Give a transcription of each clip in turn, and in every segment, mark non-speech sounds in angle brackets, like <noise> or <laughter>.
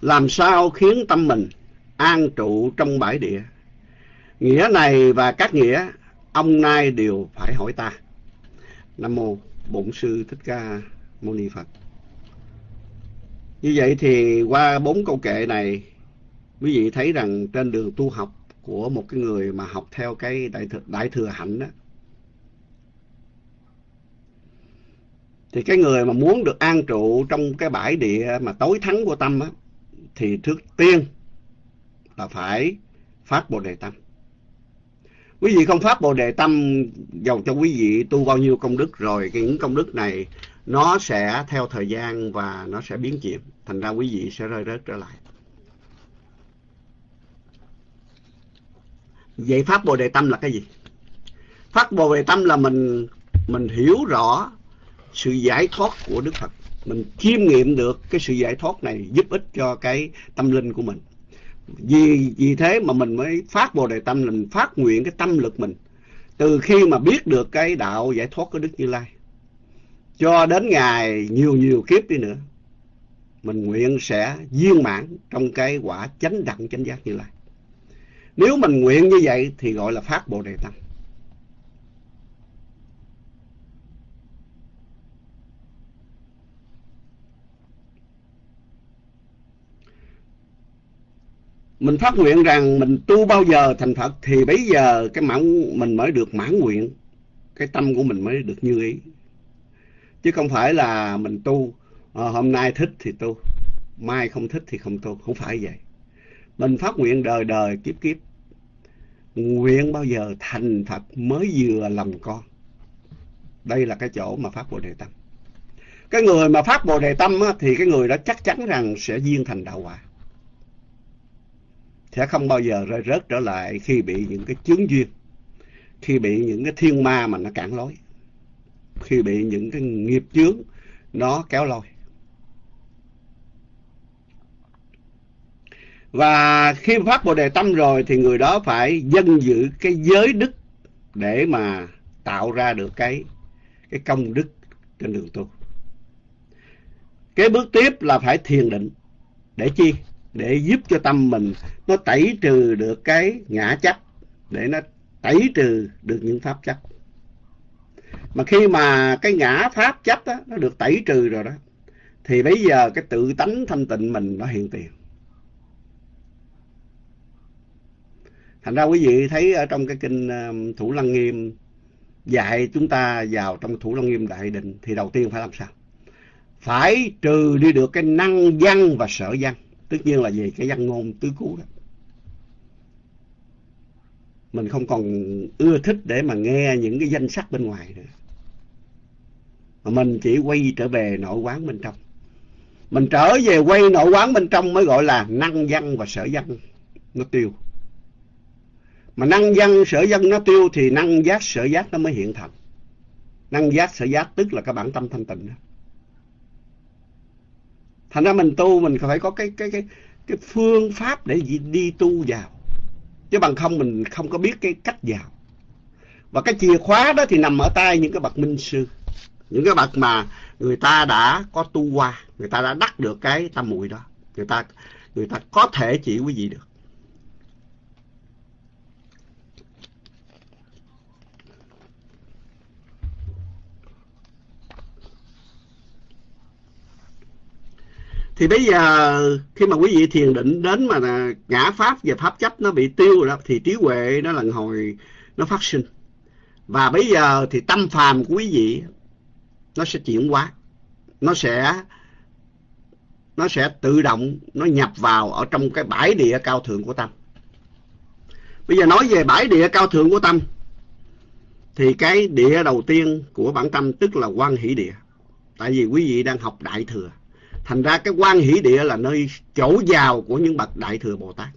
làm sao khiến tâm mình an trụ trong bãi địa? Nghĩa này và các nghĩa ông nay đều phải hỏi ta. Nam mô bổn sư thích ca mâu ni phật. Như vậy thì qua bốn câu kệ này quý vị thấy rằng trên đường tu học của một cái người mà học theo cái đại thừa, đại thừa hạnh đó thì cái người mà muốn được an trụ trong cái bãi địa mà tối thắng của tâm á thì trước tiên là phải phát bồ đề tâm. Quý vị không phát bồ đề tâm dầu cho quý vị tu bao nhiêu công đức rồi cái những công đức này nó sẽ theo thời gian và nó sẽ biến chuyển thành ra quý vị sẽ rơi rớt trở lại. Vậy pháp bồ đề tâm là cái gì? Phát bồ đề tâm là mình mình hiểu rõ sự giải thoát của đức phật mình chiêm nghiệm được cái sự giải thoát này giúp ích cho cái tâm linh của mình. Vì vì thế mà mình mới phát bồ đề tâm mình phát nguyện cái tâm lực mình. Từ khi mà biết được cái đạo giải thoát của đức như lai, cho đến ngày nhiều nhiều kiếp đi nữa, mình nguyện sẽ viên mãn trong cái quả chánh đẳng chánh giác như lai. Nếu mình nguyện như vậy thì gọi là phát bồ đề tâm. Mình phát nguyện rằng mình tu bao giờ thành Phật thì bây giờ cái mãn mình mới được mãn nguyện. Cái tâm của mình mới được như ý. Chứ không phải là mình tu à, hôm nay thích thì tu mai không thích thì không tu. Không phải vậy. Mình phát nguyện đời đời kiếp kiếp. Nguyện bao giờ thành Phật mới vừa lòng con. Đây là cái chỗ mà phát bồ đề tâm. Cái người mà phát bồ đề tâm á, thì cái người đó chắc chắn rằng sẽ duyên thành đạo quả sẽ không bao giờ rơi rớt trở lại khi bị những cái chướng duyên, khi bị những cái thiên ma mà nó cản lối, khi bị những cái nghiệp chướng nó kéo lôi. Và khi phát bồ đề tâm rồi thì người đó phải dân giữ cái giới đức để mà tạo ra được cái cái công đức trên đường tu. Cái bước tiếp là phải thiền định để chi? Để giúp cho tâm mình nó tẩy trừ được cái ngã chấp để nó tẩy trừ được những pháp chấp. Mà khi mà cái ngã pháp chấp đó, nó được tẩy trừ rồi đó thì bây giờ cái tự tánh thanh tịnh mình nó hiện tiền. Thành ra quý vị thấy ở trong cái kinh um, thủ lăng nghiêm dạy chúng ta vào trong thủ lăng nghiêm đại định thì đầu tiên phải làm sao? Phải trừ đi được cái năng văn và sở văn tất nhiên là về cái văn ngôn tứ cú đó. Mình không còn ưa thích để mà nghe những cái danh sắc bên ngoài nữa. Mà mình chỉ quay trở về nội quán bên trong. Mình trở về quay nội quán bên trong mới gọi là năng văn và sở văn. Nó tiêu. Mà năng văn, sở văn nó tiêu thì năng giác, sở giác nó mới hiện thành. Năng giác, sở giác tức là cái bản tâm thanh tịnh đó thành ra mình tu mình phải có cái cái cái cái phương pháp để đi tu vào. Chứ bằng không mình không có biết cái cách vào. Và cái chìa khóa đó thì nằm ở tay những cái bậc minh sư. Những cái bậc mà người ta đã có tu qua, người ta đã đắc được cái tâm muội đó. Người ta người ta có thể chỉ quý vị được. Thì bây giờ khi mà quý vị thiền định đến mà ngã pháp và pháp chấp nó bị tiêu rồi đó, thì trí huệ nó lần hồi nó phát sinh. Và bây giờ thì tâm phàm của quý vị nó sẽ chuyển hóa, nó sẽ nó sẽ tự động nó nhập vào ở trong cái bãi địa cao thượng của tâm. Bây giờ nói về bãi địa cao thượng của tâm, thì cái địa đầu tiên của bản tâm tức là quan hỷ địa. Tại vì quý vị đang học đại thừa thành ra cái quan hỷ địa là nơi chỗ vào của những bậc đại thừa bồ tát.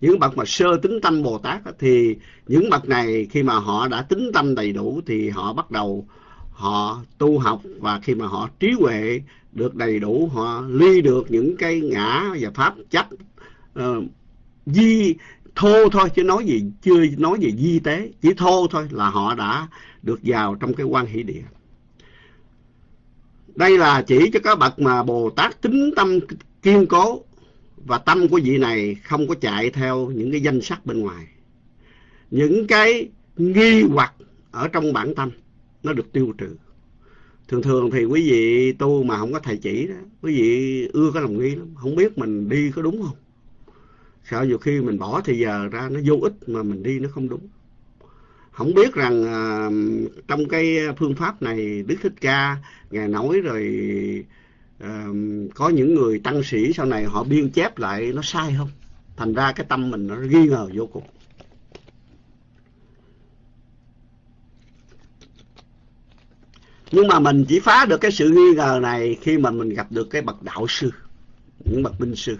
Những bậc mà sơ tính tâm bồ tát thì những bậc này khi mà họ đã tính tâm đầy đủ thì họ bắt đầu họ tu học và khi mà họ trí huệ được đầy đủ họ ly được những cái ngã và pháp chấp uh, di thô thôi chứ nói gì chưa nói về di tế chỉ thô thôi là họ đã được vào trong cái quan hỷ địa đây là chỉ cho các bậc mà bồ tát tính tâm kiên cố và tâm của vị này không có chạy theo những cái danh sắc bên ngoài. Những cái nghi hoặc ở trong bản tâm, nó được tiêu trừ. Thường thường thì quý vị tu mà không có thầy chỉ đó, quý vị ưa cái lòng nghi lắm, không biết mình đi có đúng không? Sợ nhiều khi mình bỏ thì giờ ra nó vô ích mà mình đi nó không đúng không biết rằng à, trong cái phương pháp này đức thích ca ngài nói rồi à, có những người tăng sĩ sau này họ biên chép lại nó sai không? Thành ra cái tâm mình nó nghi ngờ vô cùng. Nhưng mà mình chỉ phá được cái sự nghi ngờ này khi mà mình gặp được cái bậc đạo sư những bậc binh sư.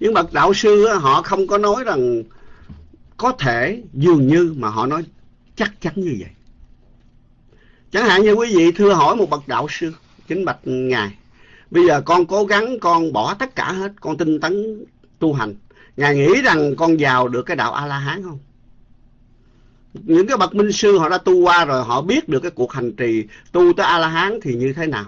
Những bậc đạo sư họ không có nói rằng có thể dường như mà họ nói chắc chắn như vậy. Chẳng hạn như quý vị thưa hỏi một bậc đạo sư chính bạch ngài, bây giờ con cố gắng, con bỏ tất cả hết, con tinh tấn tu hành. Ngài nghĩ rằng con vào được cái đạo a la hán không? Những cái bậc minh sư họ đã tu qua rồi, họ biết được cái cuộc hành trì tu tới a la hán thì như thế nào?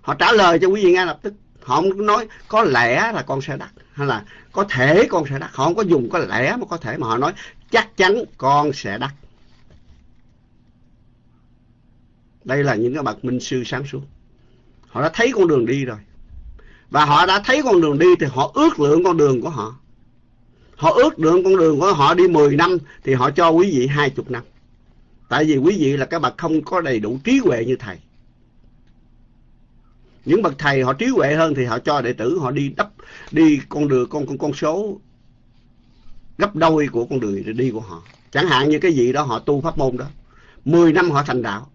Họ trả lời cho quý vị ngay lập tức. Họ không nói, có lẽ là con sẽ đắc hay là có thể con sẽ đắc. Họ không có dùng có lẽ mà có thể mà họ nói, chắc chắn con sẽ đắc. Đây là những cái bậc minh sư sáng suốt. Họ đã thấy con đường đi rồi. Và họ đã thấy con đường đi thì họ ước lượng con đường của họ. Họ ước lượng con đường của họ đi 10 năm thì họ cho quý vị 20 năm. Tại vì quý vị là các bậc không có đầy đủ trí huệ như thầy những bậc thầy họ trí huệ hơn thì họ cho đệ tử họ đi đắp, đi con đường, con con con số gấp đôi của con đường đi của họ. Chẳng hạn như cái gì đó họ tu pháp môn đó 10 năm họ thành đạo.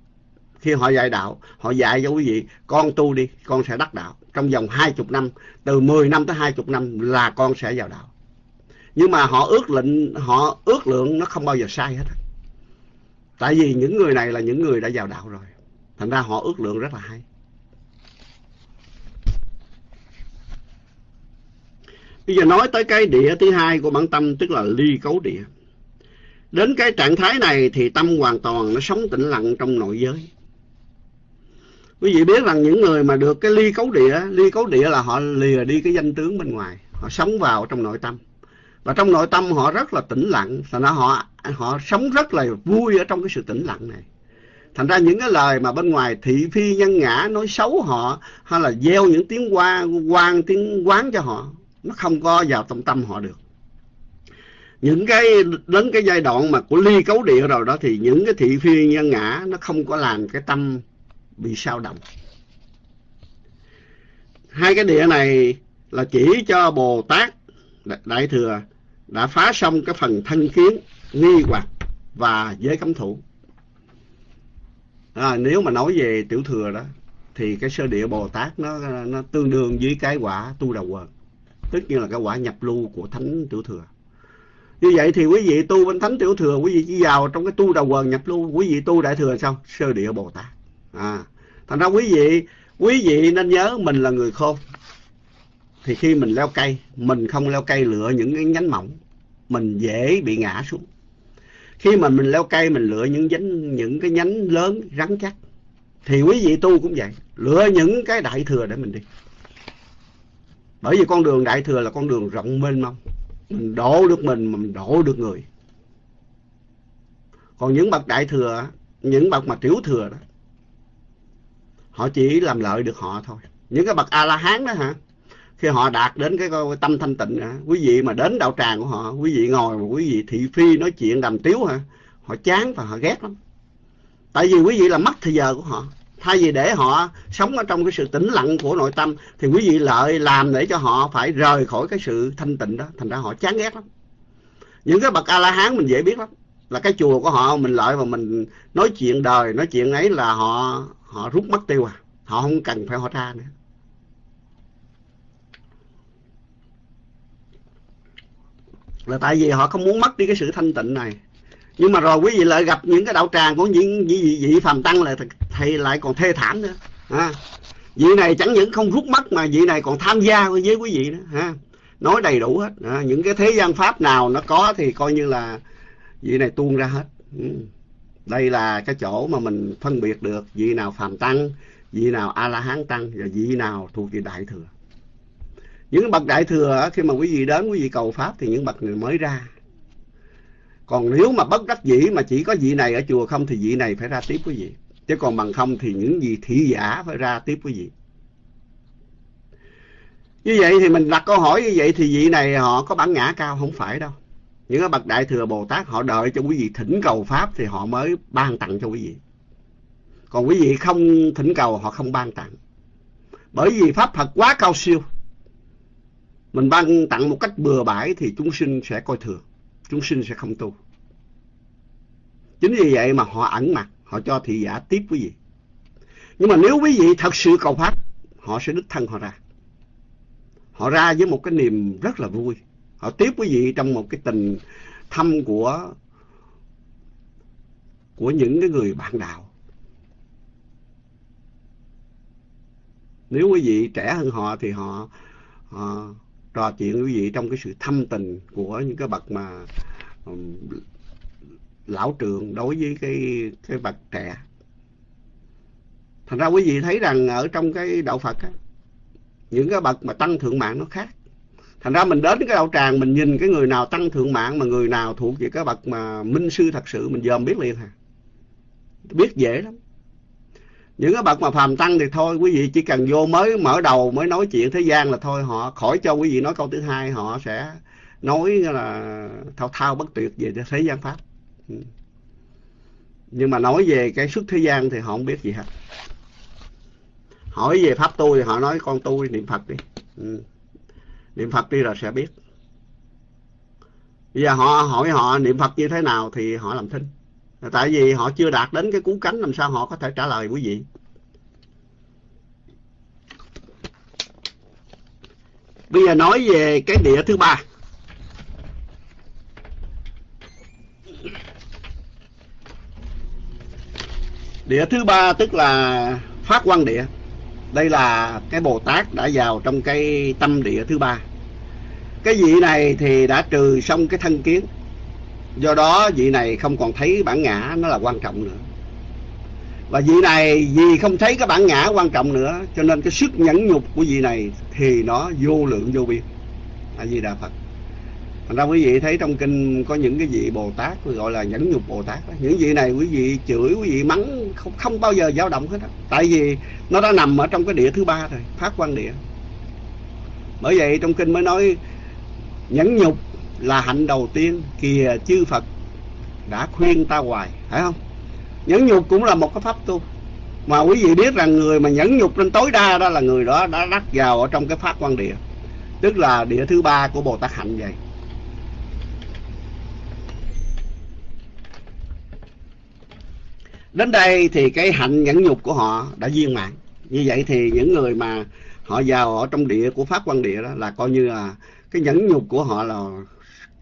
Khi họ dạy đạo, họ dạy cho quý vị, con tu đi, con sẽ đắc đạo. Trong vòng 20 năm, từ 10 năm tới 20 năm là con sẽ vào đạo. Nhưng mà họ ước lệnh họ ước lượng nó không bao giờ sai hết tại vì những người này là những người đã vào đạo rồi. Thành ra họ ước lượng rất là hay. Bây giờ nói tới cái địa thứ hai của bản tâm, tức là ly cấu địa. Đến cái trạng thái này thì tâm hoàn toàn nó sống tĩnh lặng trong nội giới. Quý vị biết rằng những người mà được cái ly cấu địa, ly cấu địa là họ lìa đi cái danh tướng bên ngoài, họ sống vào trong nội tâm. Và trong nội tâm họ rất là tĩnh lặng, thành ra họ họ sống rất là vui ở trong cái sự tĩnh lặng này. Thành ra những cái lời mà bên ngoài thị phi nhân ngã nói xấu họ, hay là gieo những tiếng qua quan tiếng quán cho họ nó không có vào trong tâm họ được. Những cái đến cái giai đoạn mà của ly cấu địa rồi đó thì những cái thị phi nhân ngã nó không có làm cái tâm bị sao động. Hai cái địa này là chỉ cho bồ tát đại thừa đã phá xong cái phần thân kiến nghi hoặc và giới cấm thủ. À, nếu mà nói về tiểu thừa đó thì cái sơ địa bồ tát nó nó tương đương với cái quả tu đầu quần tất nhiên là cái quả nhập lưu của thánh tiểu thừa. Như vậy thì quý vị tu bên thánh tiểu thừa, quý vị chỉ vào trong cái tu đầu quần nhập lưu, quý vị tu đại thừa sao? Sơ địa bồ tát. À thành ra quý vị quý vị nên nhớ mình là người khôn. Thì khi mình leo cây, mình không leo cây lựa những cái nhánh mỏng, mình dễ bị ngã xuống. Khi mà mình leo cây, mình lựa những nhánh, những cái nhánh lớn, rắn chắc, thì quý vị tu cũng vậy. Lựa những cái đại thừa để mình đi bởi vì con đường đại thừa là con đường rộng mênh mông. Mình đổ được mình mà mình đổ được người. Còn những bậc đại thừa, những bậc mà tiểu thừa đó, họ chỉ làm lợi được họ thôi. Những cái bậc a la hán đó hả? Khi họ đạt đến cái tâm thanh tịnh hả? Quý vị mà đến đạo tràng của họ, quý vị ngồi mà quý vị thị phi nói chuyện đàm tiếu hả? Họ chán và họ ghét lắm. Tại vì quý vị là mất thời giờ của họ thay vì để họ sống ở trong cái sự tĩnh lặng của nội tâm, thì quý vị lợi làm để cho họ phải rời khỏi cái sự thanh tịnh đó. Thành ra họ chán ghét lắm. Những cái bậc a la hán mình dễ biết lắm. Là cái chùa của họ, mình lợi và mình nói chuyện đời, nói chuyện ấy là họ họ rút mất tiêu à. Họ không cần phải họ ra nữa. Là tại vì họ không muốn mất đi cái sự thanh tịnh này nhưng mà rồi quý vị lại gặp những cái đạo tràng của những vị, vị phàm tăng là thầy lại còn thê thảm nữa. À, vị này chẳng những không rút mắt mà vị này còn tham gia với quý vị nữa. Ha. Nói đầy đủ hết. À, những cái thế gian pháp nào nó có thì coi như là vị này tuôn ra hết. Ừ. đây là cái chỗ mà mình phân biệt được vị nào phàm tăng vị nào a la hán tăng và vị nào thuộc về đại thừa. Những bậc đại thừa khi mà quý vị đến quý vị cầu pháp thì những bậc này mới ra còn nếu mà bất đắc dĩ mà chỉ có vị này ở chùa không thì vị này phải ra tiếp quý vị. Chứ còn bằng không thì những vị thị giả phải ra tiếp quý vị. Như vậy thì mình đặt câu hỏi như vậy thì vị này họ có bản ngã cao? Không phải đâu. Những cái bậc đại thừa bồ tát họ đợi cho quý vị thỉnh cầu pháp thì họ mới ban tặng cho quý vị. Còn quý vị không thỉnh cầu, họ không ban tặng. Bởi vì pháp phật quá cao siêu. Mình ban tặng một cách bừa bãi thì chúng sinh sẽ coi thường chúng sinh sẽ không tu. Chính vì vậy mà họ ẩn mặt họ cho thị giả tiếp quý vị. Nhưng mà nếu quý vị thật sự cầu pháp họ sẽ đích thân họ ra. Họ ra với một cái niềm rất là vui. Họ tiếp quý vị trong một cái tình thâm của của những cái người bạn đạo. Nếu quý vị trẻ hơn họ thì họ, họ trò chuyện với quý vị trong cái sự thâm tình của những cái bậc mà um, lão trường đối với cái cái bậc trẻ. Thành ra quý vị thấy rằng ở trong cái đạo Phật á, những cái bậc mà tăng thượng mạng nó khác. Thành ra mình đến cái đạo tràng mình nhìn cái người nào tăng thượng mạng mà người nào thuộc về cái bậc mà minh sư thật sự mình dòm biết liền hả biết dễ lắm những cái bậc mà phàm tăng thì thôi, quý vị chỉ cần vô mới mở đầu mới nói chuyện thế gian là thôi, họ khỏi cho quý vị nói câu thứ hai, họ sẽ nói là thao thao bất tuyệt về thế gian pháp. Ừ. Nhưng mà nói về cái xuất thế gian thì họ không biết gì hết. Hỏi về pháp tu thì họ nói con tu niệm phật đi. Ừ. niệm phật đi rồi sẽ biết. Bây giờ họ hỏi họ niệm phật như thế nào thì họ làm thinh tại vì họ chưa đạt đến cái cú cánh, làm sao họ có thể trả lời quý vị? Bây giờ nói về cái địa thứ ba. Địa thứ ba tức là phát quan địa. Đây là cái bồ tát đã vào trong cái tâm địa thứ ba. Cái vị này thì đã trừ xong cái thân kiến do đó vị này không còn thấy bản ngã nó là quan trọng nữa và vị này vì không thấy cái bản ngã quan trọng nữa cho nên cái sức nhẫn nhục của vị này thì nó vô lượng vô biên a di đà phật thành ra quý vị thấy trong kinh có những cái vị bồ tát gọi là nhẫn nhục bồ tát đó. những vị này quý vị chửi quý vị mắng không, không bao giờ dao động hết đó. tại vì nó đã nằm ở trong cái địa thứ ba rồi pháp quan địa bởi vậy trong kinh mới nói nhẫn nhục là hạnh đầu tiên kìa chư Phật đã khuyên ta hoài, phải không? Nhẫn nhục cũng là một cái pháp tu. Mà quý vị biết rằng người mà nhẫn nhục lên tối đa đó là người đó đã đắc vào ở trong cái pháp quan địa, tức là địa thứ ba của Bồ Tát hạnh vậy. Đến đây thì cái hạnh nhẫn nhục của họ đã viên mãn. Như vậy thì những người mà họ vào ở trong địa của pháp quan địa đó là coi như là cái nhẫn nhục của họ là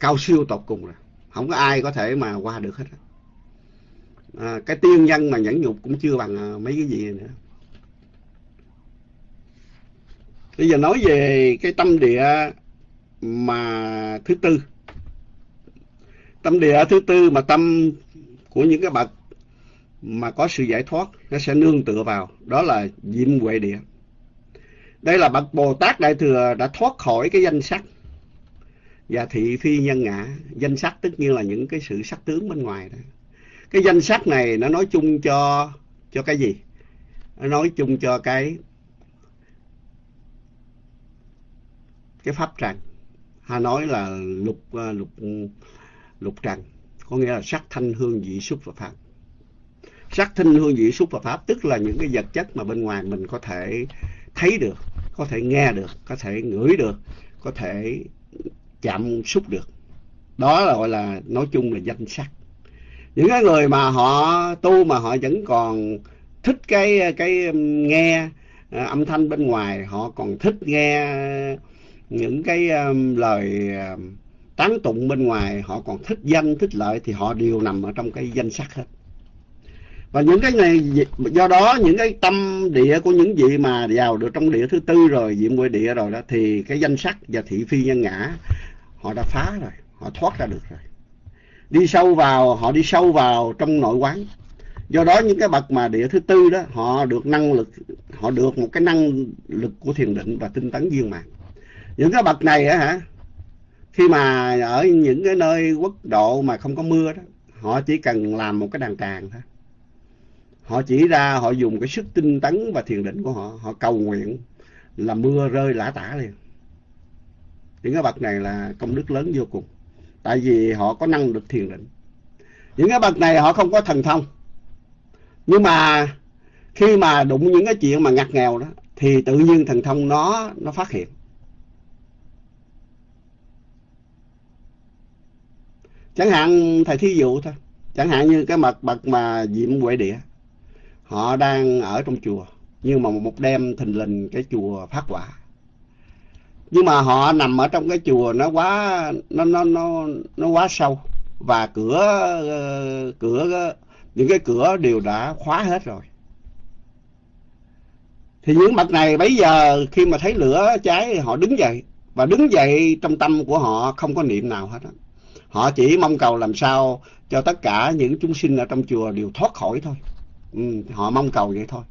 cao siêu tột cùng rồi. Không có ai có thể mà qua được hết à, cái tiên nhân mà nhẫn nhục cũng chưa bằng à, mấy cái gì nữa. Bây giờ nói về cái tâm địa mà thứ tư. Tâm địa thứ tư mà tâm của những cái bậc mà có sự giải thoát nó sẽ nương tựa vào. Đó là diệm huệ địa. Đây là bậc bồ tát đại thừa đã thoát khỏi cái danh sắc và thị phi nhân ngã. Danh sắc tất nhiên là những cái sự sắc tướng bên ngoài đó. Cái danh sắc này nó nói chung cho cho cái gì? Nó nói chung cho cái cái pháp trần hay nói là lục à, lục lục trần có nghĩa là sắc thanh hương vị xúc và pháp sắc thanh hương vị xúc và pháp tức là những cái vật chất mà bên ngoài mình có thể thấy được, có thể nghe được, có thể ngửi được, có thể chạm xúc được. Đó là gọi là, nói chung là danh sắc. Những cái người mà họ tu mà họ vẫn còn thích cái cái um, nghe à, âm thanh bên ngoài, họ còn thích nghe những cái um, lời um, tán tụng bên ngoài, họ còn thích danh, thích lợi thì họ đều nằm ở trong cái danh sắc hết. Và những cái này, do đó những cái tâm địa của những vị mà vào được trong địa thứ tư rồi diệm ngôi địa rồi đó, thì cái danh sắc và thị phi nhân ngã họ đã phá rồi, họ thoát ra được rồi. Đi sâu vào, họ đi sâu vào trong nội quán. Do đó những cái bậc mà địa thứ tư đó, họ được năng lực, họ được một cái năng lực của thiền định và tinh tấn viên mạng những cái bậc này á hả, khi mà ở những cái nơi quốc độ mà không có mưa đó, họ chỉ cần làm một cái đàn tràng thôi. Họ chỉ ra, họ dùng cái sức tinh tấn và thiền định của họ họ cầu nguyện là mưa rơi lã tả liền những cái bậc này là công đức lớn vô cùng. Tại vì họ có năng lực thiền định. Những cái bậc này họ không có thần thông. Nhưng mà khi mà đụng những cái chuyện mà ngặt nghèo đó, thì tự nhiên thần thông nó nó phát hiện. Chẳng hạn thầy thí dụ thôi. Chẳng hạn như cái mật bậc mà diệm huệ địa. Họ đang ở trong chùa, nhưng mà một đêm thình lình cái chùa phát quả nhưng mà họ nằm ở trong cái chùa nó quá nó nó nó nó quá sâu. Và cửa ờ, cửa những cái cửa đều đã khóa hết rồi. Thì những bậc này bây giờ khi mà thấy lửa cháy họ đứng dậy. Và đứng dậy trong tâm của họ không có niệm nào hết họ chỉ mong cầu làm sao cho tất cả những chúng sinh ở trong chùa đều thoát khỏi thôi. Ừ, họ mong cầu vậy thôi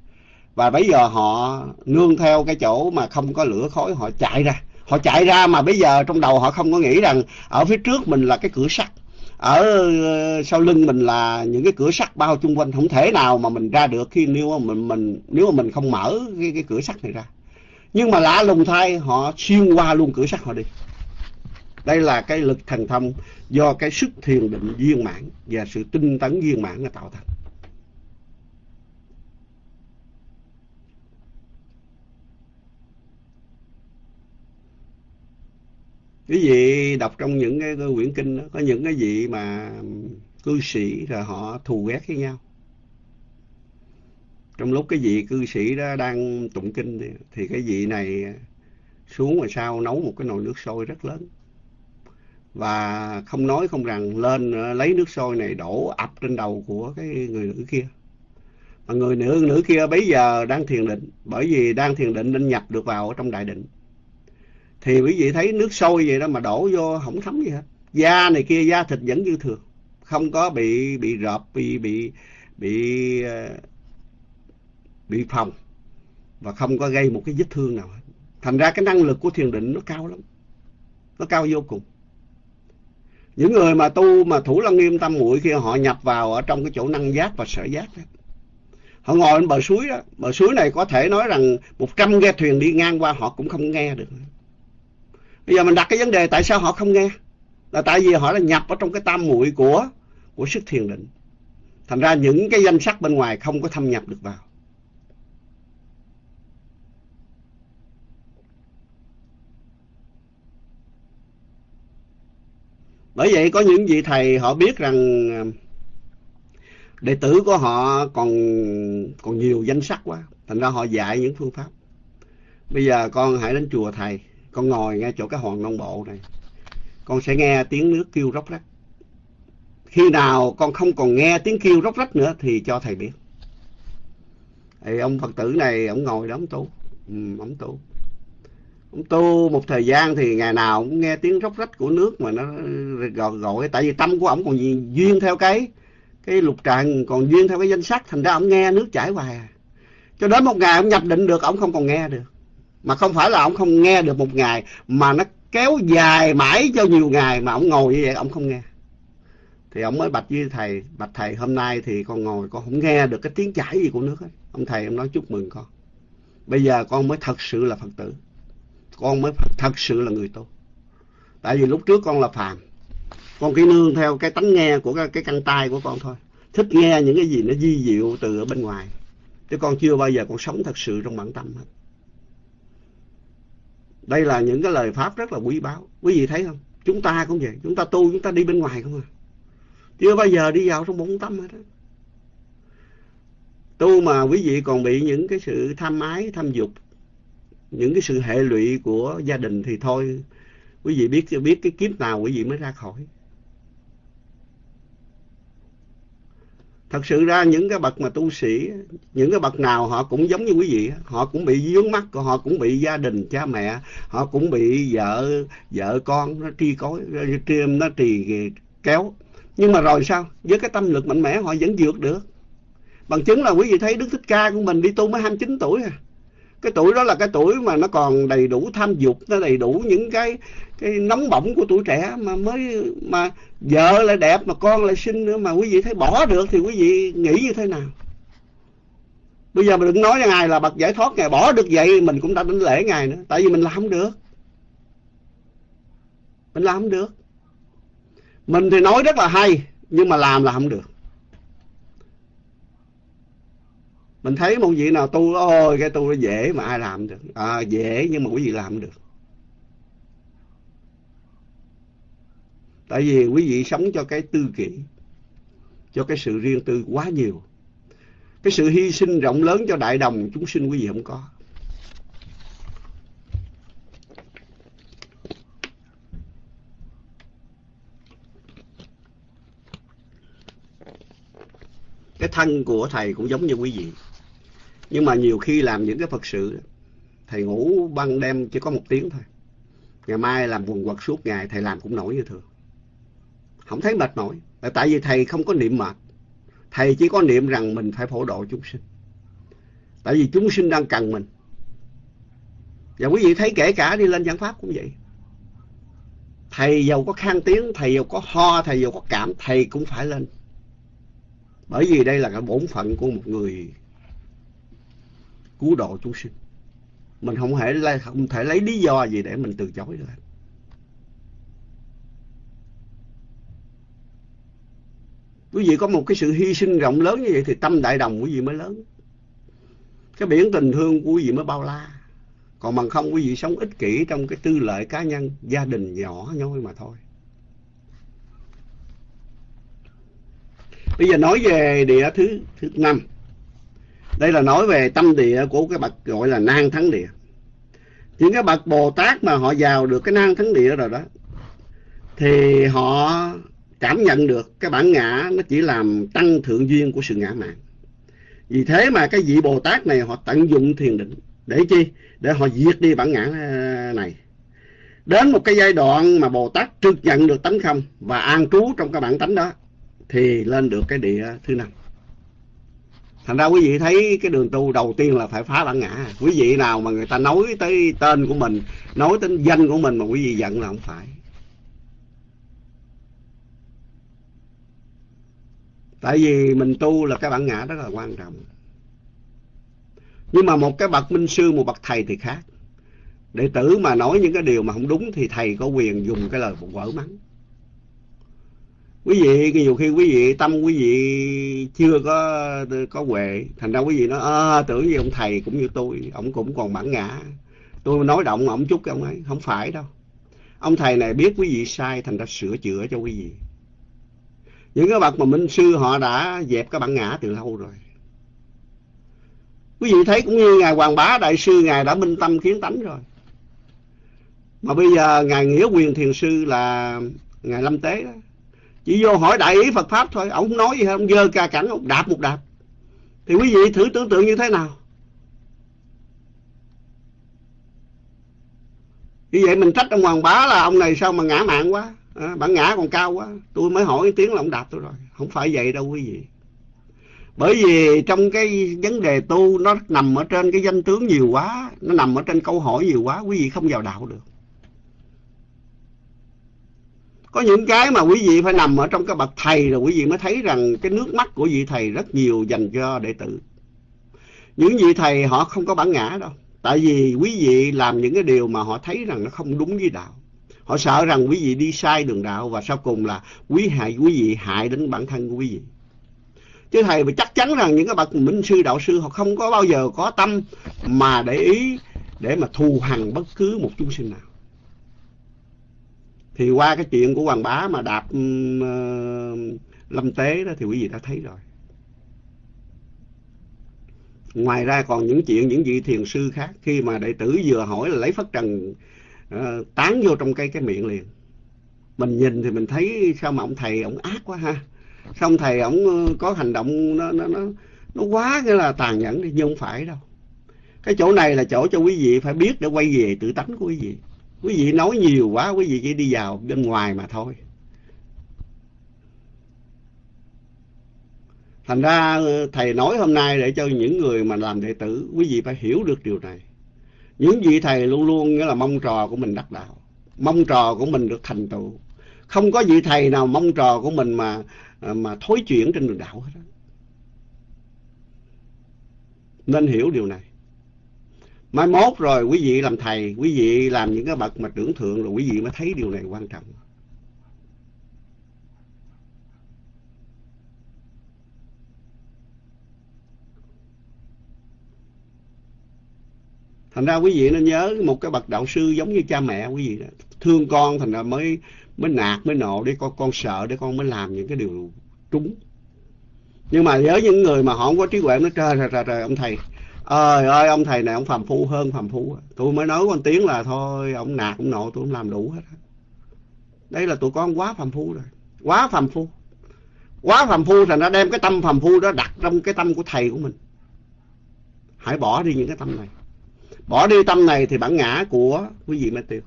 và bây giờ họ nương theo cái chỗ mà không có lửa khói họ chạy ra. Họ chạy ra mà bây giờ trong đầu họ không có nghĩ rằng ở phía trước mình là cái cửa sắt. Ở ờ, sau lưng mình là những cái cửa sắt bao chung quanh. Không thể nào mà mình ra được khi nếu mà mình mình nếu mà mình không mở cái, cái cửa sắt này ra. Nhưng mà lạ lùng thay họ xuyên qua luôn cửa sắt họ đi. Đây là cái lực thần thông do cái sức thiền định viên mãn và sự tinh tấn viên mãn nó tạo thành. Quý vị đọc trong những cái, cái quyển kinh đó. Có những cái gì mà cư sĩ rồi họ thù ghét với nhau. Trong lúc cái vị cư sĩ đó đang tụng kinh thì, thì cái vị này xuống ngoài sau nấu một cái nồi nước sôi rất lớn. Và không nói không rằng lên lấy nước sôi này đổ ập trên đầu của cái người nữ kia. Mà người nữ nữ kia bấy giờ đang thiền định. Bởi vì đang thiền định nên nhập được vào trong đại định thì quý vị thấy nước sôi vậy đó mà đổ vô không thấm gì hết. Da này kia, da thịt vẫn như thường. Không có bị bị rợp, bị bị bị ờ, bị phòng và không có gây một cái vết thương nào hết. Thành ra cái năng lực của thiền định nó cao lắm. Nó cao vô cùng. Những người mà tu mà thủ lăng nghiêm tâm muội kia, họ nhập vào ở trong cái chỗ năng giác và sở giác đó. họ ngồi bên bờ suối đó. Bờ suối này có thể nói rằng một trăm ghe thuyền đi ngang qua họ cũng không nghe được bây giờ mình đặt cái vấn đề, tại sao họ không nghe? Là tại vì họ đã nhập ở trong cái tam muội của của sức thiền định. Thành ra những cái danh sắc bên ngoài không có thâm nhập được vào. Bởi vậy có những vị thầy họ biết rằng, đệ tử của họ còn còn nhiều danh sắc quá. Thành ra họ dạy những phương pháp. Bây giờ con hãy đến chùa thầy con ngồi ngay chỗ cái hòn non bộ này. Con sẽ nghe tiếng nước kêu róc rách. Khi nào con không còn nghe tiếng kêu róc rách nữa thì cho thầy biết. Thì ông phật tử này ông ngồi đó ông tu. Ừ, ông tu. Ông tu một thời gian thì ngày nào cũng nghe tiếng róc rách của nước mà nó gọi, gọi. Tại vì tâm của ông còn duyên theo cái cái lục tràng còn duyên theo cái danh sắc thành ra ông nghe nước chảy hoài à. cho đến một ngày ông nhập định được ông không còn nghe được mà không phải là ông không nghe được một ngày mà nó kéo dài mãi cho nhiều ngày mà ông ngồi như vậy ông không nghe. Thì ông mới bạch với thầy bạch thầy hôm nay thì con ngồi con không nghe được cái tiếng chảy gì của nước ấy. ông thầy ông nói chúc mừng con. Bây giờ con mới thật sự là phật tử. Con mới thật sự là người tu tại vì lúc trước con là phàm. Con chỉ nương theo cái tánh nghe của cái, cái căn tai của con thôi. Thích nghe những cái gì nó di diệu từ ở bên ngoài. Chứ con chưa bao giờ con sống thật sự trong bản tâm hết đây là những cái lời pháp rất là quý báu. Quý vị thấy không? Chúng ta cũng vậy. Chúng ta tu, chúng ta đi bên ngoài không à? Chưa bao giờ đi vào trong bổn tâm hết đó. tu mà quý vị còn bị những cái sự tham ái, tham dục, những cái sự hệ lụy của gia đình thì thôi. Quý vị biết biết cái kiếp nào quý vị mới ra khỏi. Thật sự ra những cái bậc mà tu sĩ, những cái bậc nào họ cũng giống như quý vị, họ cũng bị vướng mắc, họ cũng bị gia đình, cha mẹ, họ cũng bị vợ vợ con nó tri cối, nó trì kéo. Nhưng mà rồi sao? Với cái tâm lực mạnh mẽ, họ vẫn vượt được. Bằng chứng là quý vị thấy đức thích ca của mình đi tu mới 29 tuổi à cái tuổi đó là cái tuổi mà nó còn đầy đủ tham dục, nó đầy đủ những cái cái nóng bỏng của tuổi trẻ mà mới, mà vợ lại đẹp, mà con lại xinh nữa, mà quý vị thấy bỏ được thì quý vị nghĩ như thế nào? Bây giờ mình đừng nói với ngài là bậc giải thoát, ngài bỏ được vậy mình cũng đã đánh lễ ngài nữa. Tại vì mình làm không được. Mình làm không được. Mình thì nói rất là hay, nhưng mà làm là không được. Mình thấy một vị nào tu ôi cái tu nó dễ mà ai làm được. À, dễ nhưng mà quý vị làm được. Tại vì quý vị sống cho cái tư kỷ cho cái sự riêng tư quá nhiều. Cái sự hy sinh rộng lớn cho đại đồng chúng sinh quý vị không có. Cái thân của thầy cũng giống như quý vị nhưng mà nhiều khi làm những cái phật sự, thầy ngủ ban đêm chỉ có một tiếng thôi. Ngày mai làm quần quật suốt ngày, thầy làm cũng nổi như thường. Không thấy mệt nổi tại vì thầy không có niệm mệt. Thầy chỉ có niệm rằng mình phải phổ độ chúng sinh. Tại vì chúng sinh đang cần mình. Và quý vị thấy kể cả đi lên giảng pháp cũng vậy. Thầy giàu có khang tiếng, thầy giàu có ho, thầy giàu có cảm, thầy cũng phải lên. Bởi vì đây là cái bổn phận của một người cứu độ chúng sinh. Mình không thể không thể lấy lý do gì để mình từ chối được. Quý vị có một cái sự hy sinh rộng lớn như vậy thì tâm đại đồng quý vị mới lớn. Cái biển tình thương của quý vị mới bao la. Còn bằng không, quý vị sống ích kỷ trong cái tư lợi cá nhân, gia đình nhỏ nhoi mà thôi. Bây giờ nói về địa thứ thứ năm đây là nói về tâm địa của cái bậc gọi là nang thắng địa. Những cái bậc bồ tát mà họ vào được cái nang thắng địa rồi đó, thì họ cảm nhận được cái bản ngã nó chỉ làm tăng thượng duyên của sự ngã mạn. Vì thế mà cái vị bồ tát này họ tận dụng thiền định để chi? Để họ diệt đi bản ngã ờ, này. Đến một cái giai đoạn mà bồ tát trực nhận được tánh không và an trú trong cái bản tánh đó, thì lên được cái địa thứ năm thành ra quý vị thấy cái đường tu đầu tiên là phải phá bản ngã. Quý vị nào mà người ta nói tới tên của mình, nói tới danh của mình mà quý vị giận là không phải. Tại vì mình tu là cái bản ngã rất là quan trọng. Nhưng mà một cái bậc minh sư, một bậc thầy thì khác. Đệ tử mà nói những cái điều mà không đúng thì thầy có quyền dùng cái lời vỡ mắng quý vị nhiều khi quý vị tâm quý vị chưa có có huệ thành ra quý vị nói à, tưởng như ông thầy cũng như tôi ông cũng còn bản ngã. Tôi nói động ông chút cái ông ấy không phải đâu. Ông thầy này biết quý vị sai thành ra sửa chữa cho quý vị. Những cái bậc mà minh sư họ đã dẹp cái bản ngã từ lâu rồi. Quý vị thấy cũng như ngài hoàng bá đại sư ngài đã minh tâm kiến tánh rồi. Mà bây giờ ngài nghĩa quyền thiền sư là ngài lâm tế đó chỉ vô hỏi đại ý phật pháp thôi. Ông không nói gì hết ông dơ ca cảnh ông đạp một đạp. Thì quý vị thử tưởng tượng như thế nào? Như vậy mình trách ông hoàng bá là ông này sao mà ngã mạng quá? À, bản ngã còn cao quá. Tôi mới hỏi tiếng là ông đạp tôi rồi. Không phải vậy đâu quý vị. Bởi vì trong cái vấn đề tu nó nằm ở trên cái danh tướng nhiều quá. Nó nằm ở trên câu hỏi nhiều quá. Quý vị không vào đạo được có những cái mà quý vị phải nằm ở trong cái bậc thầy rồi quý vị mới thấy rằng cái nước mắt của vị thầy rất nhiều dành cho đệ tử. Những vị thầy họ không có bản ngã đâu. Tại vì quý vị làm những cái điều mà họ thấy rằng nó không đúng với đạo. Họ sợ rằng quý vị đi sai đường đạo và sau cùng là quý hại, quý vị hại đến bản thân của quý vị. Chứ thầy phải chắc chắn rằng những cái bậc minh sư, đạo sư họ không có bao giờ có tâm mà để ý để mà thù hằn bất cứ một chúng sinh nào thì qua cái chuyện của hoàng bá mà đạp uh, lâm tế đó thì quý vị đã thấy rồi. Ngoài ra còn những chuyện những vị thiền sư khác khi mà đệ tử vừa hỏi là lấy phất trần uh, tán vô trong cái cái miệng liền. Mình nhìn thì mình thấy sao mà ông thầy ông ác quá ha. Sao ông thầy ông có hành động nó nó nó nó quá cái là tàn nhẫn đi nhưng không phải đâu. Cái chỗ này là chỗ cho quý vị phải biết để quay về tự tánh của quý vị quý vị nói nhiều quá, quý vị chỉ đi vào bên ngoài mà thôi. Thành ra ờ, thầy nói hôm nay để cho những người mà làm đệ tử, quý vị phải hiểu được điều này. Những vị thầy luôn luôn nghĩa là mong trò của mình đắc đạo. Mong trò của mình được thành tựu. Không có vị thầy nào mong trò của mình mà ờ, mà thối chuyển trên đường đạo hết nên hiểu điều này mai mốt rồi quý vị làm thầy quý vị làm những cái bậc mà trưởng thượng rồi quý vị mới thấy điều này quan trọng. Thành ra quý vị nên nhớ một cái bậc đạo sư giống như cha mẹ quý vị đó. Thương con thành ra mới mới nạt mới nộ để con con sợ để con mới làm những cái điều trúng. Nhưng mà nhớ những người mà họ không có trí huệ nó trời trời trời, trời ông thầy ơi ơi, ông thầy này ông phàm phu hơn phàm phu tôi mới nói con tiếng là thôi, ông nạt, ông nộ tôi không làm đủ hết đây là tụi con quá phàm phu rồi. Quá phàm phu. Quá phàm phu thành ra đem cái tâm phàm phu đó đặt trong cái tâm của thầy của mình. Hãy bỏ đi những cái tâm này. Bỏ đi tâm này thì bản ngã của quý vị mới tiêu.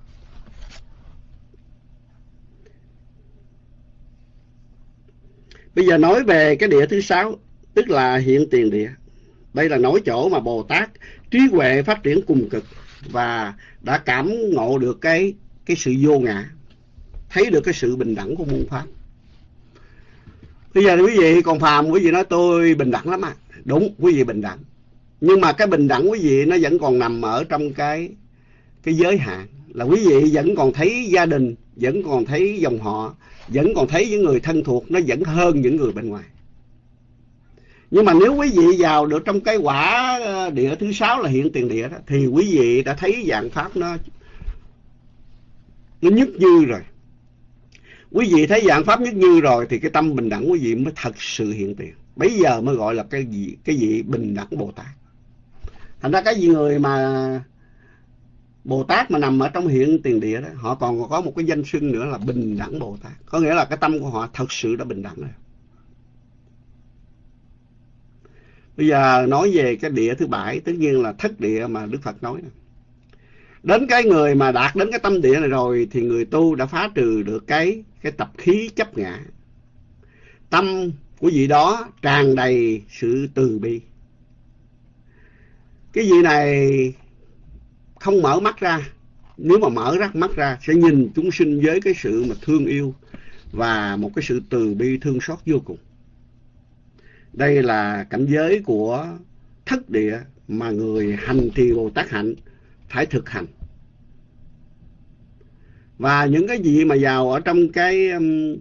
Bây giờ nói về cái địa thứ sáu, tức là hiện tiền địa đây là nói chỗ mà bồ tát trí huệ phát triển cùng cực và đã cảm ngộ được cái cái sự vô ngã, thấy được cái sự bình đẳng của muôn pháp. Bây giờ quý vị còn phàm, quý vị nói tôi bình đẳng lắm à. Đúng, quý vị bình đẳng. Nhưng mà cái bình đẳng quý vị nó vẫn còn nằm ở trong cái cái giới hạn. Là quý vị vẫn còn thấy gia đình, vẫn còn thấy dòng họ, vẫn còn thấy những người thân thuộc, nó vẫn hơn những người bên ngoài nhưng mà nếu quý vị vào được trong cái quả ờ, địa thứ sáu là hiện tiền địa đó thì quý vị đã thấy dạng pháp nó nó nhất như rồi quý vị thấy dạng pháp nhất như rồi thì cái tâm bình đẳng quý vị mới thật sự hiện tiền bây giờ mới gọi là cái gì cái gì bình đẳng bồ tát thành ra cái gì người mà Bồ Tát mà nằm ở trong hiện tiền địa đó, họ còn có một cái danh xưng nữa là bình đẳng Bồ Tát. Có nghĩa là cái tâm của họ thật sự đã bình đẳng rồi. Bây giờ nói về cái địa thứ bảy, tất nhiên là thất địa mà Đức Phật nói. Đến cái người mà đạt đến cái tâm địa này rồi thì người tu đã phá trừ được cái cái tập khí chấp ngã. Tâm của vị đó tràn đầy sự từ bi. Cái vị này không mở mắt ra nếu mà mở ra mắt ra sẽ nhìn chúng sinh với cái sự mà thương yêu và một cái sự từ bi thương xót vô cùng đây là cảnh giới của thất địa mà người hành trì bồ tát hạnh phải thực hành. Và những cái gì mà vào ở trong cái um,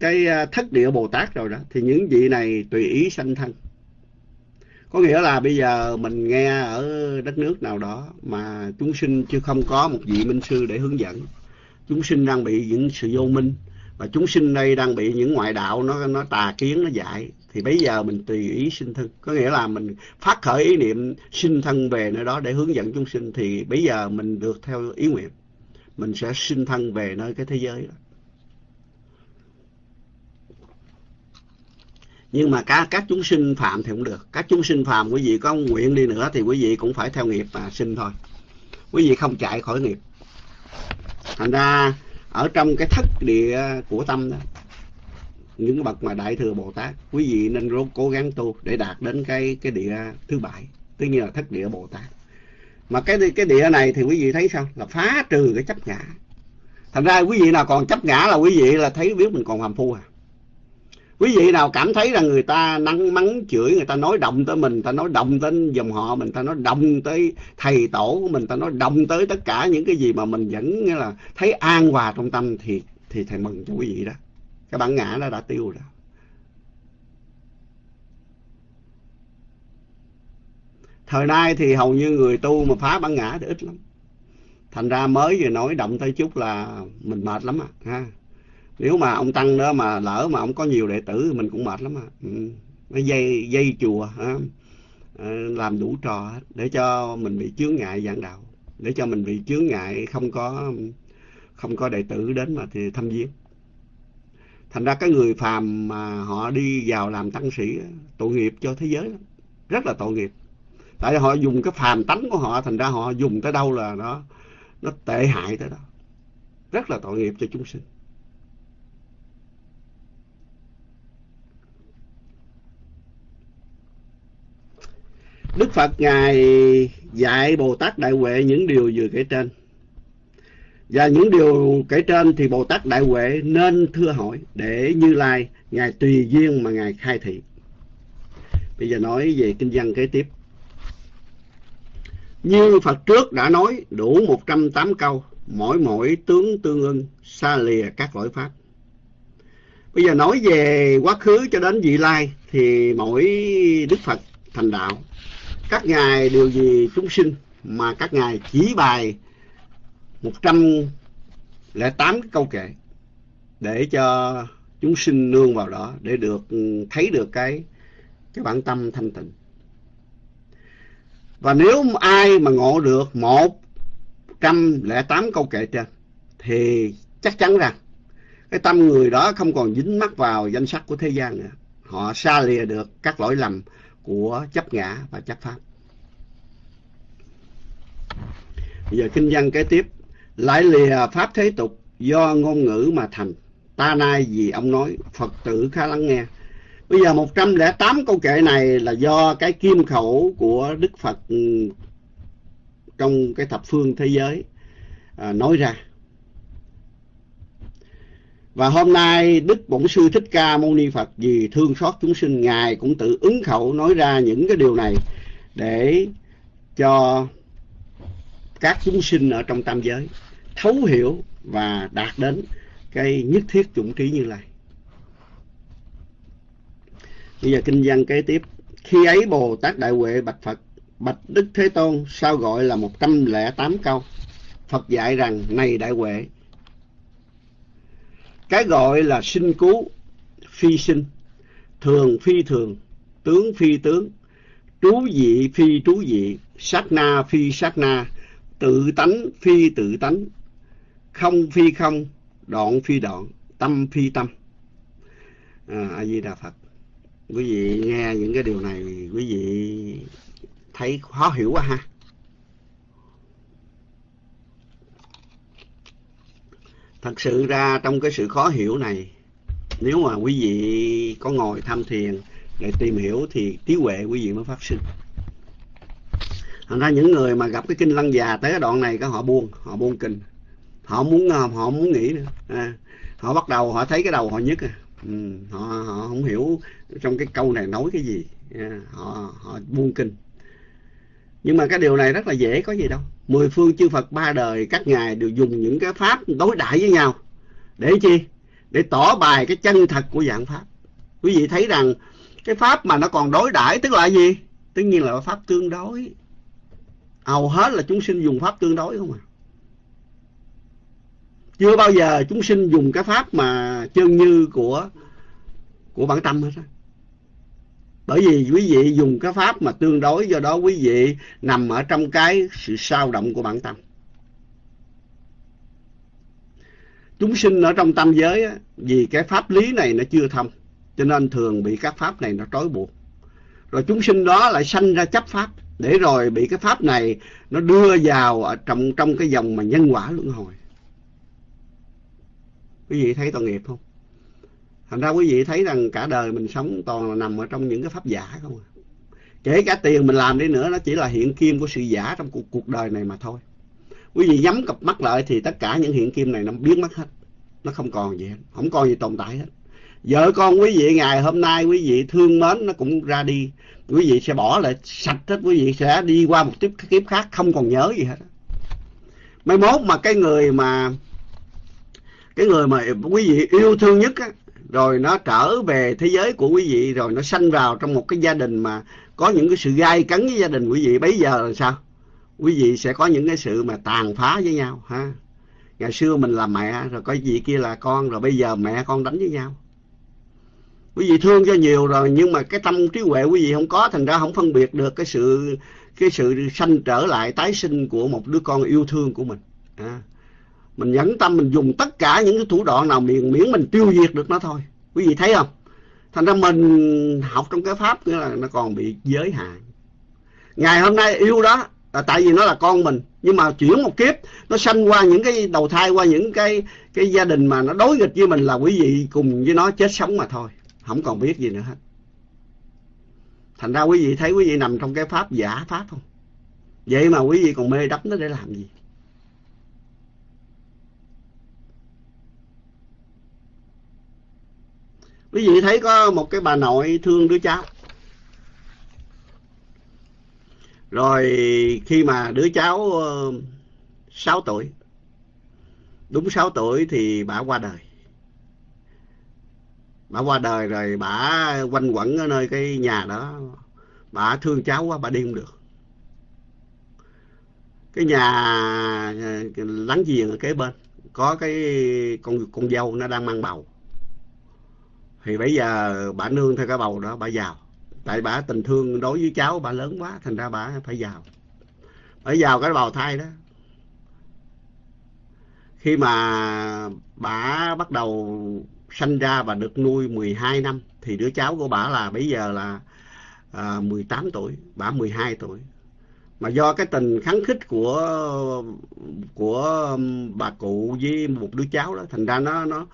cái à, thất địa bồ tát rồi đó, thì những vị này tùy ý sanh thân. Có nghĩa là bây giờ mình nghe ở đất nước nào đó mà chúng sinh chưa không có một vị minh sư để hướng dẫn. Chúng sinh đang bị những sự vô minh và chúng sinh đây đang bị những ngoại đạo nó nó tà kiến, nó dạy. Thì bây giờ mình tùy ý sinh thân. Có nghĩa là mình phát khởi ý niệm sinh thân về nơi đó để hướng dẫn chúng sinh, thì bây giờ mình được theo ý nguyện. Mình sẽ sinh thân về nơi cái thế giới đó. Nhưng mà các các chúng sinh phạm thì cũng được. Các chúng sinh phạm quý vị có nguyện đi nữa thì quý vị cũng phải theo nghiệp mà sinh thôi. Quý vị không chạy khỏi nghiệp. Thành ra ở trong cái thất địa của tâm đó, những bậc mà đại thừa bồ tát, quý vị nên cố gắng tu để đạt đến cái cái địa thứ bảy tức nhiên là thất địa bồ tát. Mà cái cái địa này thì quý vị thấy sao? Là phá trừ cái chấp ngã. Thành ra quý vị nào còn chấp ngã là quý vị là thấy biết mình còn phàm phu à quý vị nào cảm thấy rằng người ta nắng mắng chửi, người ta nói động tới mình ta nói động tới dòng họ mình ta nói động tới thầy tổ của mình ta nói động tới tất cả những cái gì mà mình vẫn nghĩa là thấy an hòa trong tâm thì thì thầy mừng cho quý vị đó. Cái bản ngã nó đã tiêu rồi. Thời nay thì hầu như người tu mà phá bản ngã thì ít lắm. Thành ra mới vừa nói động tới chút là mình mệt lắm à ha nếu mà ông tăng đó mà lỡ mà ông có nhiều đệ tử thì mình cũng mệt lắm à ừ. nó dây dây chùa ha? Ờ, làm đủ trò để cho mình bị chướng ngại giảng đạo, để cho mình bị chướng ngại không có không có đệ tử đến mà thì thăm viếng thành ra cái người phàm mà họ đi vào làm tăng sĩ tội nghiệp cho thế giới lắm. rất là tội nghiệp tại họ dùng cái phàm tánh của họ, thành ra họ dùng tới đâu là nó nó tệ hại tới đó rất là tội nghiệp cho chúng sinh Đức Phật Ngài dạy Bồ Tát Đại Huệ những điều vừa kể trên. Và những điều kể trên thì Bồ Tát Đại Huệ nên thưa hỏi để Như Lai Ngài tùy duyên mà Ngài khai thị. Bây giờ nói về kinh văn kế tiếp. Như Phật trước đã nói đủ 108 câu, mỗi mỗi tướng tương ưng, xa lìa các lỗi pháp. Bây giờ nói về quá khứ cho đến vị lai thì mỗi Đức Phật thành đạo, các ngài điều gì chúng sinh mà các ngài chỉ bài 108 câu kệ để cho chúng sinh nương vào đó để được thấy được cái cái bản tâm thanh tịnh. Và nếu ai mà ngộ được một trăm lẻ tám câu kệ trên, thì chắc chắn rằng cái tâm người đó không còn dính mắc vào danh sách của thế gian nữa. Họ xa lìa được các lỗi lầm của chấp ngã và chấp pháp. Bây giờ kinh văn kế tiếp. Lại lìa pháp thế tục do ngôn ngữ mà thành. Ta nay vì ông nói, Phật tử khá lắng nghe. Bây giờ 108 câu kệ này là do cái kim khẩu của Đức Phật trong cái thập phương thế giới à, nói ra. Và hôm nay Đức Bổn Sư Thích Ca Mâu Ni Phật vì thương xót chúng sinh, Ngài cũng tự ứng khẩu nói ra những cái điều này để cho các chúng sinh ở trong tam giới thấu hiểu và đạt đến cái nhất thiết chủng trí như lai. Bây giờ kinh văn kế tiếp. Khi ấy Bồ Tát Đại Huệ bạch Phật, bạch Đức Thế Tôn sao gọi là 108 câu. Phật dạy rằng, này Đại Huệ, cái gọi là sinh cứu, phi sinh, thường phi thường, tướng phi tướng, trú dị phi trú dị, sát na phi sát na, tự tánh phi tự tánh, không phi không, đoạn phi đoạn, tâm phi tâm. À, A Di Đà Phật. Quý vị nghe những cái điều này quý vị thấy khó hiểu quá ha. Thật sự ra trong cái sự khó hiểu này, nếu mà quý vị có ngồi tham thiền để tìm hiểu thì trí huệ quý vị mới phát sinh. Thành ra những người mà gặp cái kinh lăng già tới cái đoạn này cái họ buông, họ buông kinh. Họ muốn à, họ muốn nghĩ nữa. À, họ bắt đầu họ thấy cái đầu họ nhức à. Ừ, họ họ không hiểu trong cái câu này nói cái gì. À, họ họ buông kinh. Nhưng mà cái điều này rất là dễ, có gì đâu. Mười phương chư Phật ba đời, các ngài đều dùng những cái pháp đối đãi với nhau. Để chi? Để tỏ bài cái chân thật của dạng pháp. Quý vị thấy rằng cái pháp mà nó còn đối đãi tức là gì? Tất nhiên là pháp tương đối. Hầu hết là chúng sinh dùng pháp tương đối không à. Chưa bao giờ chúng sinh dùng cái pháp mà chân như của của bản tâm hết á bởi vì quý vị dùng cái pháp mà tương đối do đó quý vị nằm ở trong cái sự sao động của bản tâm. Chúng sinh ở trong tâm giới á, vì cái pháp lý này nó chưa thông cho nên thường bị các pháp này nó trói buộc. Rồi chúng sinh đó lại sanh ra chấp pháp để rồi bị cái pháp này nó đưa vào ở trong trong cái dòng mà nhân quả luân hồi. Quý vị thấy tội nghiệp không? Thành ra quý vị thấy rằng cả đời mình sống toàn là nằm ở trong những cái pháp giả không à. Kể cả tiền mình làm đi nữa nó chỉ là hiện kim của sự giả trong cuộc, cuộc đời này mà thôi. Quý vị nhắm cặp mắt lại thì tất cả những hiện kim này nó biến mất hết. Nó không còn gì hết không còn gì tồn tại hết. Vợ con quý vị ngày hôm nay quý vị thương mến nó cũng ra đi. Quý vị sẽ bỏ lại sạch hết quý vị sẽ đi qua một tiếp kiếp khác không còn nhớ gì hết. Mai mốt mà cái người mà cái người mà quý vị yêu thương nhất á rồi nó trở về thế giới của quý vị, rồi nó sanh vào trong một cái gia đình mà có những cái sự gai cấn với gia đình quý vị. Bây giờ là sao? Quý vị sẽ có những cái sự mà tàn phá với nhau, ha? Ngày xưa mình là mẹ, rồi có gì kia là con, rồi bây giờ mẹ con đánh với nhau. Quý vị thương cho nhiều rồi, nhưng mà cái tâm trí huệ quý vị không có, thành ra không phân biệt được cái sự cái sự sanh trở lại tái sinh của một đứa con yêu thương của mình à mình nhẫn tâm mình dùng tất cả những cái thủ đoạn nào miễn miễn mình tiêu diệt được nó thôi. Quý vị thấy không? Thành ra mình học trong cái pháp nghĩa là nó còn bị giới hạn. Ngày hôm nay yêu đó là tại vì nó là con mình, nhưng mà chuyển một kiếp, nó sanh qua những cái đầu thai, qua những cái cái gia đình mà nó đối nghịch với mình là quý vị cùng với nó chết sống mà thôi. Không còn biết gì nữa hết. Thành ra quý vị thấy quý vị nằm trong cái pháp giả pháp không? Vậy mà quý vị còn mê đắm nó để làm gì? Quý vị thấy có một cái bà nội thương đứa cháu. Rồi khi mà đứa cháu ờ, 6 tuổi, đúng 6 tuổi thì bà qua đời. Bà qua đời rồi bà quanh quẩn ở nơi cái nhà đó. Bà thương cháu quá, bà đi không được. Cái nhà ờ, láng giềng ở kế bên, có cái con con dâu nó đang mang bầu thì bây giờ bà nương theo cái bầu đó bà vào tại bà tình thương đối với cháu bà lớn quá thành ra bà phải vào bà vào cái bào thai đó. Khi mà bà bắt đầu sanh ra và được nuôi 12 năm thì đứa cháu của bà là bây giờ là à, 18 tuổi, bà 12 tuổi. Mà do cái tình kháng khích của của bà cụ với một đứa cháu đó thành ra nó nó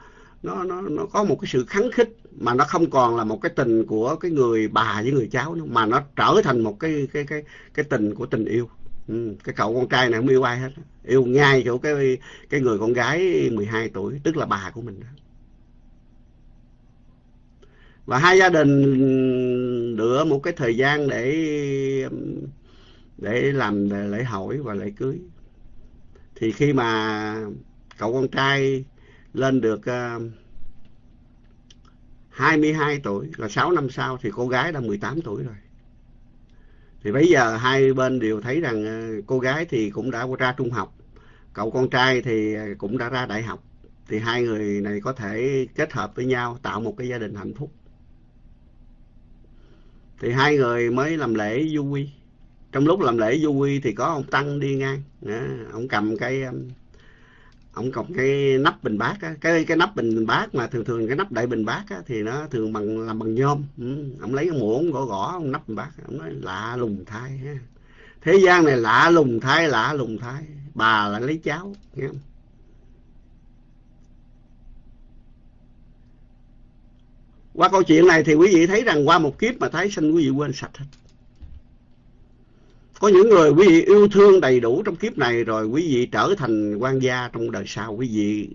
nó nó nó có một cái sự kháng khích mà nó không còn là một cái tình của cái người bà với người cháu nữa mà nó trở thành một cái cái cái cái tình của tình yêu. Ừ, cái cậu con trai này không yêu ai hết yêu ngay chỗ cái cái người con gái 12 tuổi tức là bà của mình đó. Và hai gia đình lựa một cái thời gian để để làm lễ hỏi và lễ cưới. Thì khi mà cậu con trai lên được uh, 22 tuổi, là 6 năm sau thì cô gái đã 18 tuổi rồi. Thì bây giờ hai bên đều thấy rằng ờ, cô gái thì cũng đã ra trung học, cậu con trai thì ờ, cũng đã ra đại học. Thì hai người này có thể kết hợp với nhau, tạo một cái gia đình hạnh phúc. Thì hai người mới làm lễ du quy. Trong lúc làm lễ du quy thì có ông tăng đi ngang ờ, ông cầm cái ông cầm cái nắp bình bát á, cái cái nắp bình bát mà thường thường cái nắp đại bình bát á thì nó thường bằng, làm bằng nhôm. Ừ. ông lấy cái muỗng gõ gõ ông nắp bình bát, ông nói lạ lùng thay ha. Thế gian này lạ lùng thay, lạ lùng thay. Bà lại lấy cháu, nghe không? Qua câu chuyện này thì quý vị thấy rằng qua một kiếp mà thái sinh quý vị quên sạch hết có những người quý vị yêu thương đầy đủ trong kiếp này rồi quý vị trở thành quan gia trong đời sau, quý vị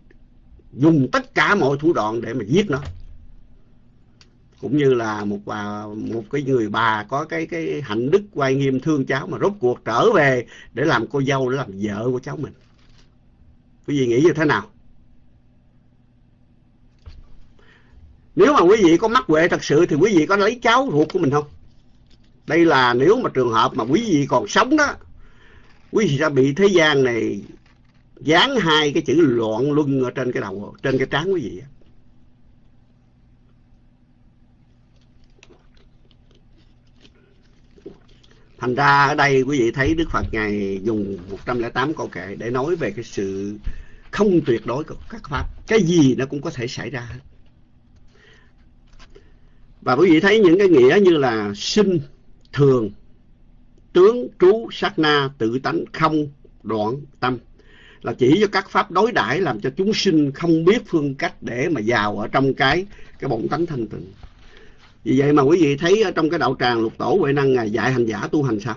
dùng tất cả mọi thủ đoạn để mà giết nó. Cũng như là một bà, một cái người bà có cái cái hạnh đức quay nghiêm thương cháu mà rốt cuộc trở về để làm cô dâu, để làm vợ của cháu mình. Quý vị nghĩ như thế nào? Nếu mà quý vị có mắc huệ thật sự thì quý vị có lấy cháu ruột của mình không? Đây là nếu mà trường hợp mà quý vị còn sống đó, quý vị sẽ bị thế gian này dán hai cái chữ loạn luân ở trên cái đầu, trên cái trán quý vị. Thành ra ở đây quý vị thấy Đức Phật ngài dùng 108 câu kệ để nói về cái sự không tuyệt đối của các pháp. Cái gì nó cũng có thể xảy ra và quý vị thấy những cái nghĩa như là sinh thường. Tướng trú sát na tự tánh không đoạn tâm. Là chỉ cho các pháp đối đãi làm cho chúng sinh không biết phương cách để mà vào ở trong cái cái bổn tánh thanh tịnh. Vì vậy mà quý vị thấy ở trong cái đạo tràng lục tổ huệ năng, ngài dạy hành giả tu hành sao?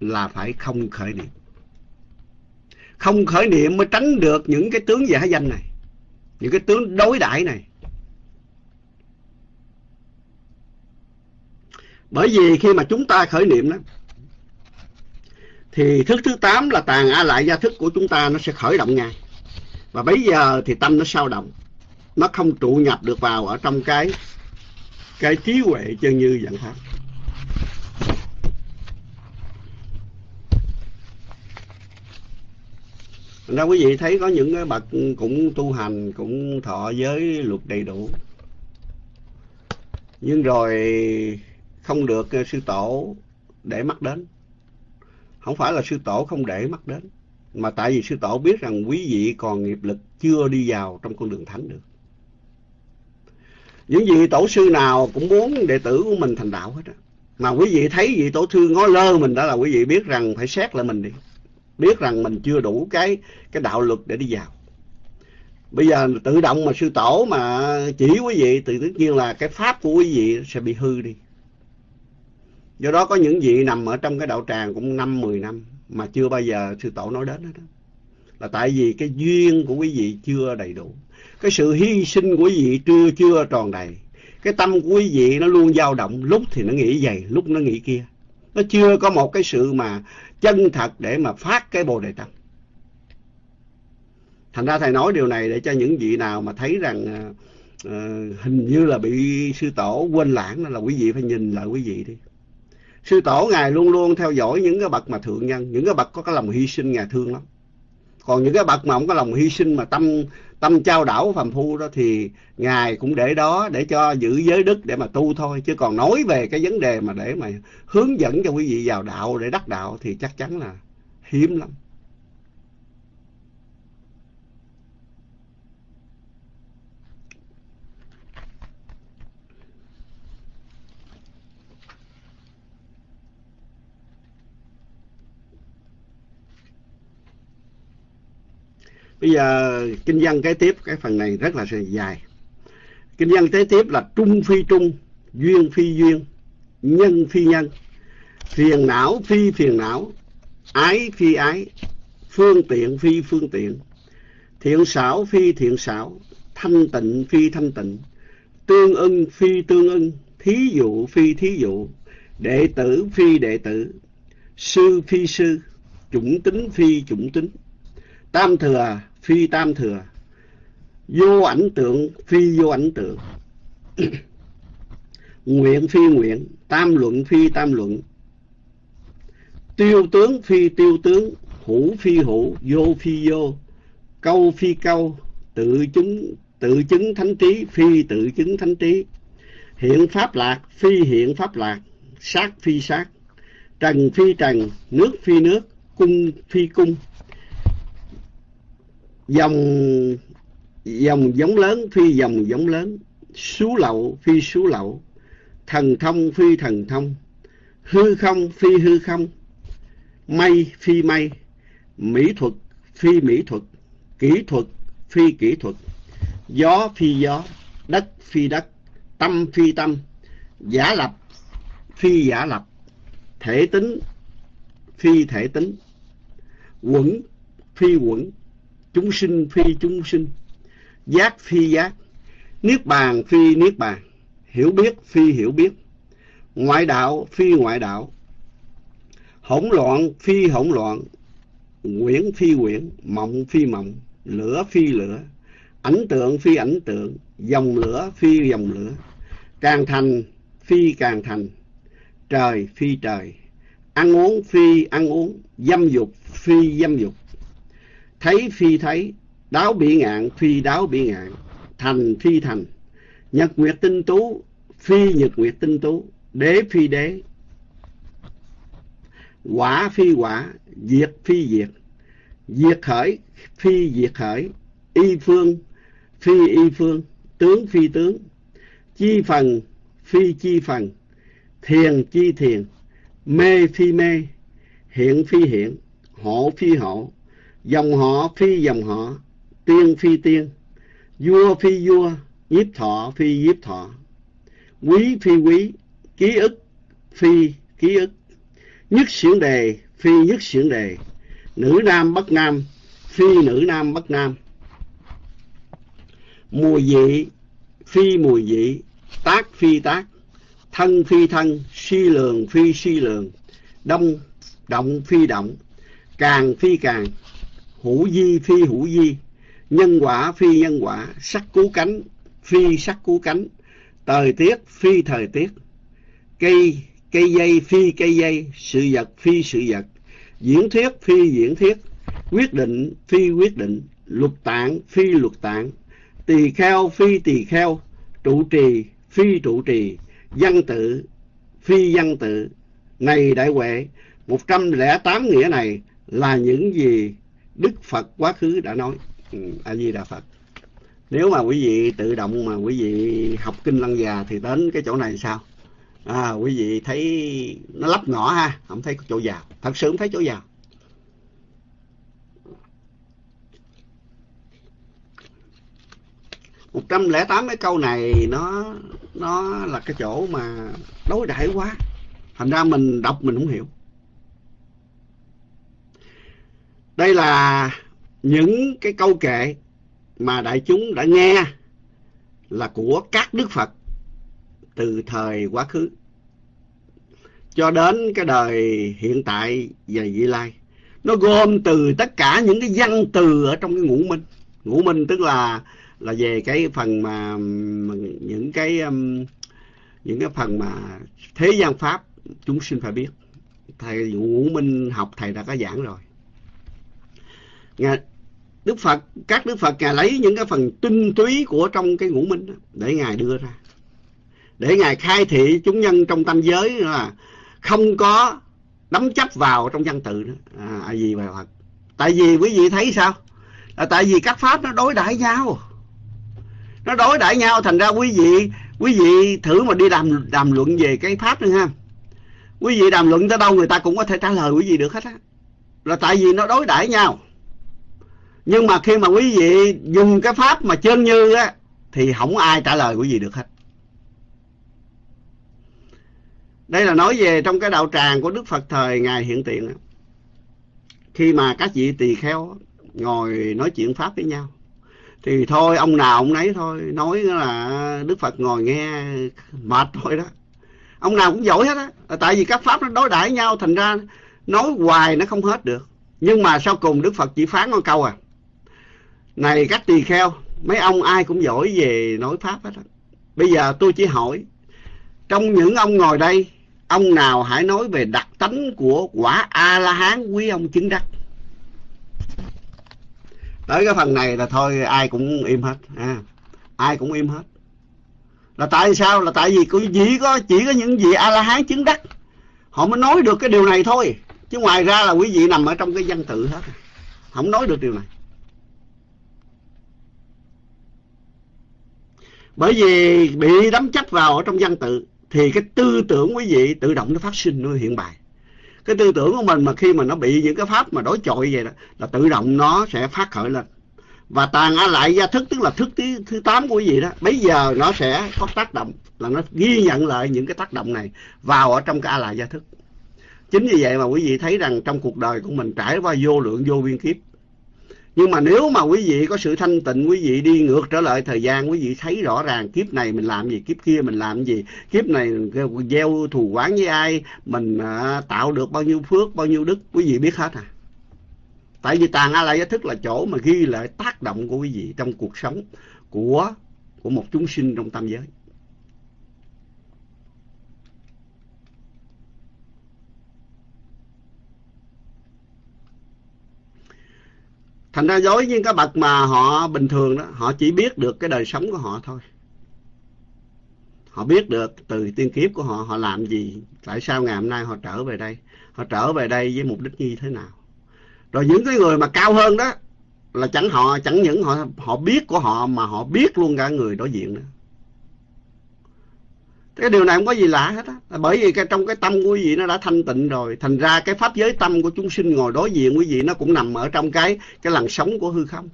Là phải không khởi niệm. Không khởi niệm mới tránh được những cái tướng giả danh này, những cái tướng đối đãi này. Bởi vì khi mà chúng ta khởi niệm đó, thì thức thứ tám là tàn a lại gia thức của chúng ta nó sẽ khởi động ngay. Và bây giờ thì tâm nó sao động. Nó không trụ nhập được vào ở trong cái cái trí huệ chân như dạng pháp. Ra quý vị thấy có những cái bậc cũng tu hành, cũng thọ giới luật đầy đủ. Nhưng rồi không được ờ, sư tổ để mắt đến. Không phải là sư tổ không để mắt đến, mà tại vì sư tổ biết rằng quý vị còn nghiệp lực chưa đi vào trong con đường thánh được. Những vị tổ sư nào cũng muốn đệ tử của mình thành đạo hết á. Mà quý vị thấy vị tổ sư ngó lơ mình đó là quý vị biết rằng phải xét lại mình đi. Biết rằng mình chưa đủ cái cái đạo luật để đi vào. Bây giờ tự động mà sư tổ mà chỉ quý vị thì tất nhiên là cái pháp của quý vị sẽ bị hư đi do đó có những vị nằm ở trong cái đạo tràng cũng năm mười năm mà chưa bao giờ sư tổ nói đến hết đó là tại vì cái duyên của quý vị chưa đầy đủ. Cái sự hy sinh của quý vị chưa chưa tròn đầy. Cái tâm của quý vị nó luôn dao động. Lúc thì nó nghĩ vậy lúc nó nghĩ kia. Nó chưa có một cái sự mà chân thật để mà phát cái bồ đề tâm. Thành ra thầy nói điều này để cho những vị nào mà thấy rằng uh, hình như là bị sư tổ quên lãng là quý vị phải nhìn lại quý vị đi sư tổ ngài luôn luôn theo dõi những cái bậc mà thượng nhân, những cái bậc có cái lòng hy sinh ngài thương lắm. Còn những cái bậc mà không có lòng hy sinh mà tâm tâm trao đảo phàm phu đó thì ngài cũng để đó để cho giữ giới đức để mà tu thôi. Chứ còn nói về cái vấn đề mà để mà hướng dẫn cho quý vị vào đạo, để đắc đạo thì chắc chắn là hiếm lắm. Bây giờ kinh văn kế tiếp cái phần này rất là dài. Kinh văn kế tiếp là trung phi trung, duyên phi duyên, nhân phi nhân, phiền não phi phiền não, ái phi ái, phương tiện phi phương tiện, thiện xảo phi thiện xảo, thanh tịnh phi thanh tịnh, tương ưng phi tương ưng, thí dụ phi thí dụ, đệ tử phi đệ tử, sư phi sư, chủng tính phi chủng tính, tam thừa, phi tam thừa. Vô ảnh tượng, phi vô ảnh tượng. <coughs> Nguyện phi nguyện, tam luận phi tam luận. Tiêu tướng phi tiêu tướng, hữu phi hữu, vô phi vô. Câu phi câu, tự chứng tự chứng thánh trí, phi tự chứng thánh trí. Hiện pháp lạc, phi hiện pháp lạc, sát phi sát. Trần phi trần, nước phi nước, cung phi cung dòng dòng giống lớn phi dòng giống lớn. Xú lậu phi xú lậu, thần thông phi thần thông, hư không phi hư không mây phi mây mỹ thuật phi mỹ thuật, kỹ thuật phi kỹ thuật, gió phi gió, đất phi đất, tâm phi tâm, giả lập phi giả lập, thể tính phi thể tính, quẩn phi quẩn chúng sinh phi chúng sinh, giác phi giác, niết bàn phi niết bàn, hiểu biết phi hiểu biết, ngoại đạo phi ngoại đạo, hỗn loạn phi hỗn loạn, quyển phi quyển, mộng phi mộng, lửa phi lửa, ảnh tượng phi ảnh tượng, dòng lửa phi dòng lửa, càng thành phi càng thành, trời phi trời, ăn uống phi ăn uống, dâm dục phi dâm dục thấy phi thấy, đáo bị ngạn, phi đáo bị ngạn. Thành phi thành. Nhật nguyệt tinh tú, phi nhật nguyệt tinh tú. Đế phi đế. Quả phi quả, diệt phi diệt. Diệt khởi, phi diệt khởi. Y phương, phi y phương. Tướng phi tướng. Chi phần, phi chi phần. Thiền chi thiền. Mê phi mê. Hiện phi hiện. Hộ phi hộ dòng họ phi dòng họ, tiên phi tiên. Vua phi vua, nhiếp thọ phi nhiếp thọ. Quý phi quý, ký ức phi ký ức. Nhất xiển đề phi nhất xiển đề. Nữ nam bất nam phi nữ nam bất nam. Mùi vị phi mùi vị, tác phi tác. Thân phi thân suy lường phi suy lường. Đông, động phi động, càng phi càng hữu di phi hữu di, nhân quả phi nhân quả, sắc cứu cánh phi sắc cứu cánh, thời tiết phi thời tiết, cây cây dây phi cây dây, sự vật phi sự vật, diễn thuyết phi diễn thuyết, quyết định phi quyết định, luật tạng phi luật tạng, tỳ kheo phi tỳ kheo, trụ trì phi trụ trì, văn tự phi văn tự. Này đại huệ, một trăm lẻ tám nghĩa này là những gì Đức Phật quá khứ đã nói. Ừ, A Di Đà Phật. Nếu mà quý vị tự động mà quý vị học kinh lăng già thì đến cái chỗ này sao? À, quý vị thấy nó lấp ngõ ha không thấy chỗ vào thật sự không thấy chỗ vào một trăm lẻ tám cái câu này nó nó là cái chỗ mà đối đãi quá. Thành ra mình đọc mình không hiểu. Đây là những cái câu kệ mà đại chúng đã nghe là của các đức phật từ thời quá khứ cho đến cái đời hiện tại và vị lai. Nó gồm từ tất cả những cái văn từ ở trong cái ngũ minh. Ngũ minh tức là là về cái phần mà, những cái um, những cái phần mà thế gian pháp chúng sinh phải biết. Thầy ngũ minh học thầy đã có giảng rồi ngài đức phật các đức phật ngài lấy những cái phần tinh túy của trong cái ngũ minh đó để ngài đưa ra. Để ngài khai thị chúng nhân trong tâm giới là không có đắm chấp vào trong văn tự nữa à, gì vậy Phật. Tại vì quý vị thấy sao? Là tại vì các pháp nó đối đãi nhau. Nó đối đãi nhau thành ra quý vị quý vị thử mà đi đàm đàm luận về cái pháp nữa ha. Quý vị đàm luận tới đâu người ta cũng có thể trả lời quý vị được hết á. Là tại vì nó đối đãi nhau nhưng mà khi mà quý vị dùng cái pháp mà chân như á, thì không ai trả lời quý vị được hết. Đây là nói về trong cái đạo tràng của đức phật thời ngài hiện tiền khi mà các vị tỳ kheo ngồi nói chuyện pháp với nhau, thì thôi, ông nào ông nấy thôi, nói là đức phật ngồi nghe mệt thôi đó. Ông nào cũng giỏi hết á. Tại vì các pháp nó đối đãi nhau, thành ra nói hoài nó không hết được. Nhưng mà sau cùng đức phật chỉ phán một câu à này các tỳ kheo mấy ông ai cũng giỏi về nói pháp hết á. Bây giờ tôi chỉ hỏi trong những ông ngồi đây ông nào hãy nói về đặc tánh của quả a la hán quý ông chứng đắc? Tới cái phần này là thôi ai cũng im hết à, ai cũng im hết. Là tại sao? Là tại vì chỉ có chỉ có những vị a la hán chứng đắc. Họ mới nói được cái điều này thôi. Chứ ngoài ra là quý vị nằm ở trong cái văn tự hết. Không nói được điều này. Bởi vì bị đắm chấp vào ở trong văn tự thì cái tư tưởng quý vị tự động nó phát sinh nó hiện bài. Cái tư tưởng của mình mà khi mà nó bị những cái pháp mà đối chọi vậy đó là tự động nó sẽ phát khởi lên. Và tàn á lại gia thức tức là thức thứ, thứ 8 của quý vị đó bây giờ nó sẽ có tác động là nó ghi nhận lại những cái tác động này vào ở trong cái a lại gia thức. Chính vì vậy mà quý vị thấy rằng trong cuộc đời của mình trải qua vô lượng vô biên kiếp nhưng mà nếu mà quý vị có sự thanh tịnh quý vị đi ngược trở lại thời gian quý vị thấy rõ ràng kiếp này mình làm gì kiếp kia mình làm gì kiếp này gieo thù quán với ai mình à, tạo được bao nhiêu phước bao nhiêu đức quý vị biết hết à? Tại vì tàn a la giá thức là chỗ mà ghi lại tác động của quý vị trong cuộc sống của của một chúng sinh trong tam giới. Thành ra đối với các bậc mà họ bình thường đó, họ chỉ biết được cái đời sống của họ thôi. Họ biết được từ tiên kiếp của họ họ làm gì, tại sao ngày hôm nay họ trở về đây, họ trở về đây với mục đích như thế nào. Rồi những cái người mà cao hơn đó, là chẳng họ, chẳng những họ họ biết của họ mà họ biết luôn cả người đối diện nữa cái điều này không có gì lạ hết á. Bởi vì cái, trong cái tâm của quý vị nó đã thanh tịnh rồi. Thành ra cái pháp giới tâm của chúng sinh ngồi đối diện quý vị nó cũng nằm ở trong cái cái làn sóng của hư không.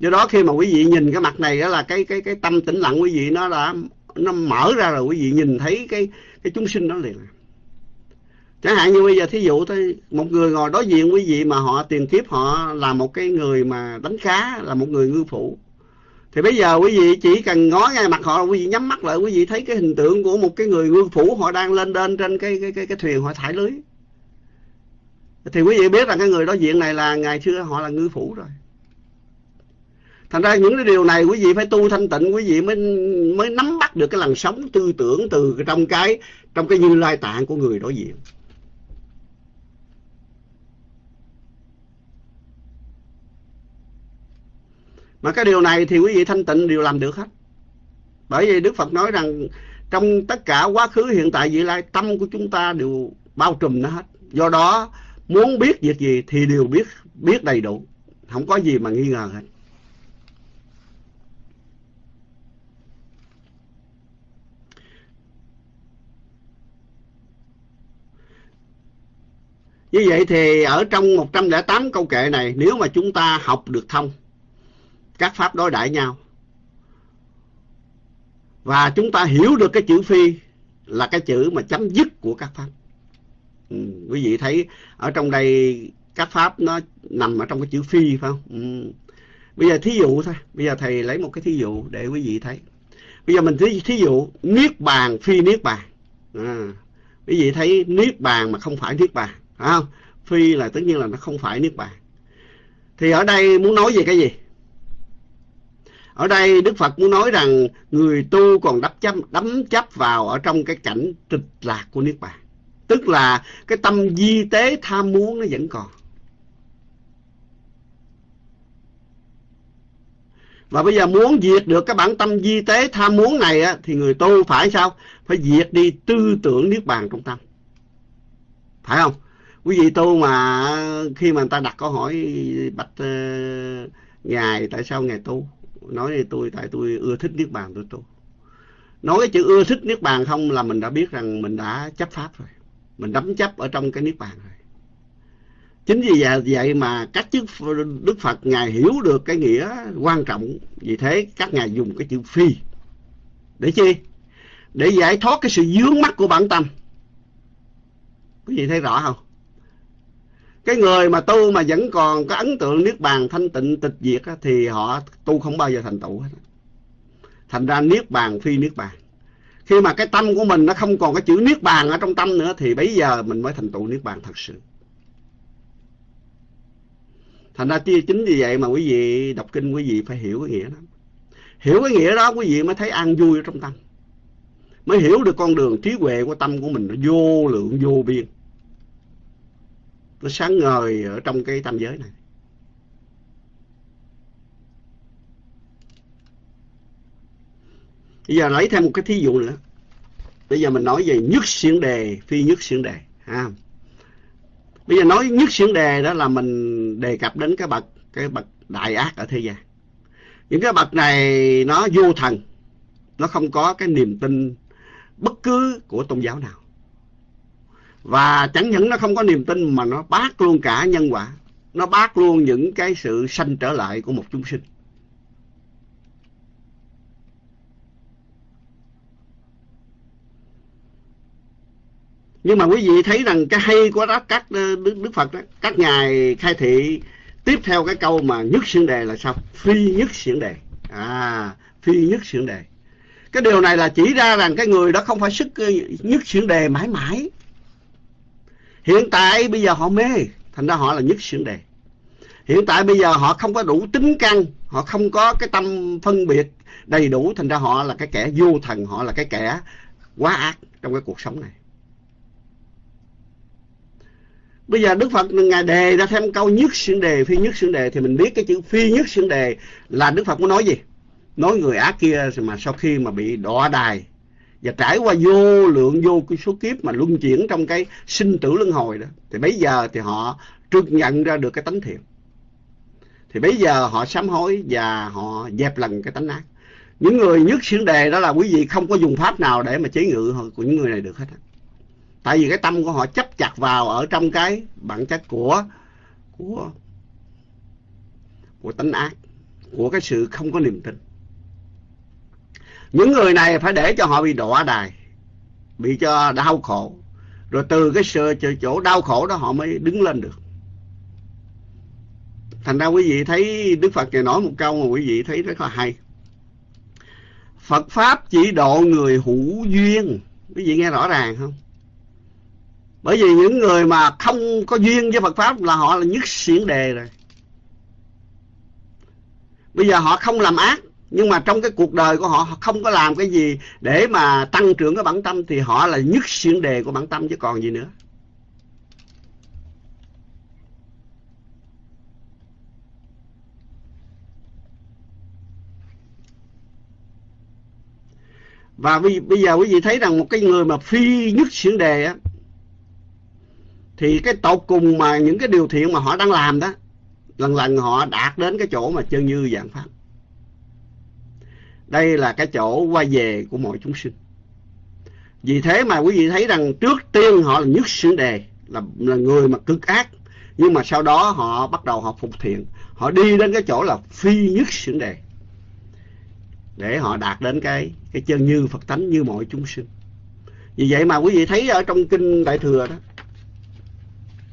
Do đó khi mà quý vị nhìn cái mặt này đó là cái cái cái tâm tĩnh lặng quý vị nó đã nó mở ra rồi quý vị nhìn thấy cái cái chúng sinh đó liền. Chẳng hạn như bây giờ thí dụ thôi một người ngồi đối diện quý vị mà họ tiền kiếp họ là một cái người mà đánh cá là một người ngư phụ thì bây giờ quý vị chỉ cần ngó ngay mặt họ quý vị nhắm mắt lại quý vị thấy cái hình tượng của một cái người ngư phủ họ đang lên lên trên cái cái cái, cái thuyền họ thải lưới. Thì quý vị biết rằng cái người đối diện này là ngày xưa họ là ngư phủ rồi. Thành ra những cái điều này quý vị phải tu thanh tịnh quý vị mới mới nắm bắt được cái làn sóng tư tưởng từ trong cái trong cái như lai tạng của người đối diện. Mà cái điều này thì quý vị thanh tịnh đều làm được hết. Bởi vì đức phật nói rằng trong tất cả quá khứ, hiện tại, vị lai, tâm của chúng ta đều bao trùm nó hết. Do đó, muốn biết việc gì thì đều biết biết đầy đủ. Không có gì mà nghi ngờ hết. Như vậy thì ở trong 108 câu kệ này, nếu mà chúng ta học được thông các pháp đối đãi nhau. Và chúng ta hiểu được cái chữ phi là cái chữ mà chấm dứt của các pháp. Ừ, quý vị thấy ở trong đây các pháp nó nằm ở trong cái chữ phi phải không? Ừ. bây giờ thí dụ thôi bây giờ thầy lấy một cái thí dụ để quý vị thấy. Bây giờ mình thí, thí dụ niết bàn phi niết bàn. À, quý vị thấy niết bàn mà không phải niết bàn phải không? Phi là tất nhiên là nó không phải niết bàn. Thì ở đây muốn nói về cái gì? Ở đây đức phật muốn nói rằng người tu còn đắp chấp đắm chấp vào ở trong cái cảnh trịch lạc của niết bàn tức là cái tâm di tế tham muốn nó vẫn còn Và bây giờ muốn diệt được cái bản tâm di tế tham muốn này á, thì người tu phải sao? Phải diệt đi tư tưởng niết bàn trong tâm. Phải không? Quý vị tu mà khi mà người ta đặt câu hỏi bạch uh, Ngài tại sao Ngài tu? Nói với tôi, tại tôi ưa thích niết bàn tôi tu. Nói cái chữ ưa thích niết bàn không là mình đã biết rằng mình đã chấp pháp rồi. Mình đắm chấp ở trong cái niết bàn rồi. Chính vì vậy mà các chức Đức Phật Ngài hiểu được cái nghĩa quan trọng. Vì thế các Ngài dùng cái chữ phi. Để chi? Để giải thoát cái sự dướng mắt của bản tâm. Quý vị thấy rõ không? Cái người mà tu mà vẫn còn có ấn tượng Niết Bàn thanh tịnh tịch diệt á, thì họ tu không bao giờ thành tựu hết. Thành ra Niết Bàn phi Niết Bàn. Khi mà cái tâm của mình nó không còn cái chữ Niết Bàn ở trong tâm nữa thì bây giờ mình mới thành tựu Niết Bàn thật sự. Thành ra chính vì vậy mà quý vị đọc kinh quý vị phải hiểu cái nghĩa đó. Hiểu cái nghĩa đó quý vị mới thấy an vui ở trong tâm. Mới hiểu được con đường trí huệ của tâm của mình nó vô lượng vô biên. Nó sáng ngời ở trong cái tam giới này. Bây giờ lấy thêm một cái thí dụ nữa. Bây giờ mình nói về nhất xiển đề, phi nhất xiển đề. Ha. Bây giờ nói nhất xiển đề đó là mình đề cập đến cái bậc cái bậc đại ác ở thế gian. Những cái bậc này nó vô thần, nó không có cái niềm tin bất cứ của tôn giáo nào. Và chẳng những nó không có niềm tin mà nó bác luôn cả nhân quả. Nó bác luôn những cái sự sanh trở lại của một chúng sinh. nhưng mà quý vị thấy rằng cái hay của đó các ờ, đức, đức phật đó các ngài khai thị tiếp theo cái câu mà nhất xiển đề là sao phi nhất xiển đề à phi nhất xiển đề cái điều này là chỉ ra rằng cái người đó không phải sức ờ, nhất xiển đề mãi mãi hiện tại bây giờ họ mê thành ra họ là nhất xiển đề hiện tại bây giờ họ không có đủ tính căn họ không có cái tâm phân biệt đầy đủ thành ra họ là cái kẻ vô thần họ là cái kẻ quá ác trong cái cuộc sống này Bây giờ Đức Phật Ngài đề ra thêm câu nhất xuyên đề, phi nhất xuyên đề thì mình biết cái chữ phi nhất xuyên đề là Đức Phật muốn nói gì? Nói người ác kia mà sau khi mà bị đọa đài và trải qua vô lượng, vô cái số kiếp mà luân chuyển trong cái sinh tử luân hồi đó, thì bây giờ thì họ trực nhận ra được cái tánh thiện. Thì bây giờ họ sám hối và họ dẹp lần cái tánh ác. Những người nhất xuyên đề đó là quý vị không có dùng pháp nào để mà chế ngự của những người này được hết tại vì cái tâm của họ chấp chặt vào ở trong cái bản chất của của của tánh ác, của cái sự không có niềm tin những người này phải để cho họ bị đọa đài, bị cho đau khổ. Rồi từ cái sự chỗ đau khổ đó họ mới đứng lên được. Thành ra quý vị thấy đức phật này nói một câu mà quý vị thấy rất là hay. Phật pháp chỉ độ người hữu duyên. Quý vị nghe rõ ràng không? Bởi vì những người mà không có duyên với Phật Pháp là họ là nhất xiển đề rồi. Bây giờ họ không làm ác nhưng mà trong cái cuộc đời của họ, không có làm cái gì để mà tăng trưởng cái bản tâm thì họ là nhất xuyên đề của bản tâm chứ còn gì nữa. Và bây bây giờ quý vị thấy rằng một cái người mà phi nhất xuyên đề á thì cái tột cùng mà những cái điều thiện mà họ đang làm đó lần lần họ đạt đến cái chỗ mà chân như dạng pháp đây là cái chỗ quay về của mọi chúng sinh. Vì thế mà quý vị thấy rằng trước tiên họ là nhất xưởng đề là, là người mà cực ác. Nhưng mà sau đó họ bắt đầu họ phục thiện. Họ đi đến cái chỗ là phi nhất xưởng đề để họ đạt đến cái cái chân như phật tánh như mọi chúng sinh. Vì vậy mà quý vị thấy ở trong kinh đại thừa đó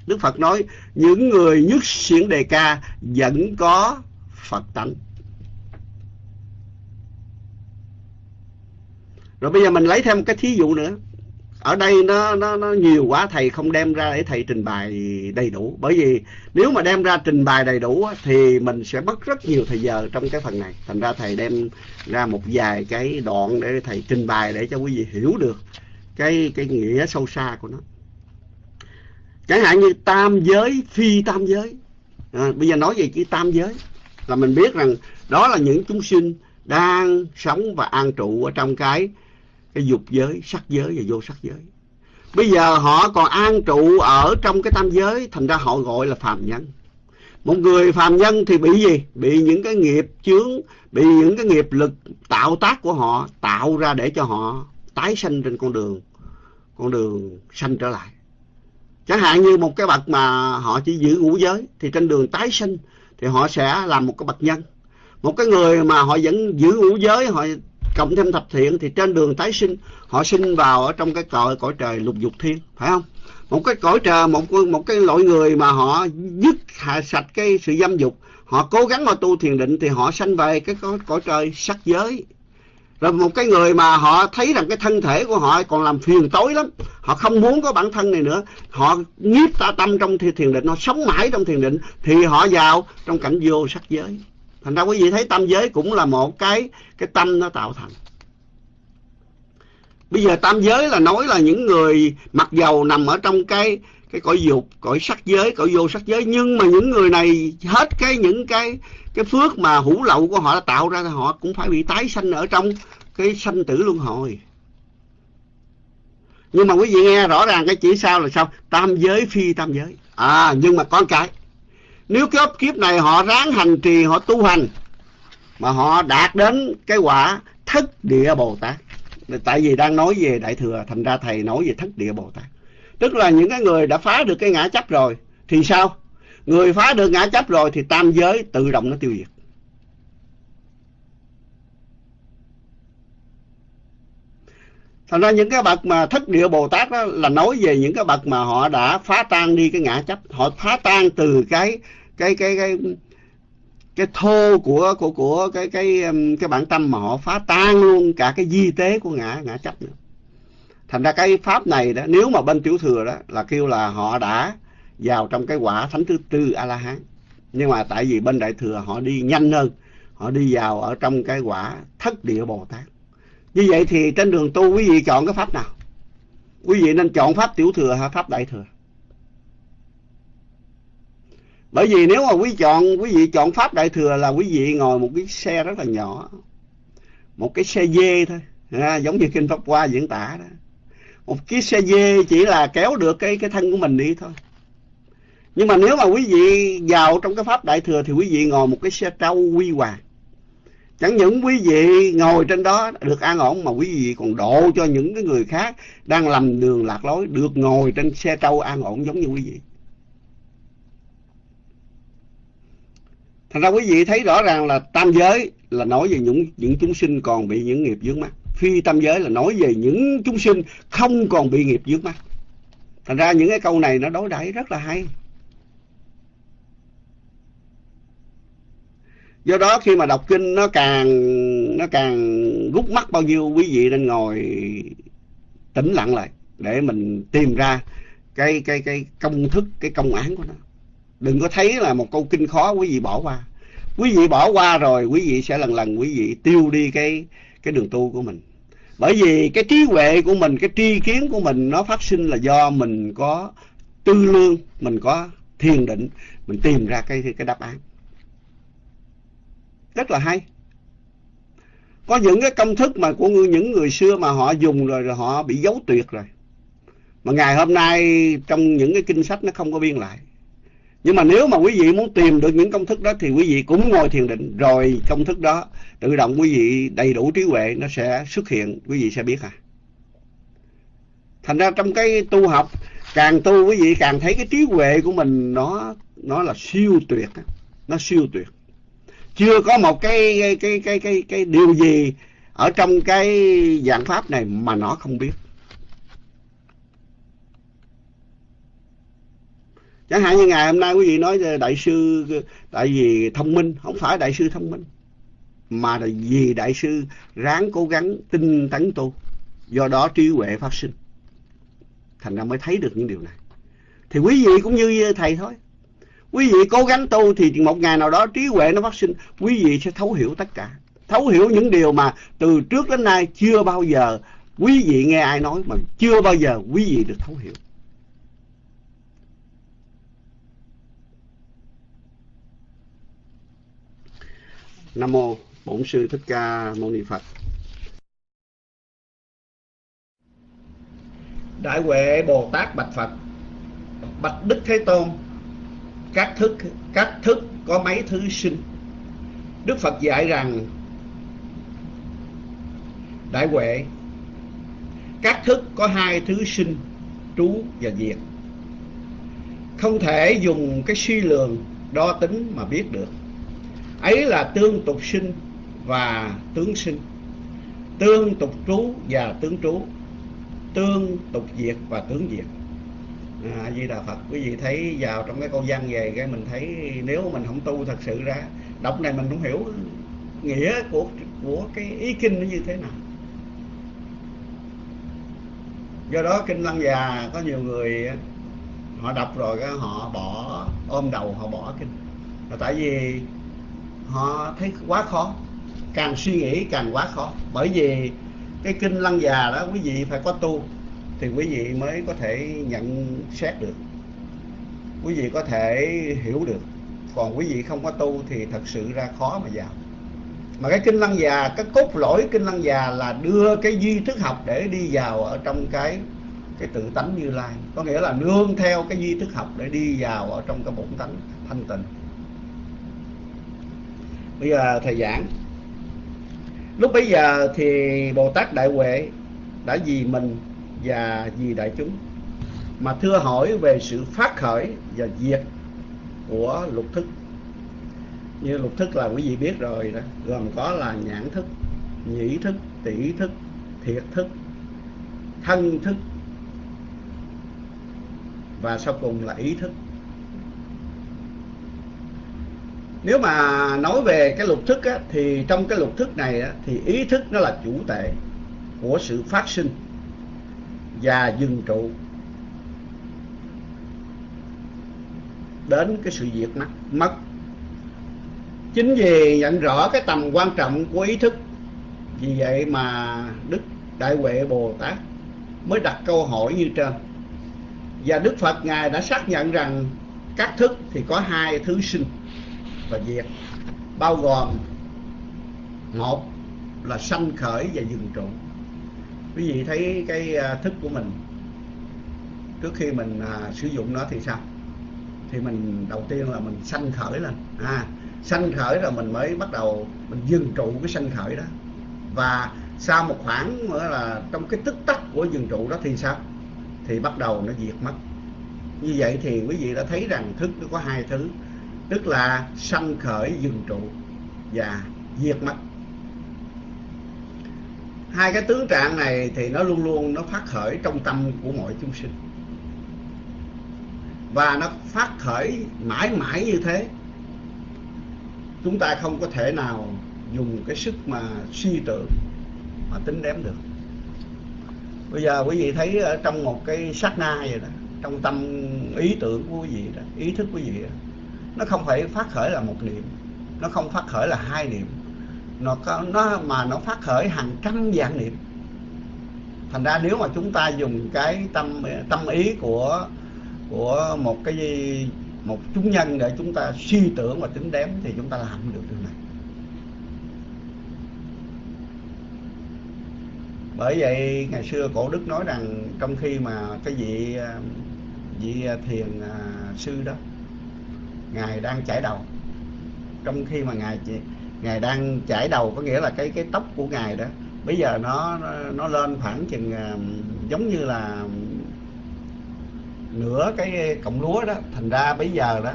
đức phật nói những người nhất xiển đề ca vẫn có phật tánh. Rồi bây giờ mình lấy thêm cái thí dụ nữa. Ở đây nó nó nó nhiều quá thầy không đem ra để thầy trình bày đầy đủ. Bởi vì nếu mà đem ra trình bày đầy đủ thì mình sẽ mất rất nhiều thời giờ trong cái phần này. Thành ra thầy đem ra một vài cái đoạn để thầy trình bày để cho quý vị hiểu được cái cái nghĩa sâu xa của nó. Chẳng hạn như tam giới phi tam giới. À, bây giờ nói về chữ tam giới là mình biết rằng đó là những chúng sinh đang sống và an trụ ở trong cái cái dục giới, sắc giới và vô sắc giới. Bây giờ họ còn an trụ ở trong cái tam giới, thành ra họ gọi là phàm nhân. Một người phàm nhân thì bị gì? Bị những cái nghiệp chướng, bị những cái nghiệp lực tạo tác của họ tạo ra để cho họ tái sanh trên con đường, con đường sanh trở lại. Chẳng hạn như một cái bậc mà họ chỉ giữ ngũ giới thì trên đường tái sinh thì họ sẽ làm một cái bậc nhân. Một cái người mà họ vẫn giữ ngũ giới, họ cộng thêm thập thiện thì trên đường tái sinh họ sinh vào ở trong cái cõi cõi trời lục dục thiên phải không? Một cái cõi trời một một cái loại người mà họ dứt hạ sạch cái sự dâm dục họ cố gắng mà tu thiền định thì họ sanh về cái cõi, cõi trời sắc giới. Rồi một cái người mà họ thấy rằng cái thân thể của họ còn làm phiền tối lắm họ không muốn có bản thân này nữa họ nhiếp ta tâm trong thiền định họ sống mãi trong thiền định thì họ vào trong cảnh vô sắc giới thành ra quý vị thấy tâm giới cũng là một cái cái tâm nó tạo thành. Bây giờ tam giới là nói là những người mặc dầu nằm ở trong cái cái cõi dục, cõi sắc giới, cõi vô sắc giới, nhưng mà những người này hết cái những cái cái phước mà hữu lậu của họ đã tạo ra họ cũng phải bị tái sanh ở trong cái sanh tử luân hồi. Nhưng mà quý vị nghe rõ ràng cái chỉ sao là sao? Tam giới phi tam giới. À nhưng mà con cái nếu cái kiếp này họ ráng hành trì, họ tu hành, mà họ đạt đến cái quả thất địa bồ tát. Tại vì đang nói về đại thừa, thành ra thầy nói về thất địa bồ tát. Tức là những cái người đã phá được cái ngã chấp rồi, thì sao? Người phá được ngã chấp rồi thì tam giới tự động nó tiêu diệt. Thành ra những cái bậc mà thất địa Bồ Tát đó là nói về những cái bậc mà họ đã phá tan đi cái ngã chấp, họ phá tan từ cái cái cái cái cái thô của của của cái cái um, cái bản tâm mà họ phá tan luôn cả cái di tế của ngã ngã chấp nữa. Thành ra cái pháp này đó nếu mà bên tiểu thừa đó là kêu là họ đã vào trong cái quả thánh thứ tư a la hán. Nhưng mà tại vì bên đại thừa họ đi nhanh hơn, họ đi vào ở trong cái quả thất địa Bồ Tát. Như vậy thì trên đường tu quý vị chọn cái pháp nào? Quý vị nên chọn pháp tiểu thừa hay pháp đại thừa? Bởi vì nếu mà quý chọn quý vị chọn pháp đại thừa là quý vị ngồi một cái xe rất là nhỏ. Một cái xe dê thôi, à, giống như kinh Pháp Hoa diễn tả đó. Một cái xe dê chỉ là kéo được cái cái thân của mình đi thôi. Nhưng mà nếu mà quý vị vào trong cái pháp đại thừa thì quý vị ngồi một cái xe trâu quy hoàng. Chẳng những quý vị ngồi trên đó được an ổn, mà quý vị còn độ cho những cái người khác đang lầm đường lạc lối được ngồi trên xe trâu an ổn giống như quý vị. Thành ra quý vị thấy rõ ràng là tam giới là nói về những những chúng sinh còn bị những nghiệp dướng mắt. Phi tam giới là nói về những chúng sinh không còn bị nghiệp dướng mắt. Thành ra những cái câu này nó đối đãi rất là hay. Do đó khi mà đọc kinh, nó càng nó càng rút mắt bao nhiêu, quý vị nên ngồi tĩnh lặng lại để mình tìm ra cái cái cái công thức, cái công án của nó. Đừng có thấy là một câu kinh khó quý vị bỏ qua. Quý vị bỏ qua rồi, quý vị sẽ lần lần quý vị tiêu đi cái cái đường tu của mình. Bởi vì cái trí huệ của mình, cái tri kiến của mình, nó phát sinh là do mình có tư lương, mình có thiền định, mình tìm ra cái cái đáp án rất là hay. Có những cái công thức mà của những người xưa mà họ dùng rồi, rồi họ bị giấu tuyệt rồi. Mà ngày hôm nay trong những cái kinh sách nó không có biên lại. Nhưng mà nếu mà quý vị muốn tìm được những công thức đó thì quý vị cũng ngồi thiền định. Rồi công thức đó tự động quý vị đầy đủ trí huệ nó sẽ xuất hiện. Quý vị sẽ biết à. Thành ra trong cái tu học càng tu quý vị càng thấy cái trí huệ của mình nó nó là siêu tuyệt nó siêu tuyệt chưa có một cái cái cái cái cái, cái điều gì ở trong cái dạng pháp này mà nó không biết. Chẳng hạn như ngày hôm nay quý vị nói đại sư tại vì thông minh không phải đại sư thông minh mà là vì đại sư ráng cố gắng tinh tấn tu. Do đó trí huệ phát sinh. Thành ra mới thấy được những điều này. Thì quý vị cũng như thầy thôi quý vị cố gắng tu thì một ngày nào đó trí huệ nó phát sinh. Quý vị sẽ thấu hiểu tất cả. Thấu hiểu những điều mà từ trước đến nay chưa bao giờ quý vị nghe ai nói, mà chưa bao giờ quý vị được thấu hiểu. Nam mô bổn sư thích ca mâu ni phật. Đại huệ bồ tát bạch phật, bạch đức thế tôn các thức các thức có mấy thứ sinh? Đức phật dạy rằng, đại huệ, các thức có hai thứ sinh, trú và diệt. Không thể dùng cái suy lường đo tính mà biết được. Ấy là tương tục sinh và tướng sinh. Tương tục trú và tướng trú. Tương tục diệt và tướng diệt à, di đà phật quý vị thấy vào trong cái câu văn về cái mình thấy nếu mình không tu thật sự ra đọc này mình không hiểu nghĩa của của cái ý kinh nó như thế nào. Do đó kinh lăng già có nhiều người họ đọc rồi họ bỏ ôm đầu họ bỏ kinh. Là tại vì họ thấy quá khó càng suy nghĩ càng quá khó. Bởi vì cái kinh lăng già đó quý vị phải có tu thì quý vị mới có thể nhận xét được. Quý vị có thể hiểu được. Còn quý vị không có tu thì thật sự ra khó mà vào. Mà cái kinh lăng già, cái cốt lõi kinh lăng già là đưa cái duy thức học để đi vào ở trong cái cái tự tánh như lai. Có nghĩa là nương theo cái duy thức học để đi vào ở trong cái bổn tánh thanh tịnh. Bây giờ thầy giảng. Lúc bây giờ thì bồ tát đại huệ đã vì mình và vì đại chúng. Mà thưa hỏi về sự phát khởi và diệt của lục thức. Như lục thức là quý vị biết rồi đó gồm có là nhãn thức nhĩ thức tỷ thức thiệt thức thân thức và sau cùng là ý thức. Nếu mà nói về cái lục thức á, thì trong cái lục thức này á, thì ý thức nó là chủ tệ của sự phát sinh và dừng trụ. Đến cái sự diệt mất mất. Chính vì nhận rõ cái tầm quan trọng của ý thức, vì vậy mà đức đại huệ bồ tát mới đặt câu hỏi như trên. Và đức phật ngài đã xác nhận rằng các thức thì có hai thứ sinh và diệt, bao gồm một là sanh khởi và dừng trụ quý vị thấy cái à, thức của mình. Trước khi mình à, sử dụng nó thì sao? Thì mình đầu tiên là mình sanh khởi lên. À sanh khởi rồi mình mới bắt đầu mình dừng trụ cái sanh khởi đó. Và sau một khoảng nữa là trong cái tức tắc của dừng trụ đó thì sao? Thì bắt đầu nó diệt mất. Như vậy thì quý vị đã thấy rằng thức nó có hai thứ. Tức là sanh khởi dừng trụ và diệt mất hai cái tướng trạng này thì nó luôn luôn nó phát khởi trong tâm của mọi chúng sinh. Và nó phát khởi mãi mãi như thế. Chúng ta không có thể nào dùng cái sức mà suy tưởng mà tính đếm được. Bây giờ quý vị thấy ở trong một cái sát na vậy đó trong tâm ý tưởng của quý vị đó ý thức của quý vị đó, nó không phải phát khởi là một niệm nó không phát khởi là hai niệm nó có, nó mà nó phát khởi hàng trăm vạn niệm. Thành ra nếu mà chúng ta dùng cái tâm tâm ý của của một cái, một chúng nhân để chúng ta suy tưởng và tính đếm thì chúng ta làm được điều này. Bởi vậy, ngày xưa cổ đức nói rằng trong khi mà cái vị vị thiền à, sư đó, ngài đang chảy đầu. Trong khi mà ngài ngài đang chải đầu có nghĩa là cái cái tóc của ngài đó. Bây giờ nó nó lên khoảng chừng à, giống như là nửa cái cọng lúa đó. Thành ra bây giờ đó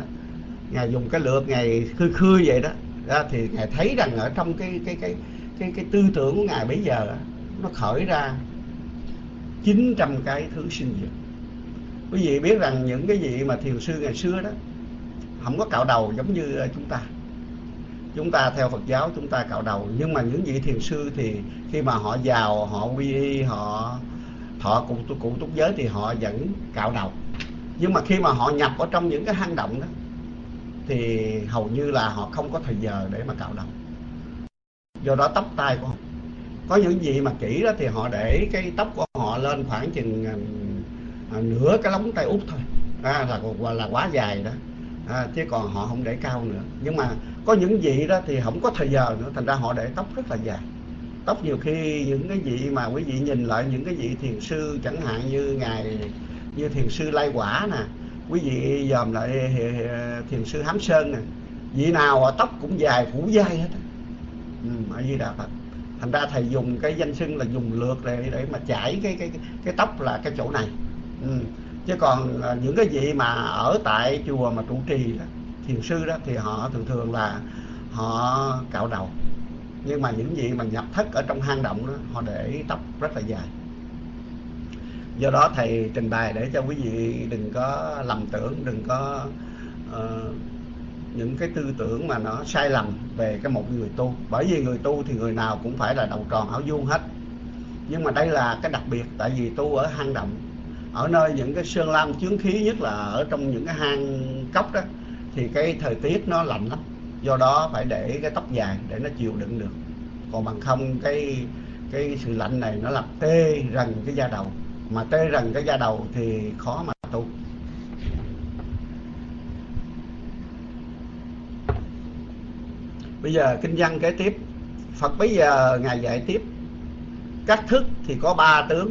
ngài dùng cái lược ngài khơi khơi vậy đó. Ra thì ngài thấy rằng ở trong cái cái cái cái cái tư tưởng của ngài bây giờ đó, nó khởi ra 900 cái thứ sinh diệt. Quý vị biết rằng những cái gì mà thiền sư ngày xưa đó không có cạo đầu giống như à, chúng ta chúng ta theo Phật giáo chúng ta cạo đầu. Nhưng mà những vị thiền sư thì khi mà họ giàu họ quy y họ thọ cụ cụ túc giới thì họ vẫn cạo đầu. Nhưng mà khi mà họ nhập ở trong những cái hang động đó thì hầu như là họ không có thời giờ để mà cạo đầu. Do đó tóc tai của họ. Có những gì mà kỹ đó thì họ để cái tóc của họ lên khoảng chừng à, nửa cái lóng tay út thôi. À, là là quá dài đó à, chứ còn họ không để cao nữa. Nhưng mà có những vị đó thì không có thời giờ nữa. Thành ra họ để tóc rất là dài. Tóc nhiều khi những cái vị mà quý vị nhìn lại những cái vị thiền sư chẳng hạn như ngài như thiền sư lai quả nè quý vị dòm lại ờ, ờ, thiền sư hám sơn nè vị nào tóc cũng dài phủ dai hết ừ, a di đà phật. Thành ra thầy dùng cái danh xưng là dùng lượt để để mà chải cái cái cái tóc là cái chỗ này. Ừ chứ còn à, những cái vị mà ở tại chùa mà trụ trì đó, thiền sư đó thì họ thường thường là họ cạo đầu. Nhưng mà những vị mà nhập thất ở trong hang động đó họ để tóc rất là dài. Do đó thầy trình bày để cho quý vị đừng có lầm tưởng đừng có uh, những cái tư tưởng mà nó sai lầm về cái một người tu. Bởi vì người tu thì người nào cũng phải là đầu tròn áo vuông hết. Nhưng mà đây là cái đặc biệt tại vì tu ở hang động ở nơi những cái sơn lam chướng khí, nhất là ở trong những cái hang cốc đó, thì cái thời tiết nó lạnh lắm. Do đó phải để cái tóc dài để nó chịu đựng được. Còn bằng không, cái cái sự lạnh này nó làm tê rần cái da đầu. Mà tê rần cái da đầu thì khó mà tu. Bây giờ kinh văn kế tiếp. Phật bây giờ ngài dạy tiếp. Các thức thì có ba tướng.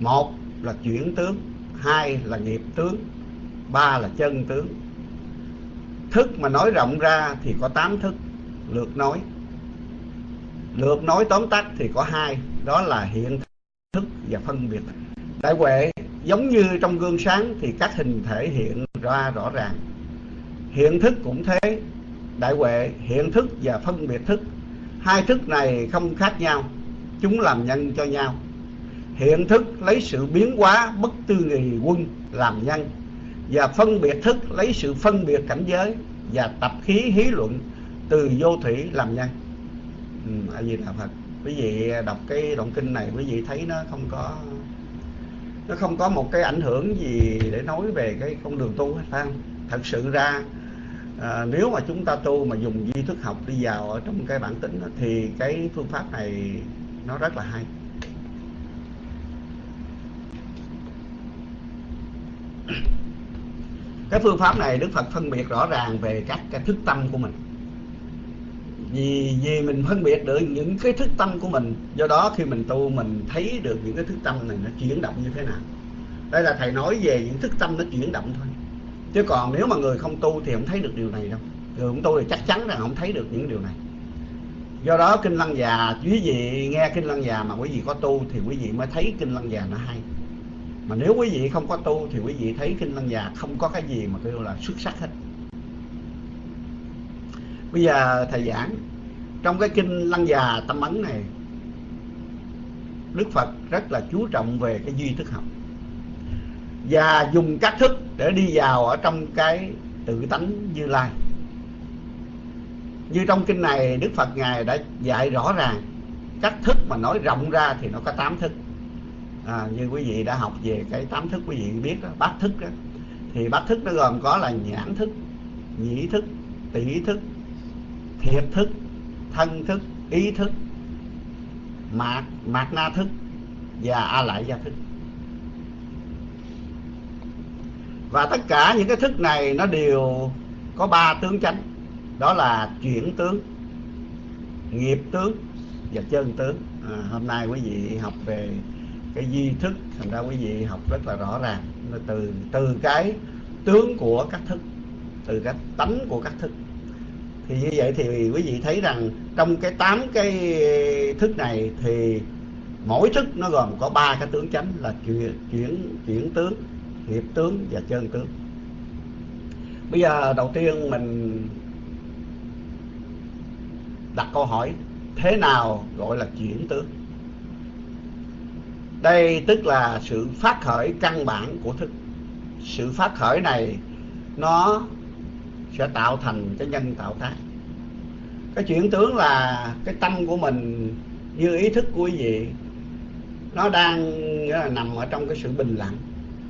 Một là chuyển tướng, hai là nghiệp tướng, ba là chân tướng. Thức mà nói rộng ra thì có tám thức, lượt nói. Lượt nói tóm tắt thì có hai, đó là hiện thức và phân biệt. Đại huệ, giống như trong gương sáng thì các hình thể hiện ra rõ ràng. Hiện thức cũng thế. Đại huệ, hiện thức và phân biệt thức. Hai thức này không khác nhau, chúng làm nhân cho nhau hiện thức lấy sự biến hóa bất tư nghị quân làm nhân và phân biệt thức lấy sự phân biệt cảnh giới và tập khí hí luận từ vô thủy làm nhân. Ừ, a di đà phật. Quý vị đọc cái đoạn kinh này quý vị thấy nó không có nó không có một cái ảnh hưởng gì để nói về cái con đường tu hết phải không? Thật sự ra à, nếu mà chúng ta tu mà dùng duy thức học đi vào ở trong cái bản tính đó, thì cái phương pháp này nó rất là hay. <coughs> cái phương pháp này đức phật phân biệt rõ ràng về các cái thức tâm của mình. Vì vì mình phân biệt được những cái thức tâm của mình, do đó khi mình tu mình thấy được những cái thức tâm này nó chuyển động như thế nào. Đây là thầy nói về những thức tâm nó chuyển động thôi. Chứ còn nếu mà người không tu thì không thấy được điều này đâu. Người không tu thì chắc chắn là không thấy được những điều này. Do đó kinh lăng già, quý vị nghe kinh lăng già mà quý vị có tu thì quý vị mới thấy kinh lăng già nó hay mà nếu quý vị không có tu thì quý vị thấy kinh lăng già không có cái gì mà kêu là xuất sắc hết. Bây giờ thầy giảng, trong cái kinh lăng già tâm ấn này, đức phật rất là chú trọng về cái duy thức học. Và dùng các thức để đi vào ở trong cái tự tánh như lai. Như trong kinh này, đức phật ngài đã dạy rõ ràng các thức mà nói rộng ra thì nó có tám thức à, như quý vị đã học về cái tám thức quý vị biết đó bát thức đó. Thì bát thức nó gồm có là nhãn thức nhĩ thức tỷ thức thiệt thức thân thức ý thức mạt mạt na thức và a lại gia thức. Và tất cả những cái thức này nó đều có ba tướng chánh đó là chuyển tướng nghiệp tướng và chân tướng. À, hôm nay quý vị học về cái di thức. Thành ra quý vị học rất là rõ ràng. Từ từ cái tướng của các thức, từ cái tánh của các thức. Thì như vậy thì quý vị thấy rằng trong cái tám cái thức này thì mỗi thức nó gồm có ba cái tướng chánh là chuyển chuyển chuyển tướng, nghiệp tướng và chân tướng. Bây giờ đầu tiên mình đặt câu hỏi, thế nào gọi là chuyển tướng? Đây tức là sự phát khởi căn bản của thức. Sự phát khởi này, nó sẽ tạo thành cái nhân tạo tác cái chuyển tướng là cái tâm của mình như ý thức của quý vị, nó đang là nằm ở trong cái sự bình lặng.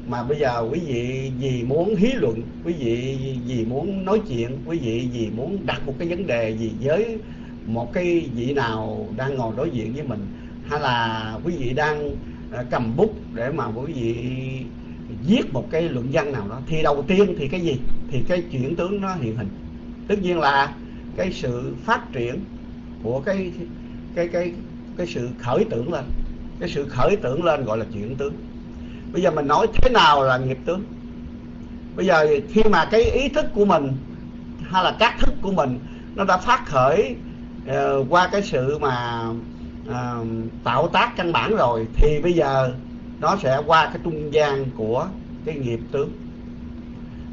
Mà bây giờ quý vị vì muốn hí luận, quý vị vì muốn nói chuyện, quý vị vì muốn đặt một cái vấn đề gì với một cái vị nào đang ngồi đối diện với mình, hay là quý vị đang cầm bút để mà quý vị viết một cái luận văn nào đó. Thì đầu tiên thì cái gì? Thì cái chuyển tướng nó hiện hình. Tất nhiên là cái sự phát triển của cái cái cái cái sự khởi tưởng lên. Cái sự khởi tưởng lên gọi là chuyển tướng. Bây giờ mình nói thế nào là nghiệp tướng? Bây giờ khi mà cái ý thức của mình hay là các thức của mình nó đã phát khởi uh, qua cái sự mà À, tạo tác căn bản rồi thì bây giờ nó sẽ qua cái trung gian của cái nghiệp tướng.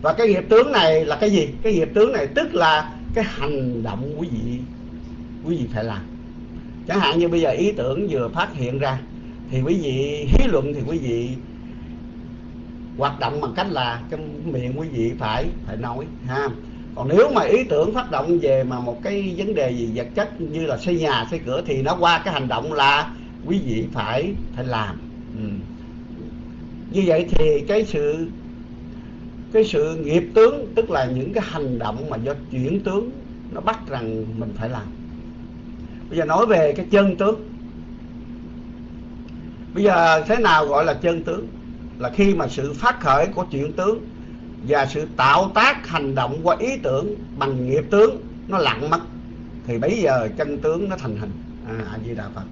Và cái nghiệp tướng này là cái gì? Cái nghiệp tướng này tức là cái hành động quý vị quý vị phải làm. Chẳng hạn như bây giờ ý tưởng vừa phát hiện ra, thì quý vị hí luận thì quý vị hoạt động bằng cách là cái miệng quý vị phải phải nói, ha còn nếu mà ý tưởng phát động về mà một cái vấn đề gì vật chất như là xây nhà, xây cửa thì nó qua cái hành động là quý vị phải phải làm. Ừ. như vậy thì cái sự cái sự nghiệp tướng, tức là những cái hành động mà do chuyển tướng, nó bắt rằng mình phải làm. Bây giờ nói về cái chân tướng. Bây giờ thế nào gọi là chân tướng? Là khi mà sự phát khởi của chuyển tướng và sự tạo tác hành động qua ý tưởng bằng nghiệp tướng nó lặng mất. Thì bây giờ chân tướng nó thành hình. À, a di đà phật.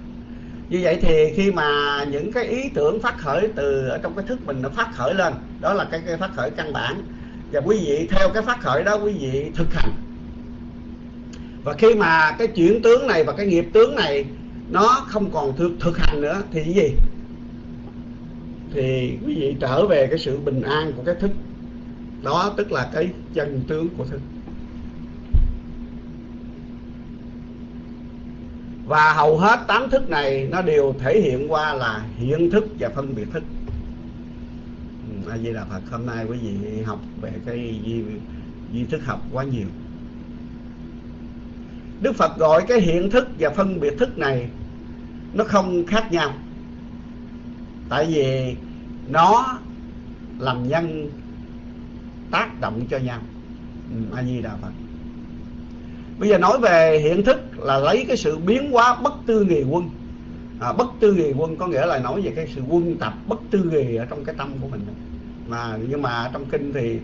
Như vậy thì khi mà những cái ý tưởng phát khởi từ ở trong cái thức mình nó phát khởi lên đó là cái, cái phát khởi căn bản. Và quý vị theo cái phát khởi đó quý vị thực hành. Và khi mà cái chuyển tướng này và cái nghiệp tướng này nó không còn thực, thực hành nữa thì cái gì? Thì quý vị trở về cái sự bình an của cái thức đó tức là cái chân tướng của thức và hầu hết tám thức này nó đều thể hiện qua là hiện thức và phân biệt thức. A di đà phật hôm nay quý vị học về cái di, di thức học quá nhiều. Đức phật gọi cái hiện thức và phân biệt thức này nó không khác nhau. Tại vì nó làm nhân tác động cho nhau. Ừ, a di đà phật. Bây giờ nói về hiện thức là lấy cái sự biến hóa bất tư nghề quân. À, bất tư nghề quân có nghĩa là nói về cái sự quân tập bất tư nghề ở trong cái tâm của mình. Mà nhưng mà trong kinh thì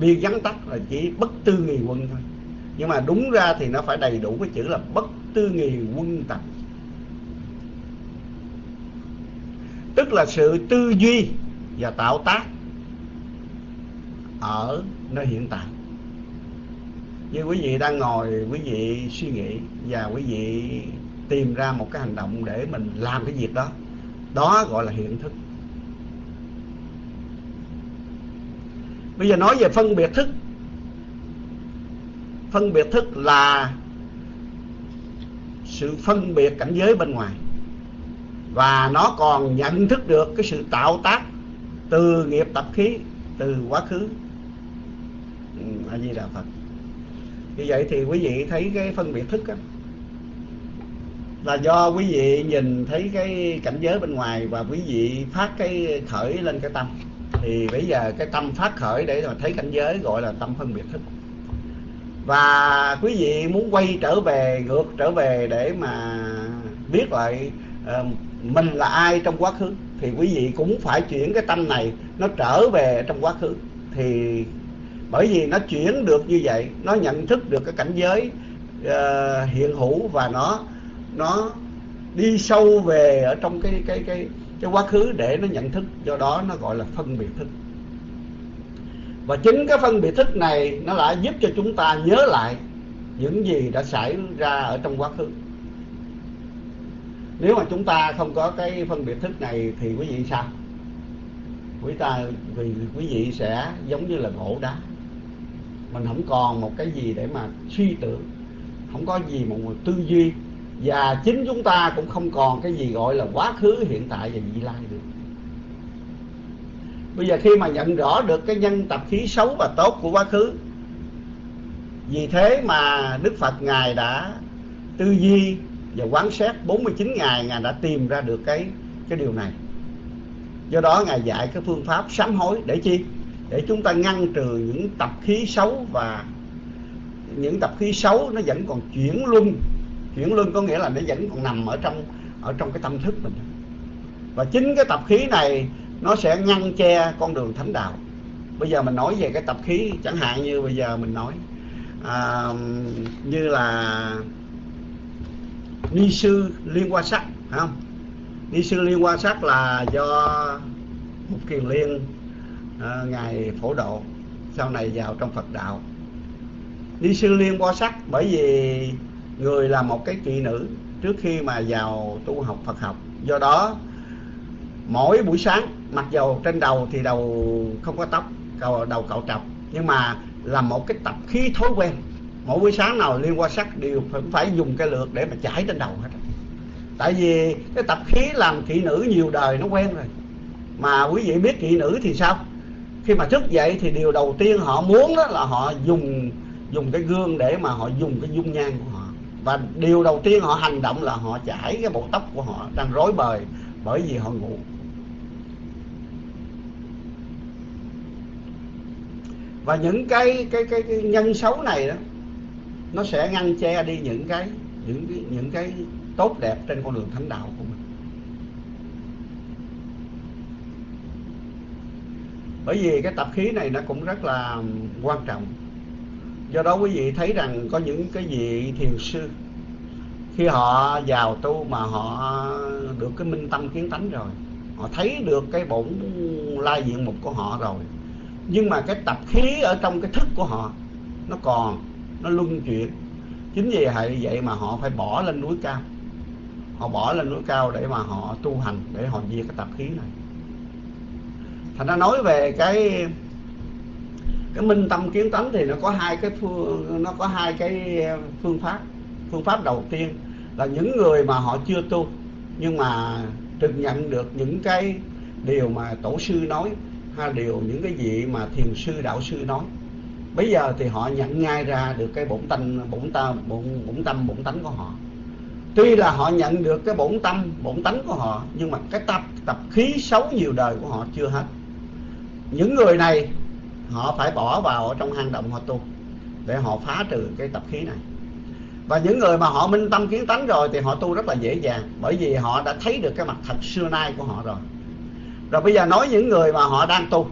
biên vắn tắt là chỉ bất tư nghề quân thôi. Nhưng mà đúng ra thì nó phải đầy đủ cái chữ là bất tư nghề quân tập. Tức là sự tư duy và tạo tác ở nơi hiện tại. Như quý vị đang ngồi, quý vị suy nghĩ và quý vị tìm ra một cái hành động để mình làm cái việc đó. Đó gọi là hiện thức. Bây giờ nói về phân biệt thức. Phân biệt thức là sự phân biệt cảnh giới bên ngoài. Và nó còn nhận thức được cái sự tạo tác từ nghiệp tập khí, từ quá khứ a di đà phật. Như vậy thì quý vị thấy cái phân biệt thức á là do quý vị nhìn thấy cái cảnh giới bên ngoài và quý vị phát cái khởi lên cái tâm. Thì bây giờ cái tâm phát khởi để mà thấy cảnh giới gọi là tâm phân biệt thức. Và quý vị muốn quay trở về ngược trở về để mà biết lại uh, mình là ai trong quá khứ thì quý vị cũng phải chuyển cái tâm này nó trở về trong quá khứ. Thì bởi vì nó chuyển được như vậy nó nhận thức được cái cảnh giới uh, hiện hữu và nó nó đi sâu về ở trong cái cái cái cái quá khứ để nó nhận thức. Do đó nó gọi là phân biệt thức. Và chính cái phân biệt thức này nó lại giúp cho chúng ta nhớ lại những gì đã xảy ra ở trong quá khứ. Nếu mà chúng ta không có cái phân biệt thức này thì quý vị sao? Quý ta vì quý vị sẽ giống như là gỗ đá mình không còn một cái gì để mà suy tưởng. Không có gì một, một tư duy. Và chính chúng ta cũng không còn cái gì gọi là quá khứ hiện tại và vị lai được. Bây giờ khi mà nhận rõ được cái nhân tập khí xấu và tốt của quá khứ vì thế mà Đức Phật Ngài đã tư duy và quán xét 49 ngày Ngài đã tìm ra được cái cái điều này. Do đó Ngài dạy cái phương pháp sám hối để chi? Để chúng ta ngăn trừ những tập khí xấu và những tập khí xấu nó vẫn còn chuyển luân. Chuyển luân có nghĩa là nó vẫn còn nằm ở trong ở trong cái tâm thức mình. Và chính cái tập khí này nó sẽ ngăn che con đường thánh đạo. Bây giờ mình nói về cái tập khí chẳng hạn như bây giờ mình nói à, như là ni sư liên quan sắc phải không? Ni sư liên quan sắc là do một kiền liên à, ngài phổ độ sau này vào trong phật đạo. Ni sư liên bo sắc bởi vì người là một cái kỵ nữ trước khi mà vào tu học phật học. Do đó mỗi buổi sáng mặc dầu trên đầu thì đầu không có tóc đầu cạo trọc nhưng mà là một cái tập khí thói quen. Mỗi buổi sáng nào liên quan sắc đều phải, phải dùng cái lượt để mà chải trên đầu hết. Tại vì cái tập khí làm kỵ nữ nhiều đời nó quen rồi. Mà quý vị biết kỵ nữ thì sao? Khi mà thức dậy thì điều đầu tiên họ muốn đó là họ dùng dùng cái gương để mà họ dùng cái dung nhan của họ. Và điều đầu tiên họ hành động là họ chải cái bộ tóc của họ đang rối bời bởi vì họ ngủ. Và những cái cái cái, cái nhân xấu này đó nó sẽ ngăn che đi những cái những cái, những cái tốt đẹp trên con đường thánh đạo của bởi vì cái tập khí này nó cũng rất là quan trọng. Do đó quý vị thấy rằng có những cái vị thiền sư, khi họ vào tu mà họ được cái minh tâm kiến tánh rồi, họ thấy được cái bổn lai diện mục của họ rồi. Nhưng mà cái tập khí ở trong cái thức của họ, nó còn, nó luân chuyển. Chính vì vậy vậy mà họ phải bỏ lên núi cao. Họ bỏ lên núi cao để mà họ tu hành, để họ diệt cái tập khí này thành ra nói về cái cái minh tâm kiến tánh thì nó có hai cái phương nó có hai cái phương pháp. Phương pháp đầu tiên là những người mà họ chưa tu nhưng mà trực nhận được những cái điều mà tổ sư nói hay điều những cái gì mà thiền sư đạo sư nói. Bây giờ thì họ nhận ngay ra được cái bổn tâm bổn tâm bổn, bổn tâm bổn tánh của họ. Tuy là họ nhận được cái bổn tâm bổn tánh của họ nhưng mà cái tập tập khí xấu nhiều đời của họ chưa hết những người này họ phải bỏ vào trong hang động họ tu để họ phá trừ cái tập khí này. Và những người mà họ minh tâm kiến tánh rồi thì họ tu rất là dễ dàng bởi vì họ đã thấy được cái mặt thật xưa nay của họ rồi. Rồi bây giờ nói những người mà họ đang tu.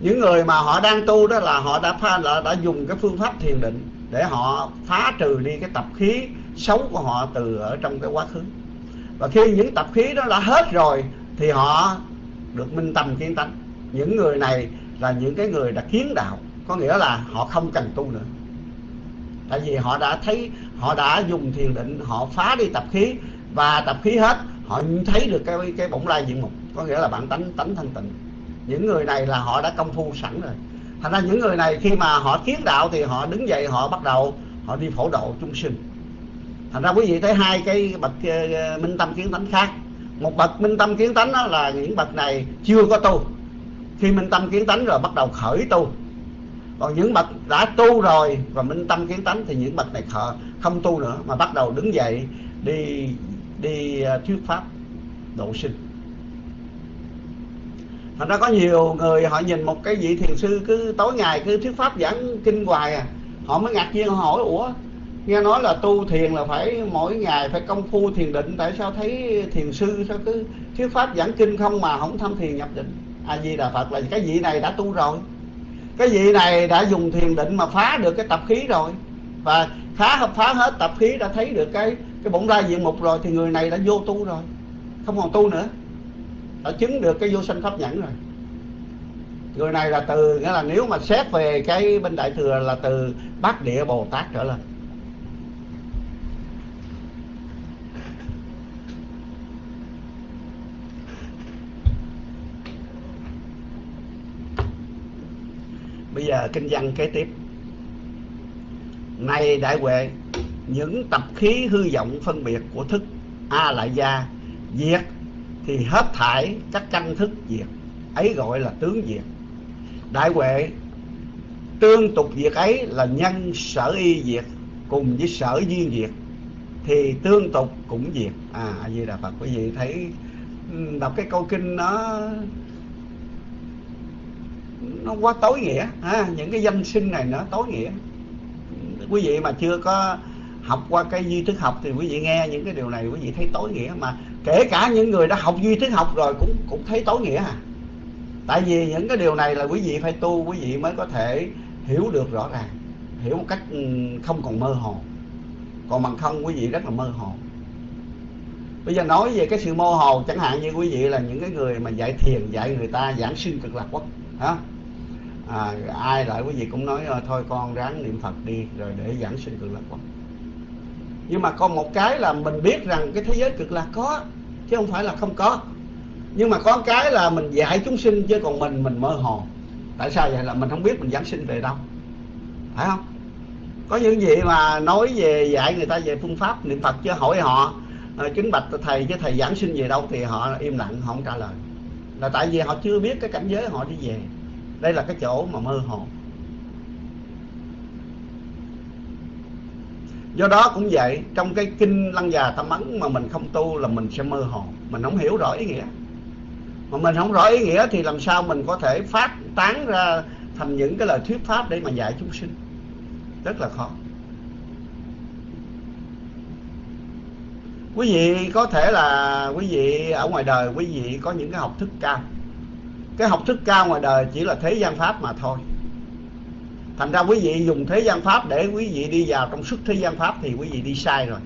Những người mà họ đang tu đó là họ đã pha đã, đã dùng cái phương pháp thiền định để họ phá trừ đi cái tập khí xấu của họ từ ở trong cái quá khứ. Và khi những tập khí đó đã hết rồi thì họ được minh tâm kiến tánh những người này là những cái người đã kiến đạo, có nghĩa là họ không cần tu nữa. Tại vì họ đã thấy, họ đã dùng thiền định, họ phá đi tập khí, và tập khí hết, họ thấy được cái cái bổng lai diện mục, có nghĩa là bản tánh tánh thanh tịnh. Những người này là họ đã công phu sẵn rồi. Thành ra những người này khi mà họ kiến đạo thì họ đứng dậy, họ bắt đầu, họ đi phổ độ chúng sinh. Thành ra quý vị thấy hai cái bậc ờ, ờ, minh tâm kiến tánh khác. Một bậc minh tâm kiến tánh đó là những bậc này chưa có tu khi minh tâm kiến tánh rồi bắt đầu khởi tu. Còn những bậc đã tu rồi và minh tâm kiến tánh thì những bậc này khờ, không tu nữa mà bắt đầu đứng dậy đi đi à, thuyết pháp độ sinh. Thành ra có nhiều người họ nhìn một cái vị thiền sư cứ tối ngày cứ thuyết pháp giảng kinh hoài à. Họ mới ngạc nhiên hỏi ủa nghe nói là tu thiền là phải mỗi ngày phải công phu thiền định tại sao thấy thiền sư sao cứ thuyết pháp giảng kinh không mà không tham thiền nhập định? A di đà phật là cái vị này đã tu rồi. Cái vị này đã dùng thiền định mà phá được cái tập khí rồi. Và phá phá hết tập khí đã thấy được cái cái bổn ra diện mục rồi thì người này đã vô tu rồi. Không còn tu nữa. Đã chứng được cái vô sanh pháp nhẫn rồi. Người này là từ, nghĩa là nếu mà xét về cái bên đại thừa là từ bát địa bồ tát trở lên. Bây giờ kinh văn kế tiếp. Này đại huệ, những tập khí hư vọng phân biệt của thức a lại gia diệt thì hết thải các căn thức diệt. Ấy gọi là tướng diệt. Đại huệ, tương tục diệt ấy là nhân sở y diệt cùng với sở duyên diệt thì tương tục cũng diệt. À vậy là phật, quý vị thấy đọc cái câu kinh nó nó quá tối nghĩa. Ha những cái danh sinh này nó tối nghĩa. Quý vị mà chưa có học qua cái duy thức học thì quý vị nghe những cái điều này, quý vị thấy tối nghĩa. Mà kể cả những người đã học duy thức học rồi cũng cũng thấy tối nghĩa à. Tại vì những cái điều này là quý vị phải tu, quý vị mới có thể hiểu được rõ ràng, hiểu một cách ừ, không còn mơ hồ. Còn bằng không, quý vị rất là mơ hồ. Bây giờ nói về cái sự mơ hồ, chẳng hạn như quý vị là những cái người mà dạy thiền, dạy người ta giảng sinh cực lạc quốc đó à, ai lại quý vị cũng nói ờ, thôi con ráng niệm phật đi rồi để giảng sinh cực lạc quốc nhưng mà có một cái là mình biết rằng cái thế giới cực lạc có chứ không phải là không có. Nhưng mà có cái là mình dạy chúng sinh chứ còn mình mình mơ hồ. Tại sao vậy? Là mình không biết mình giảng sinh về đâu. Phải không? Có những gì mà nói về dạy người ta về phương pháp niệm phật chứ hỏi họ ờ, kính bạch thầy chứ thầy giảng sinh về đâu thì họ im lặng họ không trả lời là tại vì họ chưa biết cái cảnh giới họ đi về. Đây là cái chỗ mà mơ hồ. Do đó cũng vậy, trong cái kinh lăng già tâm ấn mà mình không tu là mình sẽ mơ hồ. Mình không hiểu rõ ý nghĩa. Mà mình không rõ ý nghĩa thì làm sao mình có thể phát tán ra thành những cái lời thuyết pháp để mà dạy chúng sinh? Rất là khó. Quý vị có thể là quý vị ở ngoài đời, quý vị có những cái học thức cao. Cái học thức cao ngoài đời chỉ là thế gian pháp mà thôi. Thành ra quý vị dùng thế gian pháp để quý vị đi vào trong sức thế gian pháp thì quý vị đi sai rồi,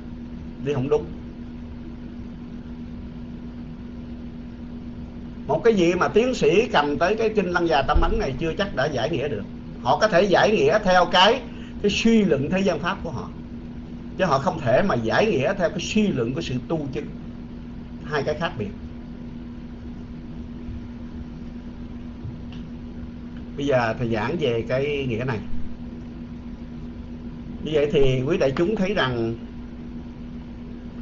đi không đúng. Một cái gì mà tiến sĩ cầm tới cái kinh lăng già tâm ấn này chưa chắc đã giải nghĩa được. Họ có thể giải nghĩa theo cái cái suy luận thế gian pháp của họ chứ họ không thể mà giải nghĩa theo cái suy luận của sự tu chứng hai cái khác biệt. Bây giờ thầy giảng về cái nghĩa này. Như vậy thì quý đại chúng thấy rằng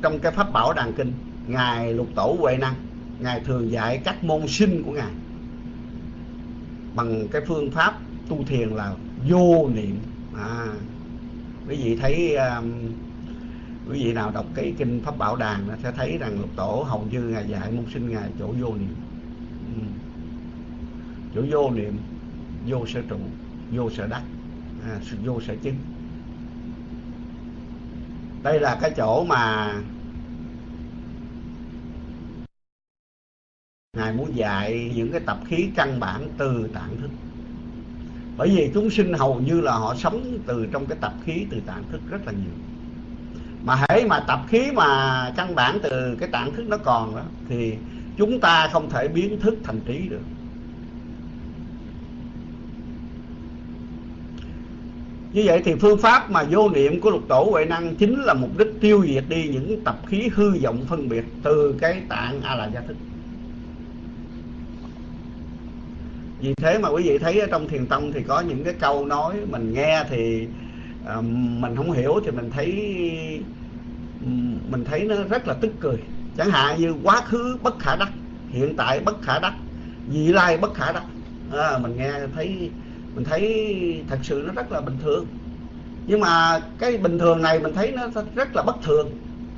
trong cái pháp bảo đàn kinh ngài lục tổ huệ năng ngài thường dạy các môn sinh của ngài bằng cái phương pháp tu thiền là vô niệm. À, quý vị thấy um, quý vị nào đọc cái kinh pháp bảo đàn nó sẽ thấy rằng lục tổ hầu như ngài dạy môn sinh ngài chỗ vô niệm. Ừ. chỗ vô niệm vô sở trụ vô sở đắc à, vô sở chứng. Đây là cái chỗ mà ngài muốn dạy những cái tập khí căn bản từ tạng thức. Bởi vì chúng sinh hầu như là họ sống từ trong cái tập khí từ tạng thức rất là nhiều mà hễ mà tập khí mà căn bản từ cái tạng thức nó còn đó, thì chúng ta không thể biến thức thành trí được. Như vậy thì phương pháp mà vô niệm của lục tổ huệ năng chính là mục đích tiêu diệt đi những tập khí hư vọng phân biệt từ cái tạng a la gia thức. Vì thế mà quý vị thấy ở trong thiền tông thì có những cái câu nói mình nghe thì À, mình không hiểu thì mình thấy mình thấy nó rất là tức cười. Chẳng hạn như quá khứ bất khả đắc hiện tại bất khả đắc vị lai bất khả đắc. À, mình nghe thấy mình thấy thật sự nó rất là bình thường. Nhưng mà cái bình thường này mình thấy nó rất là bất thường.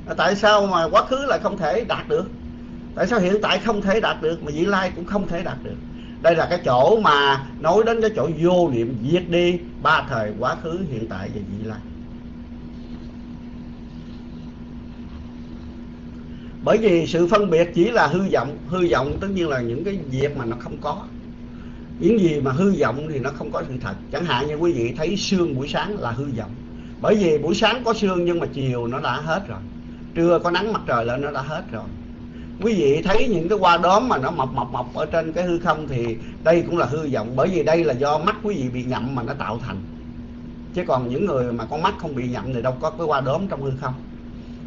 À, tại sao mà quá khứ lại không thể đạt được? Tại sao hiện tại không thể đạt được mà vị lai cũng không thể đạt được? Đây là cái chỗ mà nói đến cái chỗ vô niệm diệt đi ba thời quá khứ, hiện tại và vị lai. Bởi vì sự phân biệt chỉ là hư vọng hư vọng tất nhiên là những cái việc mà nó không có. Những gì mà hư vọng thì nó không có sự thật. Chẳng hạn như quý vị thấy sương buổi sáng là hư vọng. Bởi vì buổi sáng có sương nhưng mà chiều nó đã hết rồi. Trưa có nắng mặt trời lên nó đã hết rồi quý vị thấy những cái hoa đốm mà nó mọc mọc mọc ở trên cái hư không thì đây cũng là hư vọng, bởi vì đây là do mắt quý vị bị nhậm mà nó tạo thành. Chứ còn những người mà con mắt không bị nhậm thì đâu có cái hoa đốm trong hư không.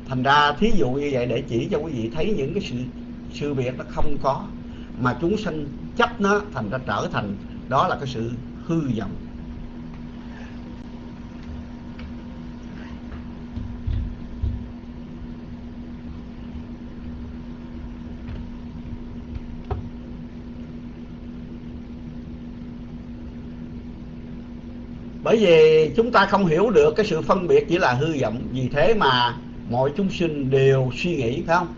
Thành ra thí dụ như vậy để chỉ cho quý vị thấy những cái sự sự việc nó không có, mà chúng sanh chấp nó thành ra trở thành, đó là cái sự hư vọng. Bởi vì chúng ta không hiểu được cái sự phân biệt chỉ là hư vọng. Vì thế mà mọi chúng sinh đều suy nghĩ phải không?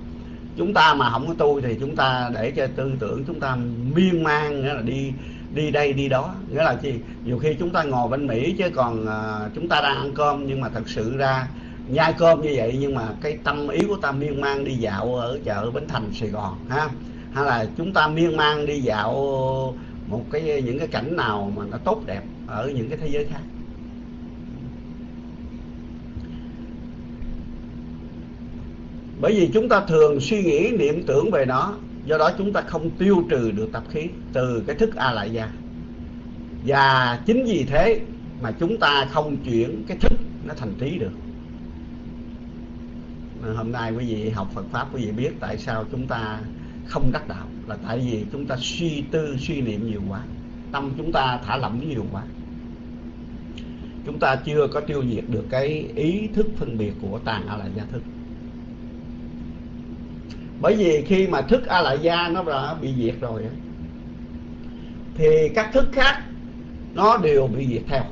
Chúng ta mà không có tu thì chúng ta để cho tư tưởng chúng ta miên man nghĩa là đi đi đây đi đó. Nghĩa là gì? Nhiều khi chúng ta ngồi bên mỹ chứ còn uh, chúng ta đang ăn cơm nhưng mà thật sự ra nhai cơm như vậy nhưng mà cái tâm ý của ta miên man đi dạo ở chợ bến thành sài gòn ha? Hay là chúng ta miên man đi dạo một cái những cái cảnh nào mà nó tốt đẹp? Ở những cái thế giới khác. Bởi vì chúng ta thường suy nghĩ niệm tưởng về nó, do đó chúng ta không tiêu trừ được tập khí từ cái thức a lại gia và chính vì thế mà chúng ta không chuyển cái thức nó thành trí được. Hôm nay quý vị học Phật pháp, quý vị biết tại sao chúng ta không đắc đạo, là tại vì chúng ta suy tư, suy niệm nhiều quá, tâm chúng ta thả lỏng nhiều quá chúng ta chưa có tiêu diệt được cái ý thức phân biệt của tàn a la gia thức. Bởi vì khi mà thức a lại gia nó đã bị diệt rồi thì các thức khác nó đều bị diệt theo.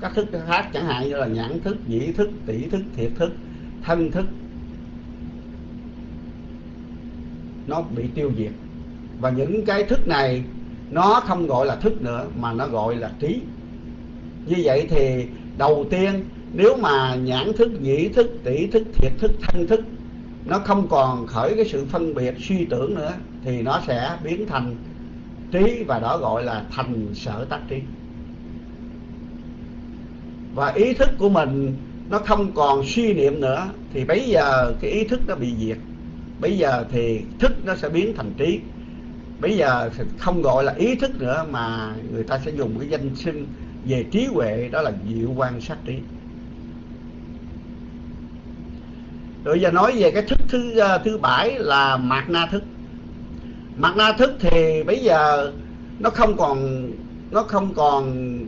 Các thức khác chẳng hạn như là nhãn thức, nhĩ thức, tỷ thức, thiệt thức, thân thức, nó bị tiêu diệt. Và những cái thức này nó không gọi là thức nữa, mà nó gọi là trí như vậy thì đầu tiên, nếu mà nhãn thức, nhĩ thức, tỷ thức, thiệt thức, thân thức, nó không còn khởi cái sự phân biệt, suy tưởng nữa, thì nó sẽ biến thành trí và đó gọi là thành sở tác trí. Và ý thức của mình nó không còn suy niệm nữa, thì bây giờ cái ý thức nó bị diệt. Bây giờ thì thức nó sẽ biến thành trí. Bây giờ không gọi là ý thức nữa mà người ta sẽ dùng cái danh xưng về trí huệ, đó là diệu quan sát trí. Rồi giờ nói về cái thức thứ ờ, thứ bảy là mạt na thức. Mạt na thức thì bây giờ nó không còn, nó không còn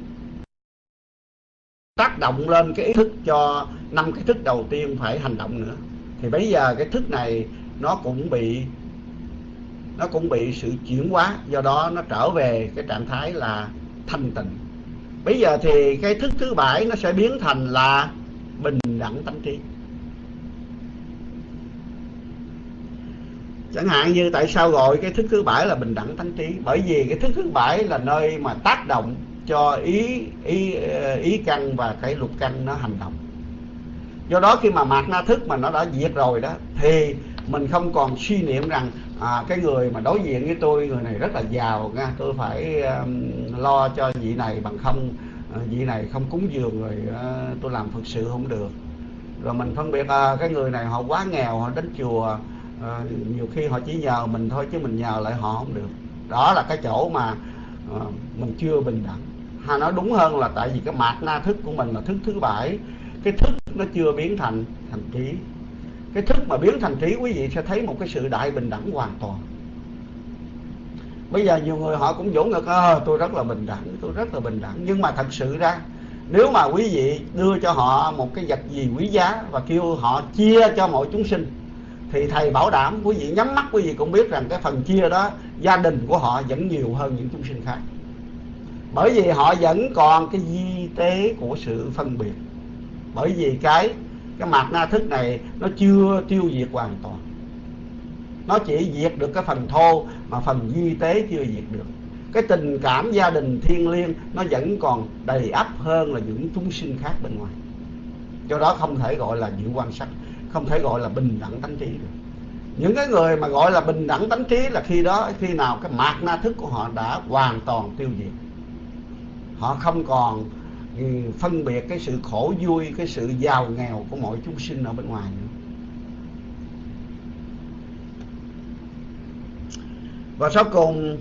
tác động lên cái ý thức cho năm cái thức đầu tiên phải hành động nữa. Thì bây giờ cái thức này nó cũng bị, nó cũng bị sự chuyển hóa, do đó nó trở về cái trạng thái là thanh tịnh bây giờ thì cái thức thứ bảy nó sẽ biến thành là bình đẳng tánh trí. Chẳng hạn như tại sao gọi cái thức thứ bảy là bình đẳng tánh trí? Bởi vì cái thức thứ bảy là nơi mà tác động cho ý ý ý căn và cái lục căn nó hành động. Do đó khi mà mạt na thức mà nó đã diệt rồi đó, thì mình không còn suy niệm rằng à, cái người mà đối diện với tôi người này rất là giàu nha. Tôi phải um, lo cho vị này bằng không ờ, vị này không cúng dường rồi uh, tôi làm phật sự không được. Rồi mình phân biệt à, cái người này họ quá nghèo họ đến chùa à, nhiều khi họ chỉ nhờ mình thôi chứ mình nhờ lại họ không được. Đó là cái chỗ mà à, mình chưa bình đẳng. Hay nói đúng hơn là tại vì cái mạt na thức của mình là thức thứ bảy cái thức nó chưa biến thành thành trí cái thức mà biến thành trí quý vị sẽ thấy một cái sự đại bình đẳng hoàn toàn. Bây giờ nhiều người họ cũng vỗ ngực à, tôi rất là bình đẳng tôi rất là bình đẳng. Nhưng mà thật sự ra nếu mà quý vị đưa cho họ một cái vật gì quý giá và kêu họ chia cho mọi chúng sinh thì thầy bảo đảm quý vị nhắm mắt quý vị cũng biết rằng cái phần chia đó gia đình của họ vẫn nhiều hơn những chúng sinh khác. Bởi vì họ vẫn còn cái di tế của sự phân biệt. Bởi vì cái cái mặt na thức này nó chưa tiêu diệt hoàn toàn. Nó chỉ diệt được cái phần thô mà phần di tế chưa diệt được. Cái tình cảm gia đình thiên liêng nó vẫn còn đầy ắp hơn là những chúng sinh khác bên ngoài. Do đó không thể gọi là diệu quan sát, không thể gọi là bình đẳng tánh trí được. Những cái người mà gọi là bình đẳng tánh trí là khi đó khi nào cái mạt na thức của họ đã hoàn toàn tiêu diệt. Họ không còn Ừ, phân biệt cái sự khổ vui, cái sự giàu nghèo của mọi chúng sinh ở bên ngoài nữa. Và sau cùng,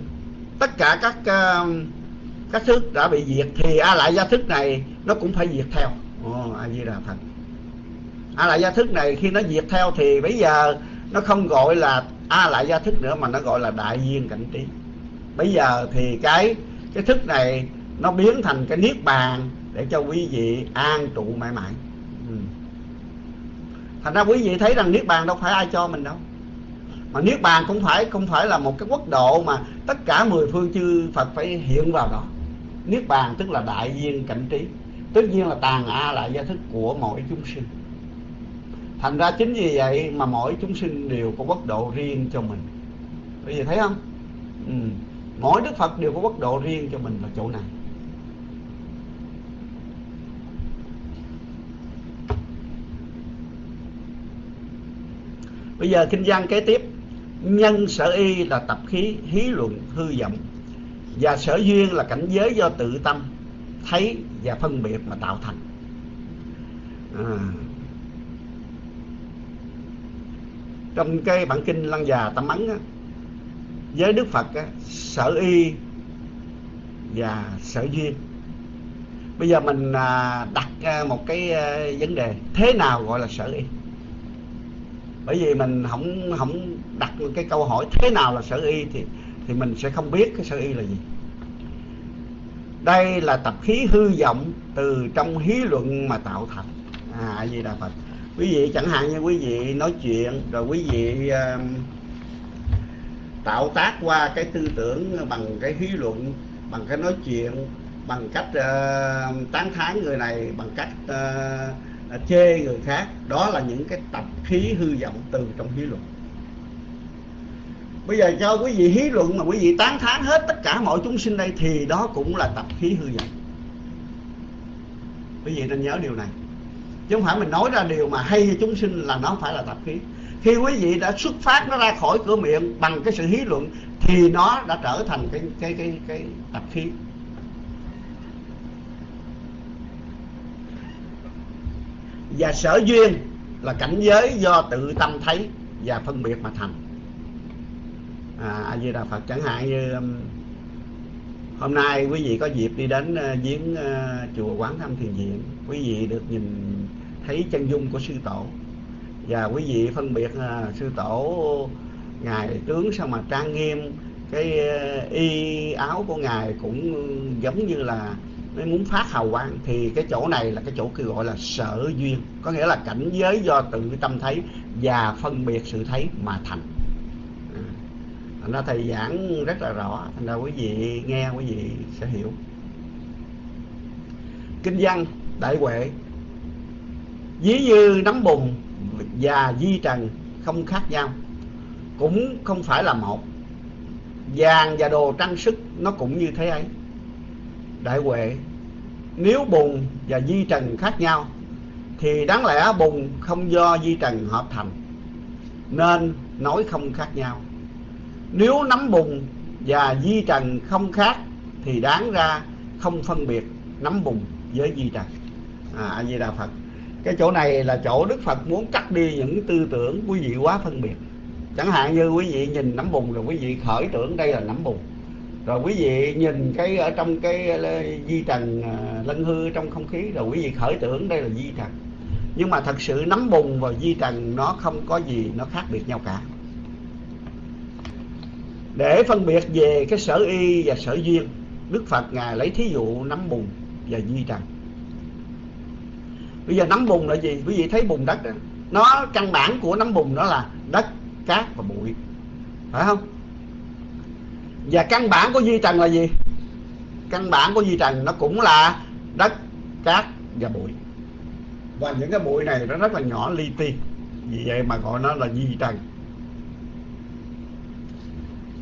tất cả các ờ, các thức đã bị diệt thì a lại gia thức này nó cũng phải diệt theo. A di đà phật. A lại gia thức này khi nó diệt theo thì bây giờ nó không gọi là a lại gia thức nữa mà nó gọi là đại viên cảnh trí. Bây giờ thì cái cái thức này nó biến thành cái niết bàn để cho quý vị an trụ mãi mãi. Ừ. thành ra quý vị thấy rằng niết bàn đâu phải ai cho mình đâu. Mà niết bàn cũng phải, không phải là một cái quốc độ mà tất cả mười phương chư phật phải hiện vào đó. Niết bàn tức là đại viên cảnh trí. Tất nhiên là tàn a lại gia thức của mỗi chúng sinh. Thành ra chính vì vậy mà mỗi chúng sinh đều có quốc độ riêng cho mình. Bây giờ thấy không? Ừ. mỗi đức phật đều có quốc độ riêng cho mình ở chỗ này. Bây giờ kinh văn kế tiếp. Nhân sở y là tập khí hí luận hư vọng. Và sở duyên là cảnh giới do tự tâm thấy và phân biệt mà tạo thành. À. trong cái bản kinh lăng già tâm ấn á, với đức phật á, sở y và sở duyên. Bây giờ mình à, đặt à, một cái à, vấn đề. Thế nào gọi là sở y? Bởi vì mình không không đặt cái câu hỏi thế nào là sở y thì thì mình sẽ không biết cái sở y là gì. Đây là tập khí hư vọng từ trong hí luận mà tạo thành. À gì đà phật. Quý vị chẳng hạn như quý vị nói chuyện rồi quý vị uh, tạo tác qua cái tư tưởng bằng cái hí luận bằng cái nói chuyện bằng cách uh, tán thán người này bằng cách uh, chê người khác, đó là những cái tập khí hư vọng từ trong hí luận. Bây giờ cho quý vị hí luận mà quý vị tán thán hết tất cả mọi chúng sinh đây thì đó cũng là tập khí hư vọng. Quý vị nên nhớ điều này. Chứ không phải mình nói ra điều mà hay cho chúng sinh là nó phải là tập khí. Khi quý vị đã xuất phát nó ra khỏi cửa miệng bằng cái sự hí luận thì nó đã trở thành cái cái cái cái tập khí. Và sở duyên là cảnh giới do tự tâm thấy và phân biệt mà thành. À, a di đà phật chẳng hạn như um, hôm nay quý vị có dịp đi đến ờ, viếng uh, chùa quán thâm thiền viện quý vị được nhìn thấy chân dung của sư tổ. Và quý vị phân biệt uh, sư tổ ngài tướng sao mà trang nghiêm cái uh, y áo của ngài cũng giống như là nó muốn phát hào quang. Thì cái chỗ này là cái chỗ kêu gọi là sở duyên. Có nghĩa là cảnh giới do tự tâm thấy và phân biệt sự thấy mà thành. À, thành ra thầy giảng rất là rõ. Thành ra quý vị nghe, quý vị sẽ hiểu. Kinh văn, đại huệ. Ví như nấm bùn và di trần không khác nhau. Cũng không phải là một. Vàng và đồ trang sức nó cũng như thế ấy đại huệ, nếu bùn và di trần khác nhau, thì đáng lẽ bùn không do di trần hợp thành, nên nói không khác nhau. Nếu nắm bùn và di trần không khác, thì đáng ra không phân biệt nắm bùn với di trần. À a di đà phật, cái chỗ này là chỗ đức phật muốn cắt đi những tư tưởng quý vị quá phân biệt. Chẳng hạn như quý vị nhìn nắm bùn rồi quý vị khởi tưởng đây là nắm bùn rồi quý vị nhìn cái ở trong cái ờ, di trần ờ, lân hư trong không khí, rồi quý vị khởi tưởng đây là di trần. Nhưng mà thật sự nấm bùn và di trần nó không có gì nó khác biệt nhau cả. Để phân biệt về cái sở y và sở duyên, đức phật ngài lấy thí dụ nấm bùn và di trần. Bây giờ nấm bùn là gì? Quý vị thấy bùn đất đó, nó căn bản của nấm bùn đó là đất, cát và bụi. Phải không? Và căn bản của di trần là gì? Căn bản của di trần nó cũng là đất, cát và bụi. Và những cái bụi này nó rất là nhỏ li ti. Vì vậy mà gọi nó là di trần.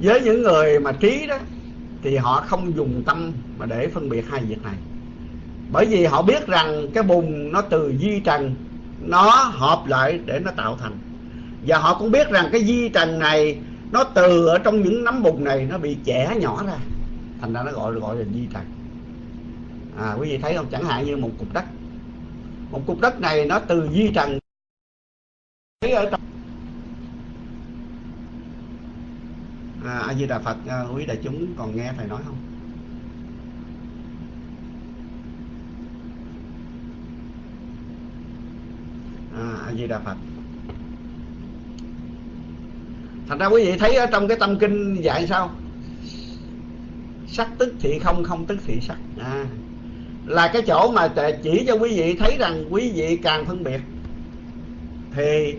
Với những người mà trí đó, thì họ không dùng tâm mà để phân biệt hai việc này. Bởi vì họ biết rằng cái bùn nó từ di trần, nó hợp lại để nó tạo thành. Và họ cũng biết rằng cái di trần này nó từ ở trong những nấm bùn này nó bị chẻ nhỏ ra. Thành ra nó gọi gọi là di trần à quý vị thấy không? Chẳng hạn như một cục đất. Một cục đất này nó từ di trần ở trong à, a di đà phật à, quý đại chúng còn nghe thầy nói không? À, a di đà phật thành ra quý vị thấy ở trong cái tâm kinh dạy sao? Sắc tức thị không không tức thị sắc. À, là cái chỗ mà chỉ cho quý vị thấy rằng quý vị càng phân biệt. Thì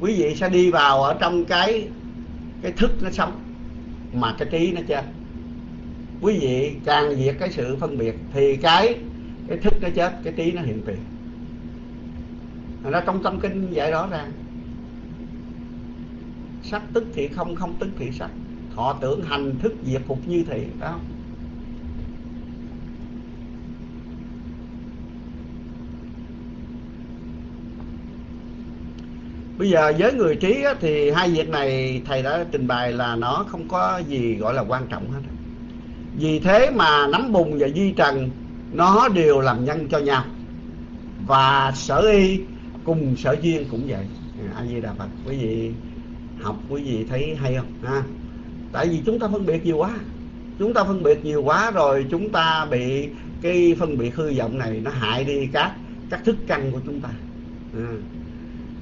quý vị sẽ đi vào ở trong cái cái thức nó sống mà cái trí nó chết. Quý vị càng diệt cái sự phân biệt thì cái cái thức nó chết cái trí nó hiện tiền. Ra trong tâm kinh dạy rõ ràng sắc tức thì không không tức thì sắc thọ tưởng hành thức diệt phục như thị đó bây giờ với người trí thì hai việc này thầy đã trình bày là nó không có gì gọi là quan trọng hết. Vì thế mà nắm bùng và di trần, nó đều làm nhân cho nhau. Và sở y cùng sở duyên cũng vậy. A di đà phật, quý vị học quý vị thấy hay không? Ha? Tại vì chúng ta phân biệt nhiều quá. Chúng ta phân biệt nhiều quá rồi chúng ta bị cái phân biệt hư vọng này nó hại đi các các thức căn của chúng ta. À.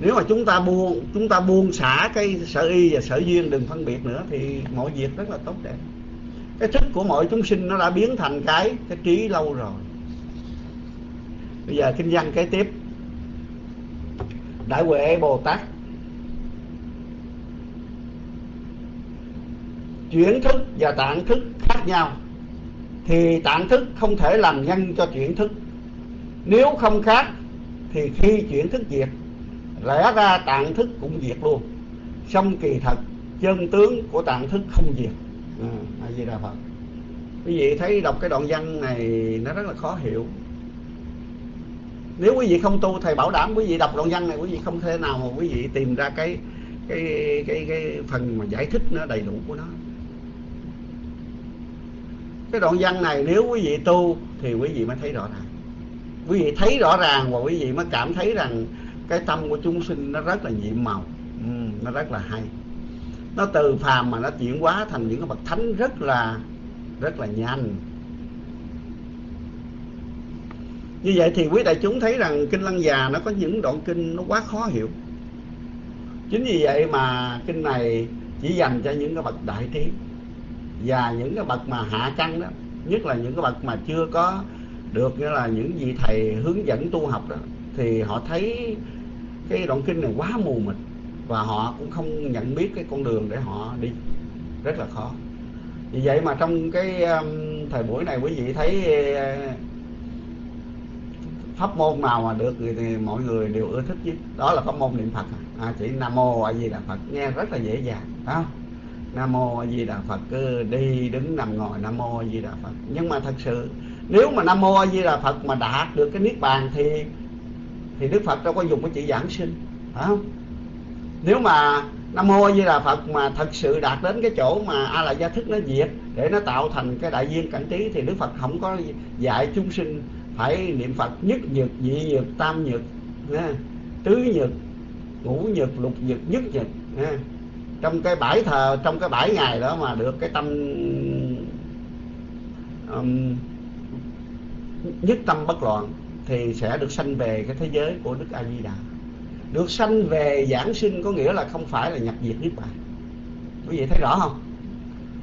nếu mà chúng ta buông, chúng ta buông xả cái sở y và sở duyên đừng phân biệt nữa thì mọi việc rất là tốt đẹp. Cái thức của mọi chúng sinh nó đã biến thành cái cái trí lâu rồi. Bây giờ kinh văn kế tiếp. Đại huệ bồ tát chuyển thức và tạng thức khác nhau thì tạng thức không thể làm nhân cho chuyển thức. Nếu không khác thì khi chuyển thức diệt lẽ ra tạng thức cũng diệt luôn. Song kỳ thật chân tướng của tạng thức không diệt. À, a di đà phật. Quý vị thấy đọc cái đoạn văn này nó rất là khó hiểu. Nếu quý vị không tu thầy bảo đảm quý vị đọc đoạn văn này quý vị không thể nào mà quý vị tìm ra cái cái cái cái phần mà giải thích nó đầy đủ của nó cái đoạn văn này nếu quý vị tu thì quý vị mới thấy rõ ràng. Quý vị thấy rõ ràng và quý vị mới cảm thấy rằng cái tâm của chúng sinh nó rất là nhiệm màu. Ừ, nó rất là hay. Nó từ phàm mà nó chuyển hóa thành những cái bậc thánh rất là rất là nhanh. Như vậy thì quý đại chúng thấy rằng kinh lăng già nó có những đoạn kinh nó quá khó hiểu. Chính vì vậy mà kinh này chỉ dành cho những cái bậc đại trí và những cái bậc mà hạ căn đó nhất là những cái bậc mà chưa có được như là những vị thầy hướng dẫn tu học đó thì họ thấy cái đoạn kinh này quá mù mịt và họ cũng không nhận biết cái con đường để họ đi. Rất là khó. Vì vậy mà trong cái um, thời buổi này quý vị thấy uh, pháp môn nào mà được thì mọi người đều ưa thích chứ đó là pháp môn niệm phật à. à, chỉ nam mô a di đà phật nghe rất là dễ dàng đó nam mô a di đà phật, cứ đi đứng nằm ngồi nam mô a di đà phật nhưng mà thật sự, nếu mà nam mô a di đà phật mà đạt được cái niết bàn thì thì đức phật đâu có dùng cái chữ giảng sinh, phải không nếu mà nam mô a di đà phật mà thật sự đạt đến cái chỗ mà a la gia thức nó diệt, để nó tạo thành cái đại viên cảnh trí, thì đức phật không có dạy chúng sinh phải niệm phật nhất nhược, nhị nhược, tam nhược tứ nhược, ngũ nhược, lục nhược, nhất nhược trong cái bãi thờ trong cái bãi ngày đó mà được cái tâm um, nhất tâm bất loạn thì sẽ được sanh về cái thế giới của đức a di đà được sanh về giảng sinh có nghĩa là không phải là nhập diệt niết bàn. Quý vị thấy rõ không?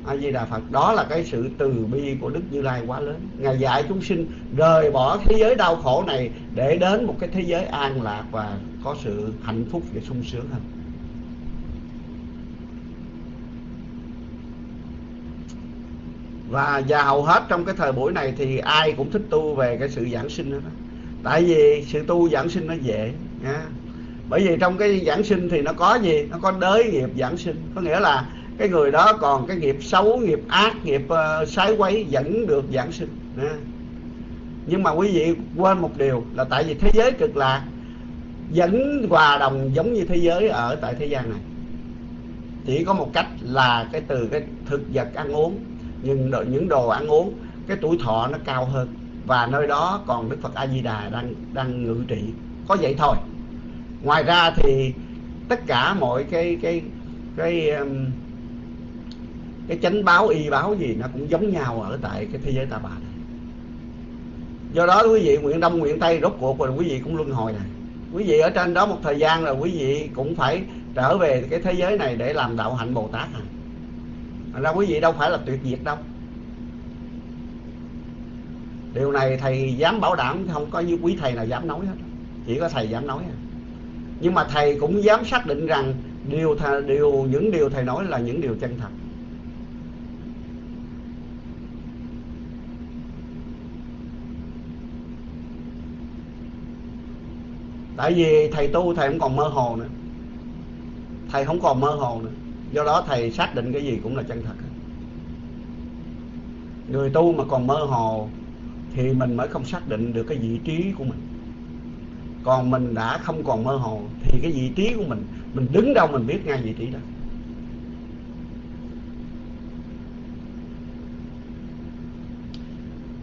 A di đà phật đó là cái sự từ bi của đức như lai quá lớn. Ngài dạy chúng sinh rời bỏ thế giới đau khổ này để đến một cái thế giới an lạc và có sự hạnh phúc và sung sướng hơn. Và và hầu hết trong cái thời buổi này thì ai cũng thích tu về cái sự giảng sinh đó tại vì sự tu giảng sinh nó dễ nha. Bởi vì trong cái giảng sinh thì nó có gì? Nó có đới nghiệp giảng sinh. Có nghĩa là cái người đó còn cái nghiệp xấu nghiệp ác nghiệp uh, sái quấy vẫn được giảng sinh nha. nhưng mà quý vị quên một điều là tại vì thế giới cực lạc vẫn hòa đồng giống như thế giới ở tại thế gian này. Chỉ có một cách là cái từ cái thực vật ăn uống nhưng những đồ ăn uống, cái tuổi thọ nó cao hơn. Và nơi đó còn đức phật a di đà đang đang ngự trị. Có vậy thôi. Ngoài ra thì tất cả mọi cái cái cái um, cái chánh báo, y báo gì nó cũng giống nhau ở tại cái thế giới ta bà này. Do đó quý vị nguyện đông nguyện tây, rốt cuộc rồi quý vị cũng luân hồi này. Quý vị ở trên đó một thời gian rồi quý vị cũng phải trở về cái thế giới này để làm đạo hạnh bồ tát này Thành ra quý vị đâu phải là tuyệt diệt đâu. Điều này thầy dám bảo đảm Không có như quý thầy nào dám nói hết. Chỉ có thầy dám nói. Nhưng mà thầy cũng dám xác định rằng điều thầy, điều Những điều thầy nói là những điều chân thật. Tại vì thầy tu thầy không còn mơ hồ nữa. Thầy không còn mơ hồ nữa do đó thầy xác định cái gì cũng là chân thật. Người tu mà còn mơ hồ thì mình mới không xác định được cái vị trí của mình. Còn mình đã không còn mơ hồ thì cái vị trí của mình mình đứng đâu mình biết ngay vị trí đó.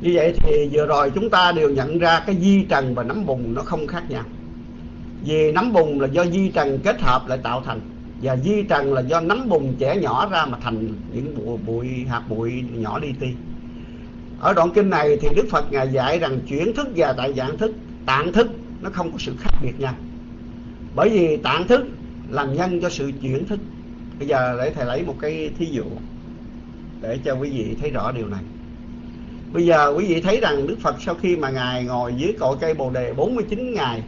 Như vậy thì vừa rồi chúng ta đều nhận ra cái di trần và nấm bùn nó không khác nhau. Vì nấm bùn là do di trần kết hợp lại tạo thành và di trần là do nấm bùn trẻ nhỏ ra mà thành những bụi, bụi hạt bụi nhỏ đi ti. Ở đoạn kinh này thì đức phật ngài dạy rằng chuyển thức và tại dạng thức tạng thức nó không có sự khác biệt nhau bởi vì tạng thức làm nhân cho sự chuyển thức. Bây giờ để thầy lấy một cái thí dụ để cho quý vị thấy rõ điều này. Bây giờ quý vị thấy rằng đức phật sau khi mà ngài ngồi dưới cội cây bồ đề 49 ngày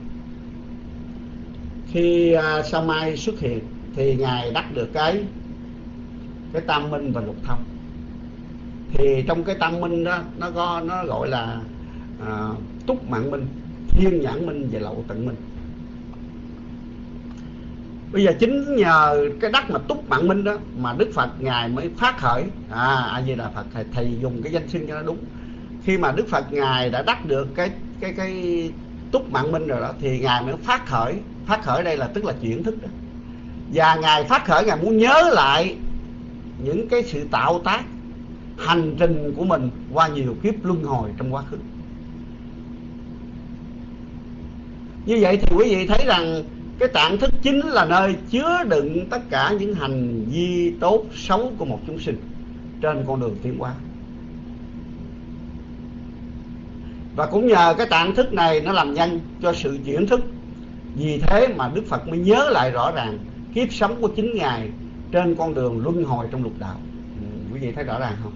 khi uh, mai xuất hiện thì ngài đắc được cái cái tam minh và lục thông. Thì trong cái tam minh đó nó có nó gọi là à, túc mạng minh thiên nhãn minh và lậu tận minh. Bây giờ chính nhờ cái đất mà túc mạng minh đó mà đức phật ngài mới phát khởi. À a di đà phật thầy, thầy dùng cái danh xưng cho nó đúng. Khi mà đức phật ngài đã đắc được cái cái cái túc mạng minh rồi đó thì ngài mới phát khởi. Phát khởi đây là tức là chuyển thức đó và ngài phát khởi, ngài muốn nhớ lại những cái sự tạo tác, hành trình của mình qua nhiều kiếp luân hồi trong quá khứ. Như vậy thì quý vị thấy rằng cái tạng thức chính là nơi chứa đựng tất cả những hành vi tốt xấu của một chúng sinh trên con đường tiến hóa. Và cũng nhờ cái tạng thức này nó làm nhân cho sự chuyển thức. Vì thế mà đức phật mới nhớ lại rõ ràng kiếp sống của chính ngài trên con đường luân hồi trong lục đạo. Ừ, quý vị thấy rõ ràng không?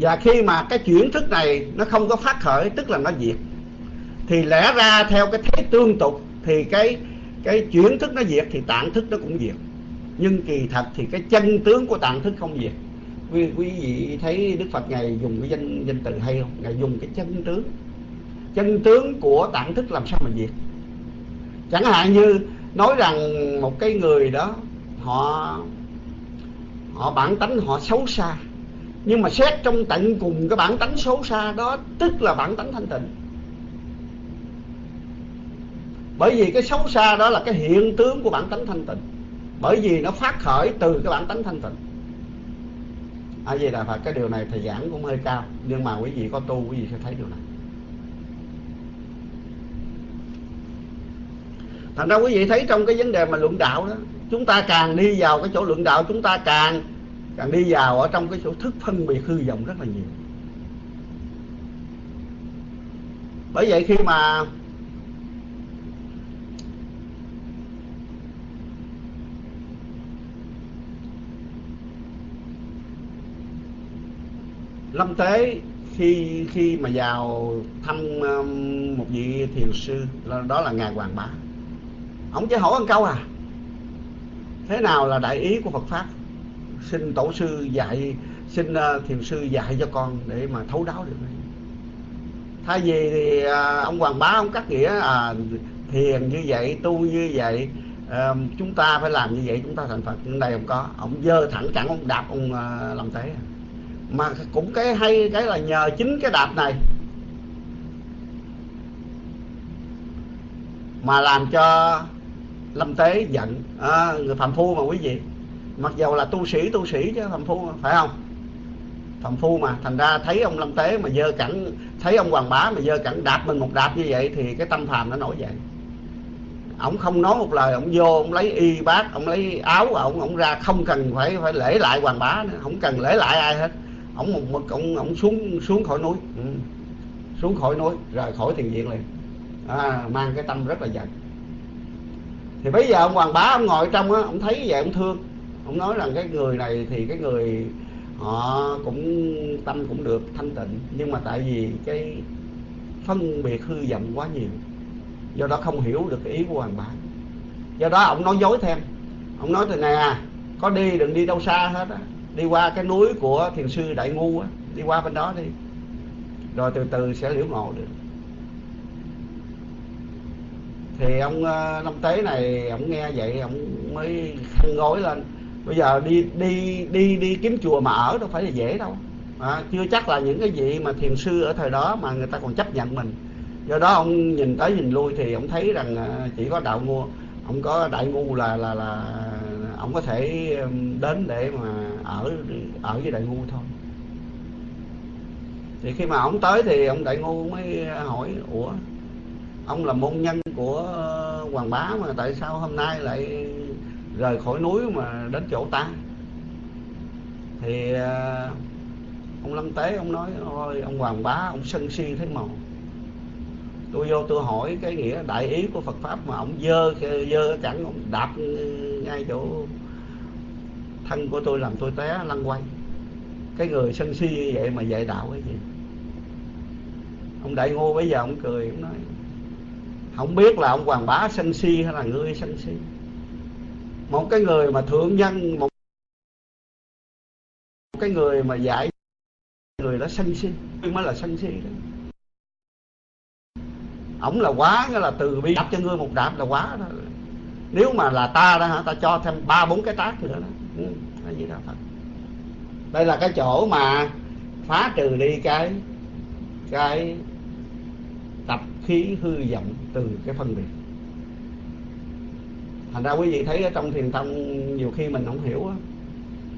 Và khi mà cái chuyển thức này nó không có phát khởi tức là nó diệt thì lẽ ra theo cái thế tương tục thì cái cái chuyển thức nó diệt thì tạng thức nó cũng diệt. Nhưng kỳ thật thì cái chân tướng của tạng thức không diệt quý, quý vị thấy đức phật ngài dùng cái danh danh từ hay không? Ngài dùng cái chân tướng. Chân tướng của tạng thức làm sao mà diệt? Chẳng hạn như nói rằng một cái người đó họ họ bản tánh họ xấu xa. Nhưng mà xét trong tận cùng cái bản tánh xấu xa đó tức là bản tánh thanh tịnh. Bởi vì cái xấu xa đó là cái hiện tướng của bản tánh thanh tịnh. Bởi vì nó phát khởi từ cái bản tánh thanh tịnh à vậy là phải, cái điều này thầy giảng cũng hơi cao. Nhưng mà quý vị có tu, quý vị sẽ thấy điều này. Thành ra quý vị thấy trong cái vấn đề mà luận đạo đó, chúng ta càng đi vào cái chỗ luận đạo, chúng ta càng càng đi vào ở trong cái chỗ thức phân biệt hư vọng rất là nhiều. Bởi vậy khi mà lâm tế khi khi mà vào thăm um, một vị thiền sư đó là ngài hoàng bá. Ông chỉ hỏi một câu à thế nào là đại ý của phật pháp? Xin tổ sư dạy xin uh, thiền sư dạy cho con để mà thấu đáo được. Thay vì thì uh, ông hoàng bá ông cắt nghĩa à, thiền như vậy tu như vậy uh, chúng ta phải làm như vậy chúng ta thành phật. Nhưng đây không có. Ông dơ thẳng chẳng ông đạp ông uh, làm thế à mà cũng cái hay cái là nhờ chính cái đạp này. Mà làm cho lâm tế giận. À, người phạm phu mà quý vị. Mặc dầu là tu sĩ tu sĩ chứ phạm phu phải không? Phạm phu mà thành ra thấy ông lâm tế mà dơ cảnh thấy ông hoàng bá mà dơ cảnh đạp mình một đạp như vậy thì cái tâm phàm nó nổi dậy. Ông không nói một lời ông vô ông lấy y bát ông lấy áo ông ông ra không cần phải phải lễ lại hoàng bá nữa. Không cần lễ lại ai hết ông một mực ông ổng xuống xuống khỏi núi. Ừ. xuống khỏi núi rời khỏi thiền viện liền. À, mang cái tâm rất là giận thì bây giờ ông hoàng bá ông ngồi trong á ông thấy vậy ông thương. Ông nói rằng cái người này thì cái người họ cũng tâm cũng được thanh tịnh. Nhưng mà tại vì cái phân biệt hư vọng quá nhiều. Do đó không hiểu được cái ý của hoàng bá. Do đó ông nói dối thêm. Ông nói từ nè à, có đi đừng đi đâu xa hết á đi qua cái núi của thiền sư đại ngu á đi qua bên đó đi. Rồi từ từ sẽ liễu ngộ được. Thì ông ờ, năm tế này ông nghe vậy ông mới khăn gối lên. Bây giờ đi đi đi đi kiếm chùa mà ở đâu phải là dễ đâu. À, chưa chắc là những cái gì mà thiền sư ở thời đó mà người ta còn chấp nhận mình. Do đó ông nhìn tới nhìn lui thì ông thấy rằng ờ, chỉ có đạo ngu. Ông có đại ngu là là là ông có thể đến để mà ở ở với đại ngu thôi. Thì khi mà ông tới thì ông đại ngu mới hỏi, ủa, ông là môn nhân của hoàng bá mà tại sao hôm nay lại rời khỏi núi mà đến chỗ ta? Thì à, ông lâm tế ông nói, ôi, ông hoàng bá, ông sân si thế màu tôi vô tôi hỏi cái nghĩa đại ý của phật pháp mà ông dơ dơ chẳng ông đạp ngay chỗ thân của tôi làm tôi té, lăn quay. Cái người sân si như vậy mà dạy đạo cái gì? Ông đại ngô bây giờ ông cười, ông nói, không biết là ông hoàng bá sân si hay là ngươi sân si. Một cái người mà thượng nhân, một cái người mà dạy, người đó sân si mới là sân si đó. Ổng là quá, nghĩa là từ bi đạp cho ngươi một đạp là quá đó. Nếu mà là ta đó hả, ta cho thêm ba bốn cái tác nữa đó a di gì phật. Thật đây là cái chỗ mà phá trừ đi cái cái tập khí hư vọng từ cái phân biệt. Thành ra quý vị thấy ở trong thiền tông nhiều khi mình không hiểu á.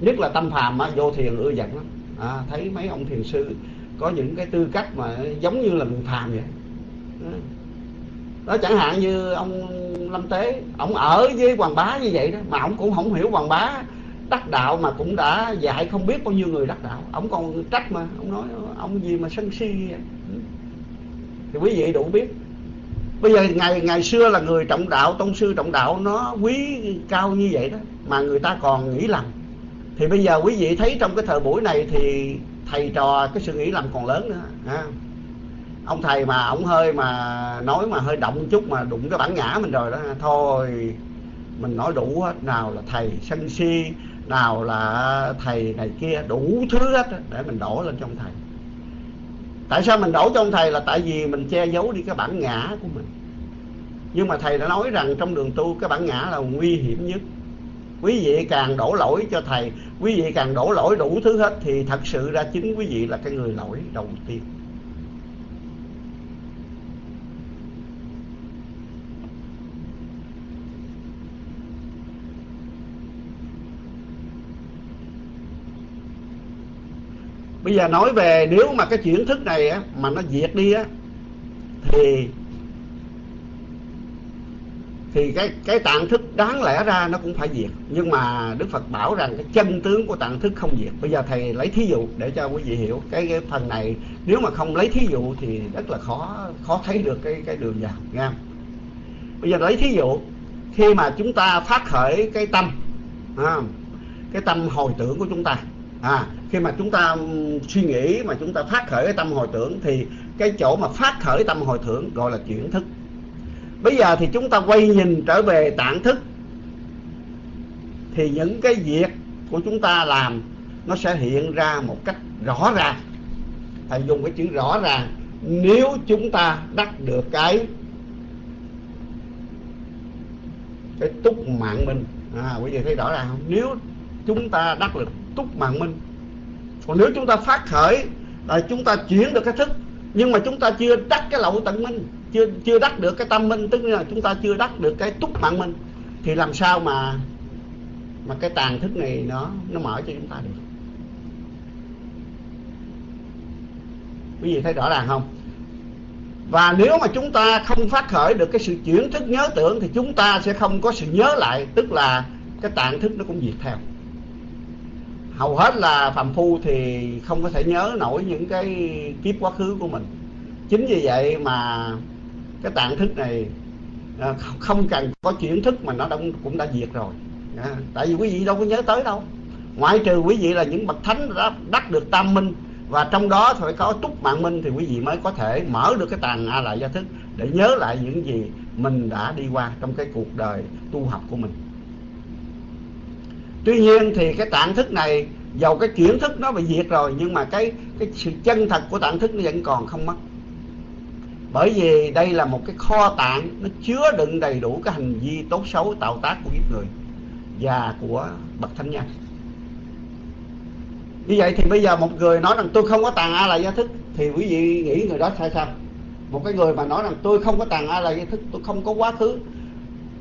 Nhất là tâm phàm á vô thiền ưa giận lắm. À, thấy mấy ông thiền sư có những cái tư cách mà giống như là người phàm vậy. Ừ. Đó chẳng hạn như ông lâm tế ông ở với hoàng bá như vậy đó mà ông cũng không hiểu hoàng bá đắc đạo mà cũng đã dạy không biết bao nhiêu người đắc đạo. Ông còn trách mà, ông nói, ông gì mà sân si vậy? Ừ. Thì quý vị đủ biết. Bây giờ ngày ngày xưa là người trọng đạo tôn sư trọng đạo nó quý cao như vậy đó, mà người ta còn nghĩ lầm. Thì bây giờ quý vị thấy trong cái thời buổi này thì thầy trò cái sự nghĩ lầm còn lớn nữa, ha. Ông thầy mà, ông hơi mà nói mà hơi động chút mà đụng cái bản ngã mình rồi đó thôi, mình nói đủ hết, nào là thầy sân si nào là thầy này kia đủ thứ hết để mình đổ lên trong thầy. Tại sao mình đổ trong thầy là tại vì mình che giấu đi cái bản ngã của mình. Nhưng mà thầy đã nói rằng trong đường tu cái bản ngã là nguy hiểm nhất. Quý vị càng đổ lỗi cho thầy, quý vị càng đổ lỗi đủ thứ hết thì thật sự ra chính quý vị là cái người lỗi đầu tiên. Bây giờ nói về nếu mà cái chuyển thức này á mà nó diệt đi á thì thì cái cái tạng thức đáng lẽ ra nó cũng phải diệt. Nhưng mà đức phật bảo rằng cái chân tướng của tạng thức không diệt. Bây giờ thầy lấy thí dụ để cho quý vị hiểu cái, cái phần này. Nếu mà không lấy thí dụ thì rất là khó khó thấy được cái cái đường vào nha bây giờ lấy thí dụ khi mà chúng ta phát khởi cái tâm à, cái tâm hồi tưởng của chúng ta à khi mà chúng ta um, suy nghĩ mà chúng ta phát khởi cái tâm hồi tưởng thì cái chỗ mà phát khởi tâm hồi tưởng gọi là chuyển thức. Bây giờ thì chúng ta quay nhìn trở về tạng thức. Thì những cái việc của chúng ta làm nó sẽ hiện ra một cách rõ ràng. Thầy dùng cái chữ rõ ràng. Nếu chúng ta đắc được cái cái túc mạng mình. À, quý vị thấy rõ ràng không? Nếu chúng ta đắc được túc mạng minh. Còn nếu chúng ta phát khởi là chúng ta chuyển được cái thức, nhưng mà chúng ta chưa đắc cái lậu tận minh, chưa chưa đắc được cái tâm minh, tức là chúng ta chưa đắc được cái túc mạng minh, thì làm sao mà mà cái tàn thức này nó nó mở cho chúng ta được? Quý vị thấy rõ ràng không? Và nếu mà chúng ta không phát khởi được cái sự chuyển thức nhớ tưởng, thì chúng ta sẽ không có sự nhớ lại, tức là cái tạng thức nó cũng diệt theo hầu hết là phàm phu thì không có thể nhớ nổi những cái kiếp quá khứ của mình. Chính vì vậy mà cái tạng thức này à, không cần có chuyển thức mà nó cũng đã diệt rồi. À, tại vì quý vị đâu có nhớ tới đâu. Ngoại trừ quý vị là những bậc thánh đã đắc được tam minh và trong đó phải có túc mạng minh thì quý vị mới có thể mở được cái tàn a lại gia thức để nhớ lại những gì mình đã đi qua trong cái cuộc đời tu học của mình tuy nhiên thì cái tạng thức này, dầu cái kiến thức nó bị diệt rồi, nhưng mà cái cái sự chân thật của tạng thức nó vẫn còn không mất. Bởi vì đây là một cái kho tạng, nó chứa đựng đầy đủ cái hành vi tốt xấu, tạo tác của kiếp người và của bậc thánh nhân. Như vậy thì bây giờ một người nói rằng tôi không có tàn a la gia thức, thì quý vị nghĩ người đó sai sao? Một cái người mà nói rằng tôi không có tàn a la gia thức, tôi không có quá khứ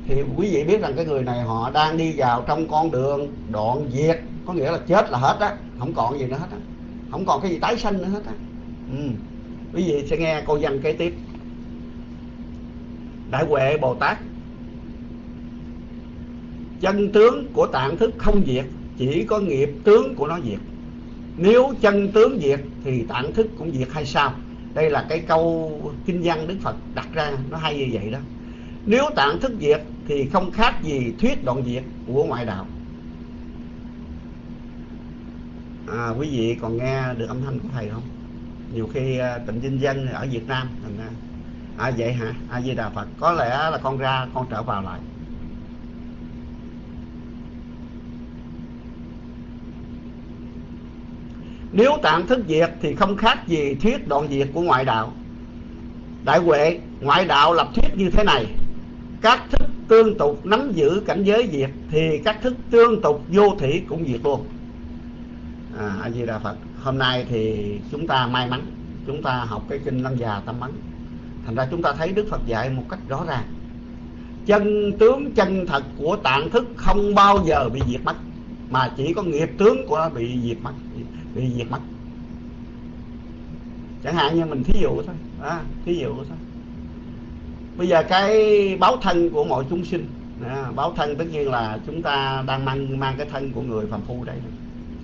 thì quý vị biết rằng cái người này họ đang đi vào trong con đường đoạn diệt, có nghĩa là chết là hết á, không còn gì nữa hết á. Không còn cái gì tái sanh nữa hết á. Ừ. quý vị sẽ nghe câu văn kế tiếp. Đại huệ bồ tát, chân tướng của tạng thức không diệt, chỉ có nghiệp tướng của nó diệt. Nếu chân tướng diệt thì tạng thức cũng diệt hay sao? Đây là cái câu kinh văn đức phật đặt ra, nó hay như vậy đó. Nếu tạng thức diệt thì không khác gì thuyết đoạn diệt của ngoại đạo. À, quý vị còn nghe được âm thanh của thầy không? Nhiều khi à, tịnh dinh dân ở việt nam thành ra à vậy hả? A di đà phật có lẽ là con ra con trở vào lại. Nếu tạm thức diệt thì không khác gì thuyết đoạn diệt của ngoại đạo. Đại huệ ngoại đạo lập thuyết như thế này các thức tương tục nắm giữ cảnh giới diệt thì các thức tương tục vô thủy cũng diệt luôn. À, a di đà phật hôm nay thì chúng ta may mắn chúng ta học cái kinh lăng già tâm ấn. Thành ra chúng ta thấy đức phật dạy một cách rõ ràng. Chân tướng chân thật của tạng thức không bao giờ bị diệt mất mà chỉ có nghiệp tướng của nó bị diệt mất bị diệt mất. Chẳng hạn như mình thí dụ thôi à, thí dụ thôi bây giờ cái báo thân của mọi chúng sinh à, báo thân tất nhiên là chúng ta đang mang mang cái thân của người phàm phu đây.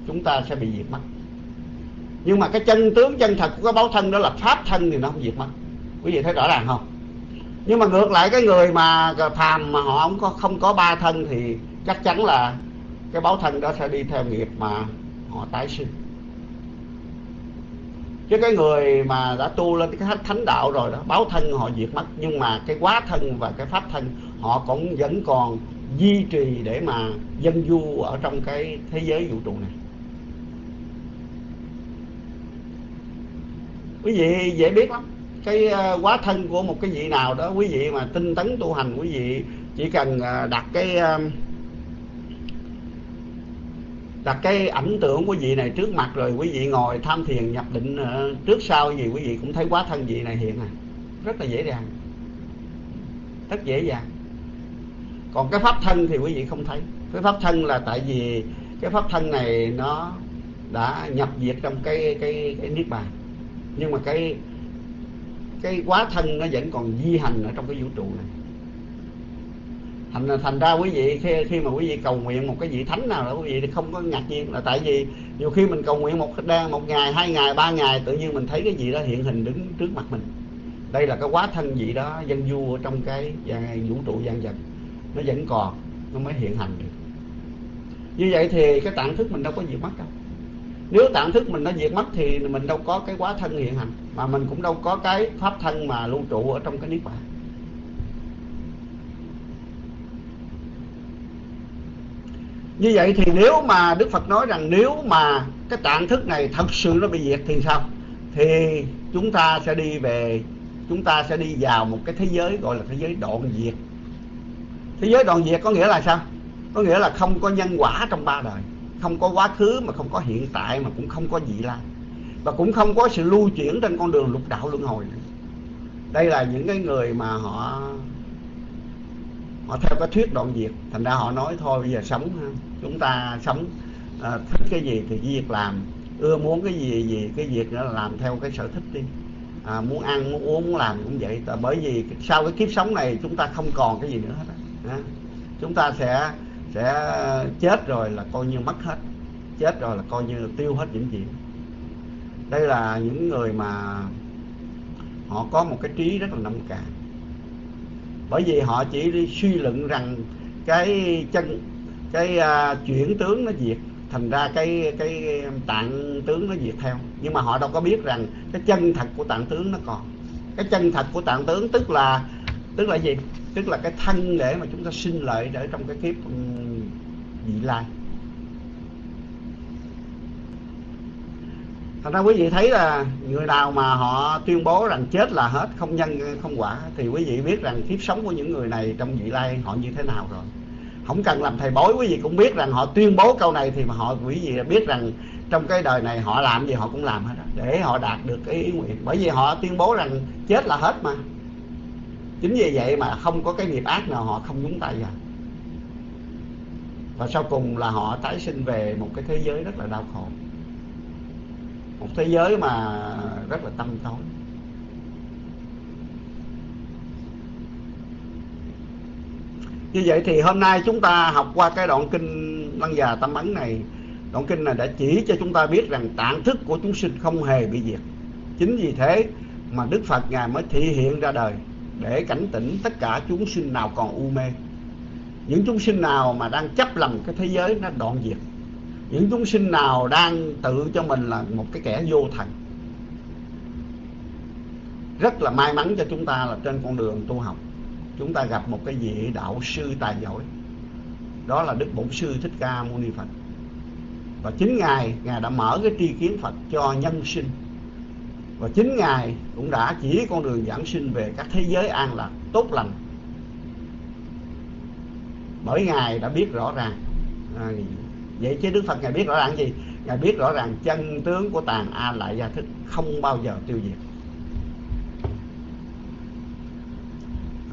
Chúng ta sẽ bị diệt mất. Nhưng mà cái chân tướng chân thật của cái báo thân đó là pháp thân thì nó không diệt mất. Quý vị thấy rõ ràng không? Nhưng mà ngược lại cái người mà phàm mà họ không có không có ba thân thì chắc chắn là cái báo thân đó sẽ đi theo nghiệp mà họ tái sinh chứ cái người mà đã tu lên cái thánh đạo rồi đó, báo thân họ diệt mất. Nhưng mà cái quá thân và cái pháp thân, họ cũng vẫn còn duy trì để mà dân du ở trong cái thế giới vũ trụ này. Quý vị dễ biết lắm. Cái ờ, quá thân của một cái vị nào đó, quý vị mà tinh tấn tu hành, quý vị chỉ cần ờ, đặt cái ờ, đặt cái ảnh tượng của vị này trước mặt rồi quý vị ngồi tham thiền nhập định ờ, trước sau gì quý vị cũng thấy quá thân vị này hiện à. Rất là dễ dàng. Rất dễ dàng. Còn cái pháp thân thì quý vị không thấy. Cái pháp thân là tại vì cái pháp thân này nó đã nhập diệt trong cái cái cái niết bàn. Nhưng mà cái cái quá thân nó vẫn còn di hành ở trong cái vũ trụ này thành thành ra quý vị khi, khi mà quý vị cầu nguyện một cái vị thánh nào đó quý vị thì không có ngạc nhiên. Là tại vì nhiều khi mình cầu nguyện một đang một ngày hai ngày ba ngày tự nhiên mình thấy cái gì đó hiện hình đứng trước mặt mình. Đây là cái quá thân gì đó dân du ở trong cái vũ trụ gian vật nó vẫn còn nó mới hiện hành được. Như vậy thì cái tạng thức mình đâu có diệt mất đâu. Nếu tạng thức mình nó diệt mất thì mình đâu có cái quá thân hiện hành mà mình cũng đâu có cái pháp thân mà lưu trụ ở trong cái niết bàn. Như vậy thì nếu mà đức phật nói rằng nếu mà cái trạng thức này thật sự nó bị diệt thì sao? Thì chúng ta sẽ đi về, chúng ta sẽ đi vào một cái thế giới gọi là thế giới đoạn diệt. Thế giới đoạn diệt có nghĩa là sao? Có nghĩa là không có nhân quả trong ba đời, không có quá khứ mà không có hiện tại mà cũng không có vị lai. Và cũng không có sự lưu chuyển trên con đường lục đạo luân hồi nữa. đây là những cái người mà họ họ theo cái thuyết đoạn diệt. Thành ra họ nói thôi bây giờ sống chúng ta sống à, thích cái gì thì việc làm. Ưa muốn cái gì gì cái việc đó là làm theo cái sở thích đi. À, muốn ăn muốn uống muốn làm cũng vậy. Tại bởi vì sau cái kiếp sống này chúng ta không còn cái gì nữa hết à, chúng ta sẽ sẽ chết rồi là coi như mất hết. Chết rồi là coi như tiêu hết vĩnh viễn. Đây là những người mà họ có một cái trí rất là nông cạn bởi vì họ chỉ đi suy luận rằng cái chân cái uh, chuyển tướng nó diệt thành ra cái cái tạng tướng nó diệt theo. Nhưng mà họ đâu có biết rằng cái chân thật của tạng tướng nó còn. Cái chân thật của tạng tướng tức là tức là gì? Tức là cái thân để mà chúng ta sinh lợi để trong cái kiếp vị lai. Thành ra quý vị thấy là người nào mà họ tuyên bố rằng chết là hết không nhân không quả thì quý vị biết rằng kiếp sống của những người này trong vị lai họ như thế nào rồi. Không cần làm thầy bói quý vị cũng biết rằng họ tuyên bố câu này thì mà họ quý vị biết rằng trong cái đời này họ làm gì họ cũng làm hết đó, để họ đạt được cái ý nguyện. Bởi vì họ tuyên bố rằng chết là hết mà. Chính vì vậy mà không có cái nghiệp ác nào họ không nhúng tay vào và sau cùng là họ tái sinh về một cái thế giới rất là đau khổ một thế giới mà rất là tâm tối. Như vậy thì hôm nay chúng ta học qua cái đoạn kinh lăng già tâm ấn này. Đoạn kinh này đã chỉ cho chúng ta biết rằng tạng thức của chúng sinh không hề bị diệt. Chính vì thế mà đức phật ngài mới thị hiện ra đời để cảnh tỉnh tất cả chúng sinh nào còn u mê. Những chúng sinh nào mà đang chấp lầm cái thế giới nó đoạn diệt những chúng sinh nào đang tự cho mình là một cái kẻ vô thần rất là may mắn cho chúng ta là trên con đường tu học chúng ta gặp một cái vị đạo sư tài giỏi. Đó là đức bổn sư thích ca mâu ni phật. Và chính ngài ngài đã mở cái tri kiến phật cho nhân sinh. Và chính ngài cũng đã chỉ con đường giảng sinh về các thế giới an lạc tốt lành. Bởi ngài đã biết rõ ràng à, vậy chứ đức phật ngài biết rõ ràng gì? Ngài biết rõ ràng chân tướng của tàn a lại gia thức không bao giờ tiêu diệt.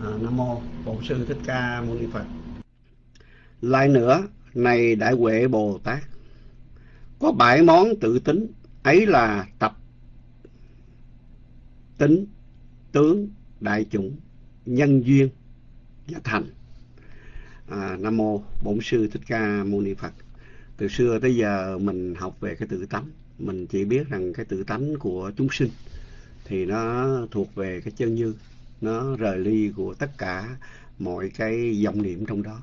À, nam mô bổn sư thích ca mâu ni phật. Lại nữa này đại huệ bồ tát có bảy món tự tính ấy là tập tính tướng đại chủng nhân duyên và thành. À, nam mô bổn sư thích ca mâu ni phật từ xưa tới giờ mình học về cái tự tánh. Mình chỉ biết rằng cái tự tánh của chúng sinh thì nó thuộc về cái chân như. Nó rời ly của tất cả mọi cái vọng niệm trong đó.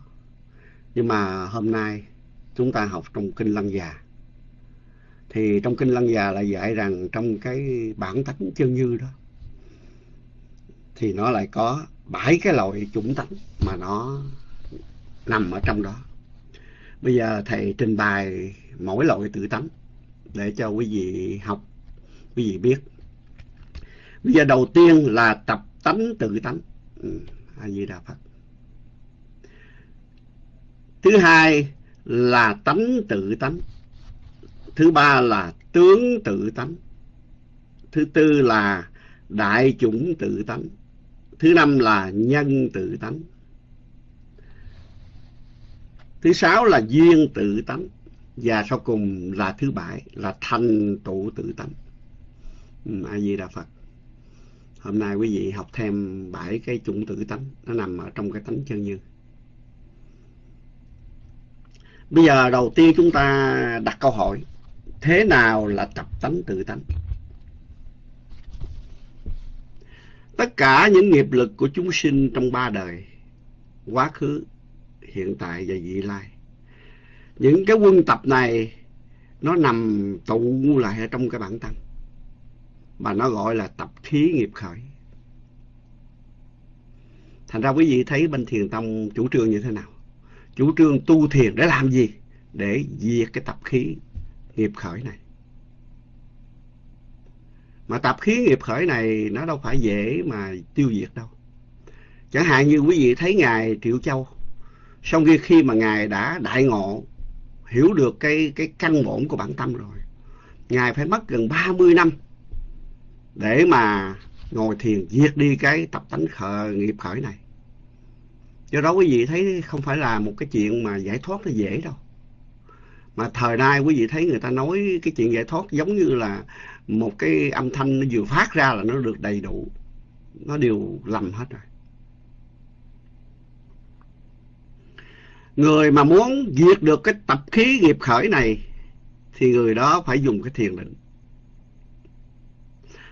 Nhưng mà hôm nay chúng ta học trong kinh lăng già. Thì trong kinh lăng già là dạy rằng trong cái bản tánh chân như đó thì nó lại có bảy cái loại chủng tánh mà nó nằm ở trong đó bây giờ thầy trình bày mỗi loại tự tánh để cho quý vị học quý vị biết. Bây giờ đầu tiên là tập tánh tự tánh. Ừ, a di đà phật. Thứ hai là tánh tự tánh. Thứ ba là tướng tự tánh. Thứ tư là đại chủng tự tánh. Thứ năm là nhân tự tánh thứ sáu là duyên tự tánh. Và sau cùng là thứ bảy là thành tựu tự tánh. Ừ, a di đà phật. Hôm nay quý vị học thêm bảy cái chủng tự tánh. Nó nằm ở trong cái tánh chân như. Bây giờ đầu tiên chúng ta đặt câu hỏi thế nào là tập tánh tự tánh? Tất cả những nghiệp lực của chúng sinh trong ba đời quá khứ hiện tại và vị lai. Những cái quân tập này, nó nằm tụ lại ở trong cái bản tâm mà nó gọi là tập khí nghiệp khởi. Thành ra quý vị thấy bên thiền tông chủ trương như thế nào? Chủ trương tu thiền để làm gì? Để diệt cái tập khí nghiệp khởi này. Mà tập khí nghiệp khởi này, nó đâu phải dễ mà tiêu diệt đâu. Chẳng hạn như quý vị thấy ngài triệu châu sau khi khi mà ngài đã đại ngộ hiểu được cái cái căn bổn của bản tâm rồi ngài phải mất gần 30 năm để mà ngồi thiền diệt đi cái tập tánh khờ, nghiệp khởi này. Do đó quý vị thấy không phải là một cái chuyện mà giải thoát nó dễ đâu. Mà thời nay quý vị thấy người ta nói cái chuyện giải thoát giống như là một cái âm thanh nó vừa phát ra là nó được đầy đủ. Nó đều lầm hết rồi. Người mà muốn diệt được cái tập khí nghiệp khởi này, thì người đó phải dùng cái thiền định.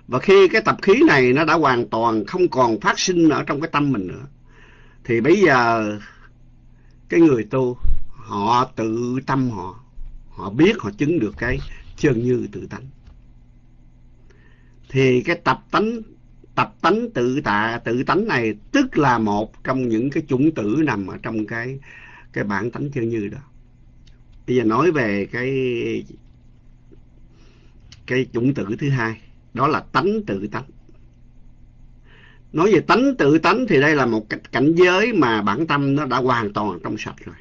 Và khi cái tập khí này nó đã hoàn toàn không còn phát sinh ở trong cái tâm mình nữa, thì bây giờ cái người tu, họ tự tâm họ họ biết họ chứng được cái chân như tự tánh. Thì cái tập tánh tập tánh tự tạ, tự tánh này, tức là một trong những cái chủng tử nằm ở trong cái cái bản tánh chân như đó. Bây giờ nói về cái cái chủng tử thứ hai, đó là tánh tự tánh. Nói về tánh tự tánh thì đây là một cảnh giới mà bản tâm nó đã hoàn toàn trong sạch rồi.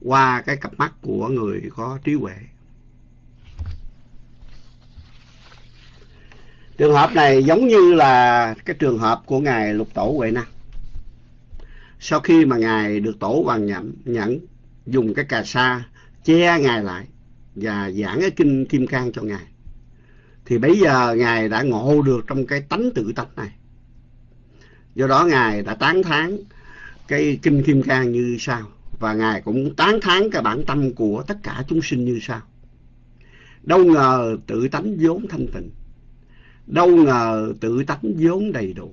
Qua cái cặp mắt của người có trí huệ. Trường hợp này giống như là cái trường hợp của ngài lục tổ huệ năng sau khi mà ngài được tổ hoàng nhẫn nhẫn dùng cái cà sa che ngài lại và giảng cái kinh kim cang cho ngài, thì bây giờ ngài đã ngộ được trong cái tánh tự tánh này. Do đó ngài đã tán thán cái kinh kim cang như sau, và ngài cũng tán thán cái bản tâm của tất cả chúng sinh như sau. Đâu ngờ tự tánh vốn thanh tịnh, đâu ngờ tự tánh vốn đầy đủ.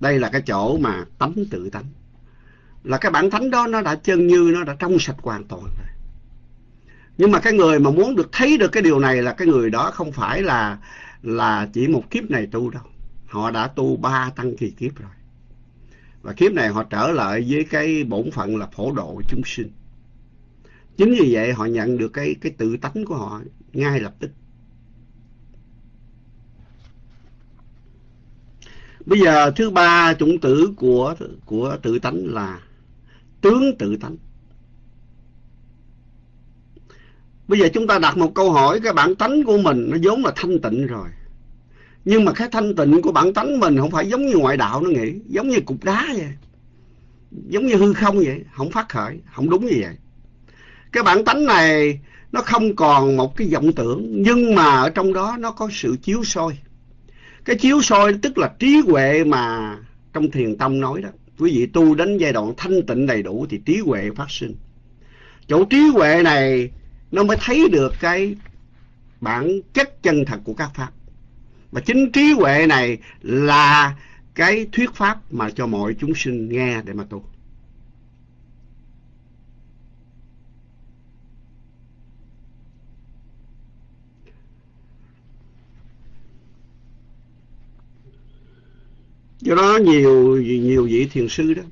Đây là cái chỗ mà tánh tự tánh là cái bản thánh đó nó đã chân như, nó đã trong sạch hoàn toàn rồi. Nhưng mà cái người mà muốn được thấy được cái điều này là cái người đó không phải là là chỉ một kiếp này tu đâu. Họ đã tu ba tăng kỳ kiếp rồi. Và kiếp này họ trở lại với cái bổn phận là phổ độ chúng sinh. Chính vì vậy họ nhận được cái cái tự tánh của họ ngay lập tức. Bây giờ thứ ba chủng tử của của tự tánh là tướng tự tánh. Bây giờ chúng ta đặt một câu hỏi, cái bản tánh của mình nó vốn là thanh tịnh rồi. Nhưng mà cái thanh tịnh của bản tánh mình không phải giống như ngoại đạo nó nghĩ giống như cục đá vậy, giống như hư không vậy, không phát khởi, không đúng như vậy. Cái bản tánh này nó không còn một cái vọng tưởng, nhưng mà ở trong đó nó có sự chiếu soi. Cái chiếu soi tức là trí huệ mà trong thiền tông nói đó quý vị tu đến giai đoạn thanh tịnh đầy đủ thì trí huệ phát sinh. Chỗ trí huệ này, nó mới thấy được cái bản chất chân thật của các pháp. Và chính trí huệ này là cái thuyết pháp mà cho mọi chúng sinh nghe để mà tu. Do đó nhiều nhiều vị thiền sư đó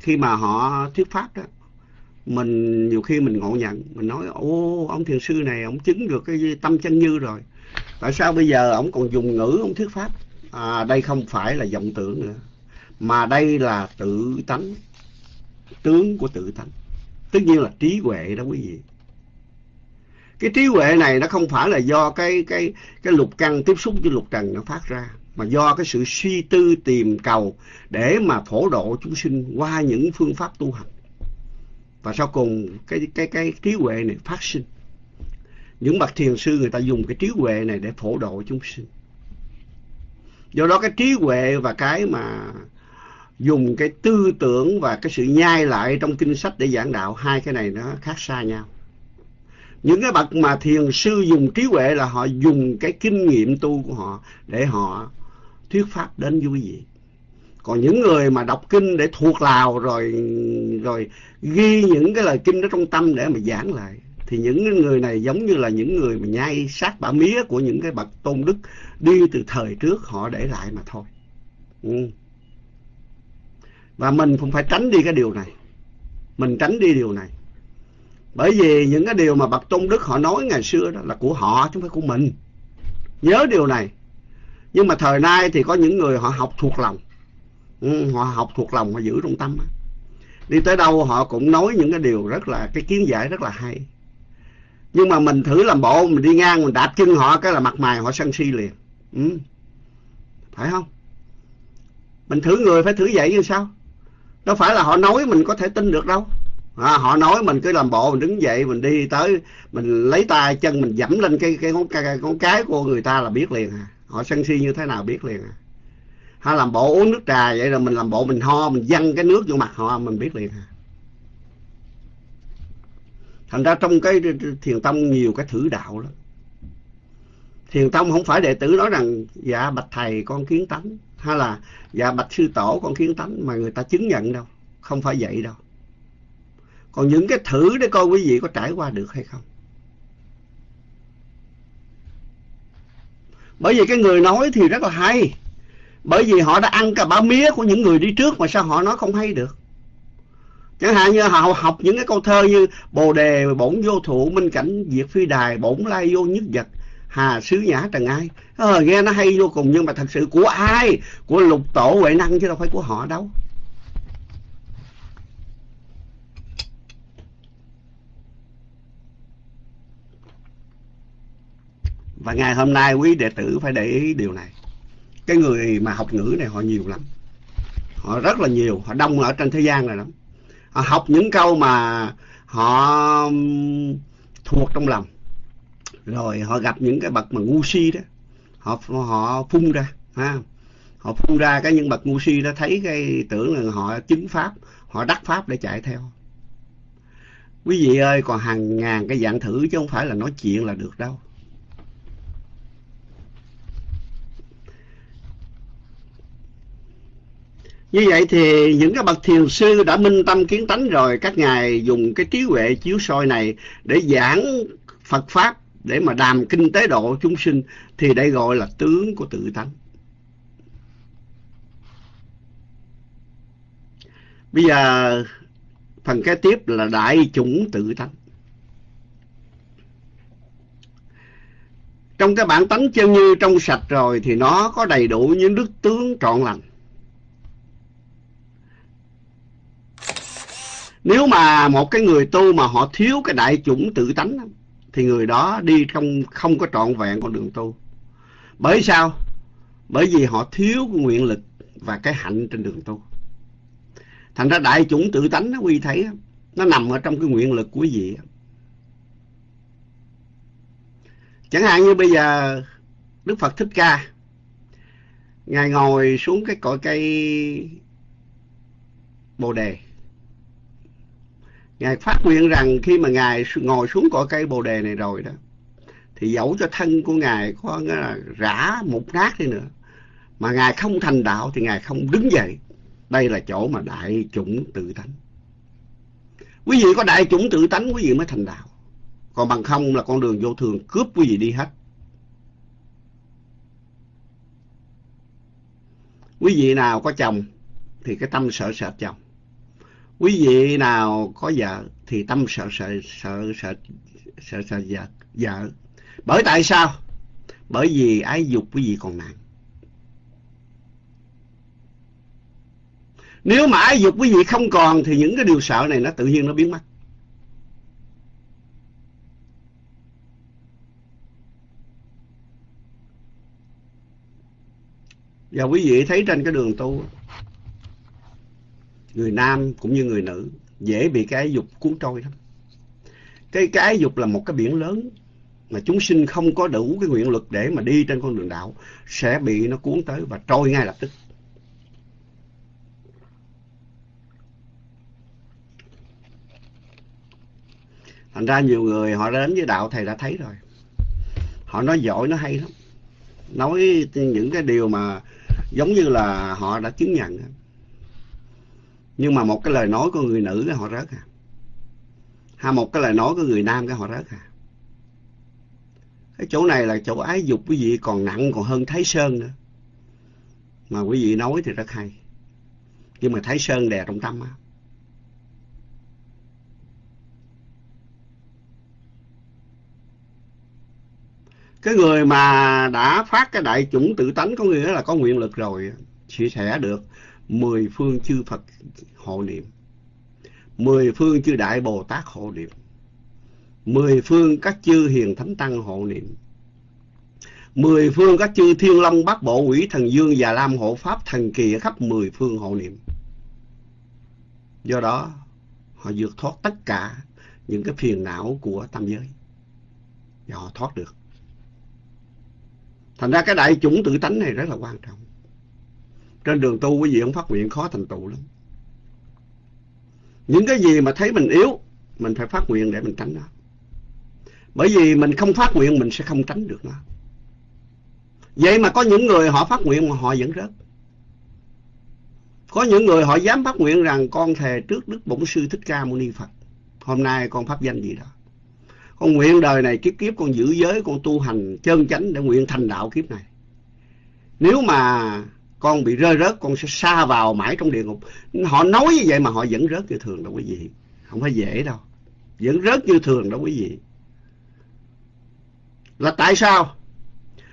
khi mà họ thuyết pháp đó mình nhiều khi mình ngộ nhận mình nói ô ông thiền sư này ông chứng được cái tâm chân như rồi. Tại sao bây giờ ông còn dùng ngữ ông thuyết pháp? À, đây không phải là vọng tưởng nữa mà đây là tự tánh tướng của tự tánh. Tất nhiên là trí huệ đó quý vị. Cái trí huệ này nó không phải là do cái cái cái lục căn tiếp xúc với lục trần nó phát ra mà do cái sự suy tư, tìm cầu để mà phổ độ chúng sinh qua những phương pháp tu hành. Và sau cùng cái cái cái trí huệ này phát sinh. Những bậc thiền sư người ta dùng cái trí huệ này để phổ độ chúng sinh. Do đó cái trí huệ và cái mà dùng cái tư tưởng và cái sự nhai lại trong kinh sách để giảng đạo, hai cái này nó khác xa nhau. Những cái bậc mà thiền sư dùng trí huệ là họ dùng cái kinh nghiệm tu của họ để họ thuyết pháp đến với quý vị. Còn những người mà đọc kinh để thuộc lào rồi rồi ghi những cái lời kinh đó trong tâm để mà giảng lại, thì những người này giống như là những người mà nhai sát bả mía của những cái bậc tôn đức đi từ thời trước, họ để lại mà thôi. Ừ. và mình cũng phải tránh đi cái điều này. Mình tránh đi điều này. Bởi vì những cái điều mà bậc tôn đức họ nói ngày xưa đó là của họ chứ không phải của mình. Nhớ điều này nhưng mà thời nay thì có những người họ học thuộc lòng. Ừ, họ học thuộc lòng họ giữ trong tâm á. Đi tới đâu họ cũng nói những cái điều rất là cái kiến giải rất là hay. Nhưng mà mình thử làm bộ mình đi ngang mình đạp chân họ cái là mặt mày họ sân si liền. Ừ. phải không? Mình thử người phải thử vậy như sao? Đâu phải là họ nói mình có thể tin được đâu. À, họ nói mình cứ làm bộ mình đứng dậy mình đi tới mình lấy tay chân mình dẫm lên cái cái ngón cái, ngón cái của người ta là biết liền à họ sân si như thế nào biết liền à. Hay làm bộ uống nước trà vậy rồi mình làm bộ mình ho, mình văng cái nước vô mặt họ, mình biết liền à. Thành ra trong cái thiền tông nhiều cái thử đạo lắm. Thiền tông không phải đệ tử nói rằng dạ bạch thầy, con kiến tánh. Hay là dạ bạch sư tổ, con kiến tánh. Mà người ta chứng nhận đâu, không phải vậy đâu. Còn những cái thử để coi quý vị có trải qua được hay không. Bởi vì cái người nói thì rất là hay. Bởi vì họ đã ăn cả bả mía của những người đi trước mà sao họ nói không hay được? Chẳng hạn như họ học những cái câu thơ như bồ đề bổn vô thụ minh cảnh diệt phi đài bổn lai vô nhất vật hà sứ nhã trần ai. Ờ, nghe nó hay vô cùng nhưng mà thật sự của ai? Của lục tổ huệ năng chứ đâu phải của họ đâu. Và ngày hôm nay quý đệ tử phải để ý điều này. Cái người mà học ngữ này họ nhiều lắm. Họ rất là nhiều. Họ đông ở trên thế gian này lắm. Họ học những câu mà họ thuộc trong lòng. Rồi họ gặp những cái bậc mà ngu si đó. Họ họ phun ra, ha. Họ phun ra cái những bậc ngu si đó, thấy cái tưởng là họ chứng pháp, họ đắc pháp để chạy theo. Quý vị ơi, còn hàng ngàn cái dạng thử chứ không phải là nói chuyện là được đâu. Như vậy thì những cái bậc thiền sư đã minh tâm kiến tánh rồi, các ngài dùng cái trí huệ chiếu soi này để giảng Phật Pháp, để mà đàm kinh tế độ chúng sinh, thì đây gọi là tướng của tự tánh. Bây giờ phần kế tiếp là đại chủng tự tánh. Trong cái bản tánh chân như trong sạch rồi thì nó có đầy đủ những đức tướng trọn lành. Nếu mà một cái người tu mà họ thiếu cái đại chủng tự tánh thì người đó đi không không có trọn vẹn con đường tu. Bởi sao? Bởi vì họ thiếu cái nguyện lực và cái hạnh trên đường tu. Thành ra đại chủng tự tánh nó quý thấy nó nằm ở trong cái nguyện lực của quý vị. Chẳng hạn như bây giờ Đức Phật Thích Ca, Ngài ngồi xuống cái cội cây Bồ Đề Ngài phát nguyện rằng khi mà Ngài ngồi xuống cỏ cây Bồ Đề này rồi đó, thì dẫu cho thân của Ngài có là rã một nát đi nữa, mà Ngài không thành đạo thì Ngài không đứng dậy. Đây là chỗ mà đại chủng tự tánh. Quý vị có đại chủng tự tánh quý vị mới thành đạo. Còn bằng không là con đường vô thường cướp quý vị đi hết. Quý vị nào có chồng thì cái tâm sợ sệt chồng quý vị nào có vợ thì tâm sợ sợ sợ sợ sợ sợ vợ vợ. Bởi tại sao? Bởi vì ái dục quý vị còn nặng. Nếu mà ái dục quý vị không còn thì những cái điều sợ này nó tự nhiên nó biến mất. Và quý vị thấy trên cái đường tu người nam cũng như người nữ, dễ bị cái ái dục cuốn trôi lắm. Cái cái ái dục là một cái biển lớn mà chúng sinh không có đủ cái nguyện lực để mà đi trên con đường đạo, sẽ bị nó cuốn tới và trôi ngay lập tức. Thành ra nhiều người họ đến với đạo thầy đã thấy rồi. Họ nói giỏi, nó hay lắm. Nói những cái điều mà giống như là họ đã chứng nhận nhưng mà một cái lời nói của người nữ cái họ rớt à. Hay một cái lời nói của người nam cái họ rớt à. Cái chỗ này là chỗ ái dục quý vị, còn nặng còn hơn Thái Sơn nữa. Mà quý vị nói thì rất hay. Nhưng mà Thái Sơn đè trong tâm á. Cái người mà đã phát cái đại chủng tự tánh có nghĩa là có nguyện lực rồi chia sẻ được mười phương chư Phật hộ niệm. Mười phương chư Đại Bồ Tát hộ niệm. Mười phương các chư Hiền Thánh Tăng hộ niệm. Mười phương các chư Thiên Long, Bát Bộ, Quỷ Thần Dương và Lam Hộ Pháp Thần Kỳ khắp mười phương hộ niệm. Do đó, họ vượt thoát tất cả những cái phiền não của tam giới. Và họ thoát được. Thành ra cái đại chủng tự tánh này rất là quan trọng trên đường tu quý vị không phát nguyện, khó thành tựu lắm. Những cái gì mà thấy mình yếu, mình phải phát nguyện để mình tránh nó. Bởi vì mình không phát nguyện, mình sẽ không tránh được nó. Vậy mà có những người họ phát nguyện mà họ vẫn rớt. Có những người họ dám phát nguyện rằng con thề trước Đức Bổn Sư Thích Ca Mâu Ni Phật, hôm nay con pháp danh gì đó. Con nguyện đời này kiếp kiếp, con giữ giới, con tu hành chân chánh để nguyện thành đạo kiếp này. Nếu mà con bị rơi rớt, con sẽ xa vào mãi trong địa ngục. Họ nói như vậy mà họ vẫn rớt như thường, đâu quý vị không phải dễ đâu. Vẫn rớt như thường, đâu quý vị là tại sao?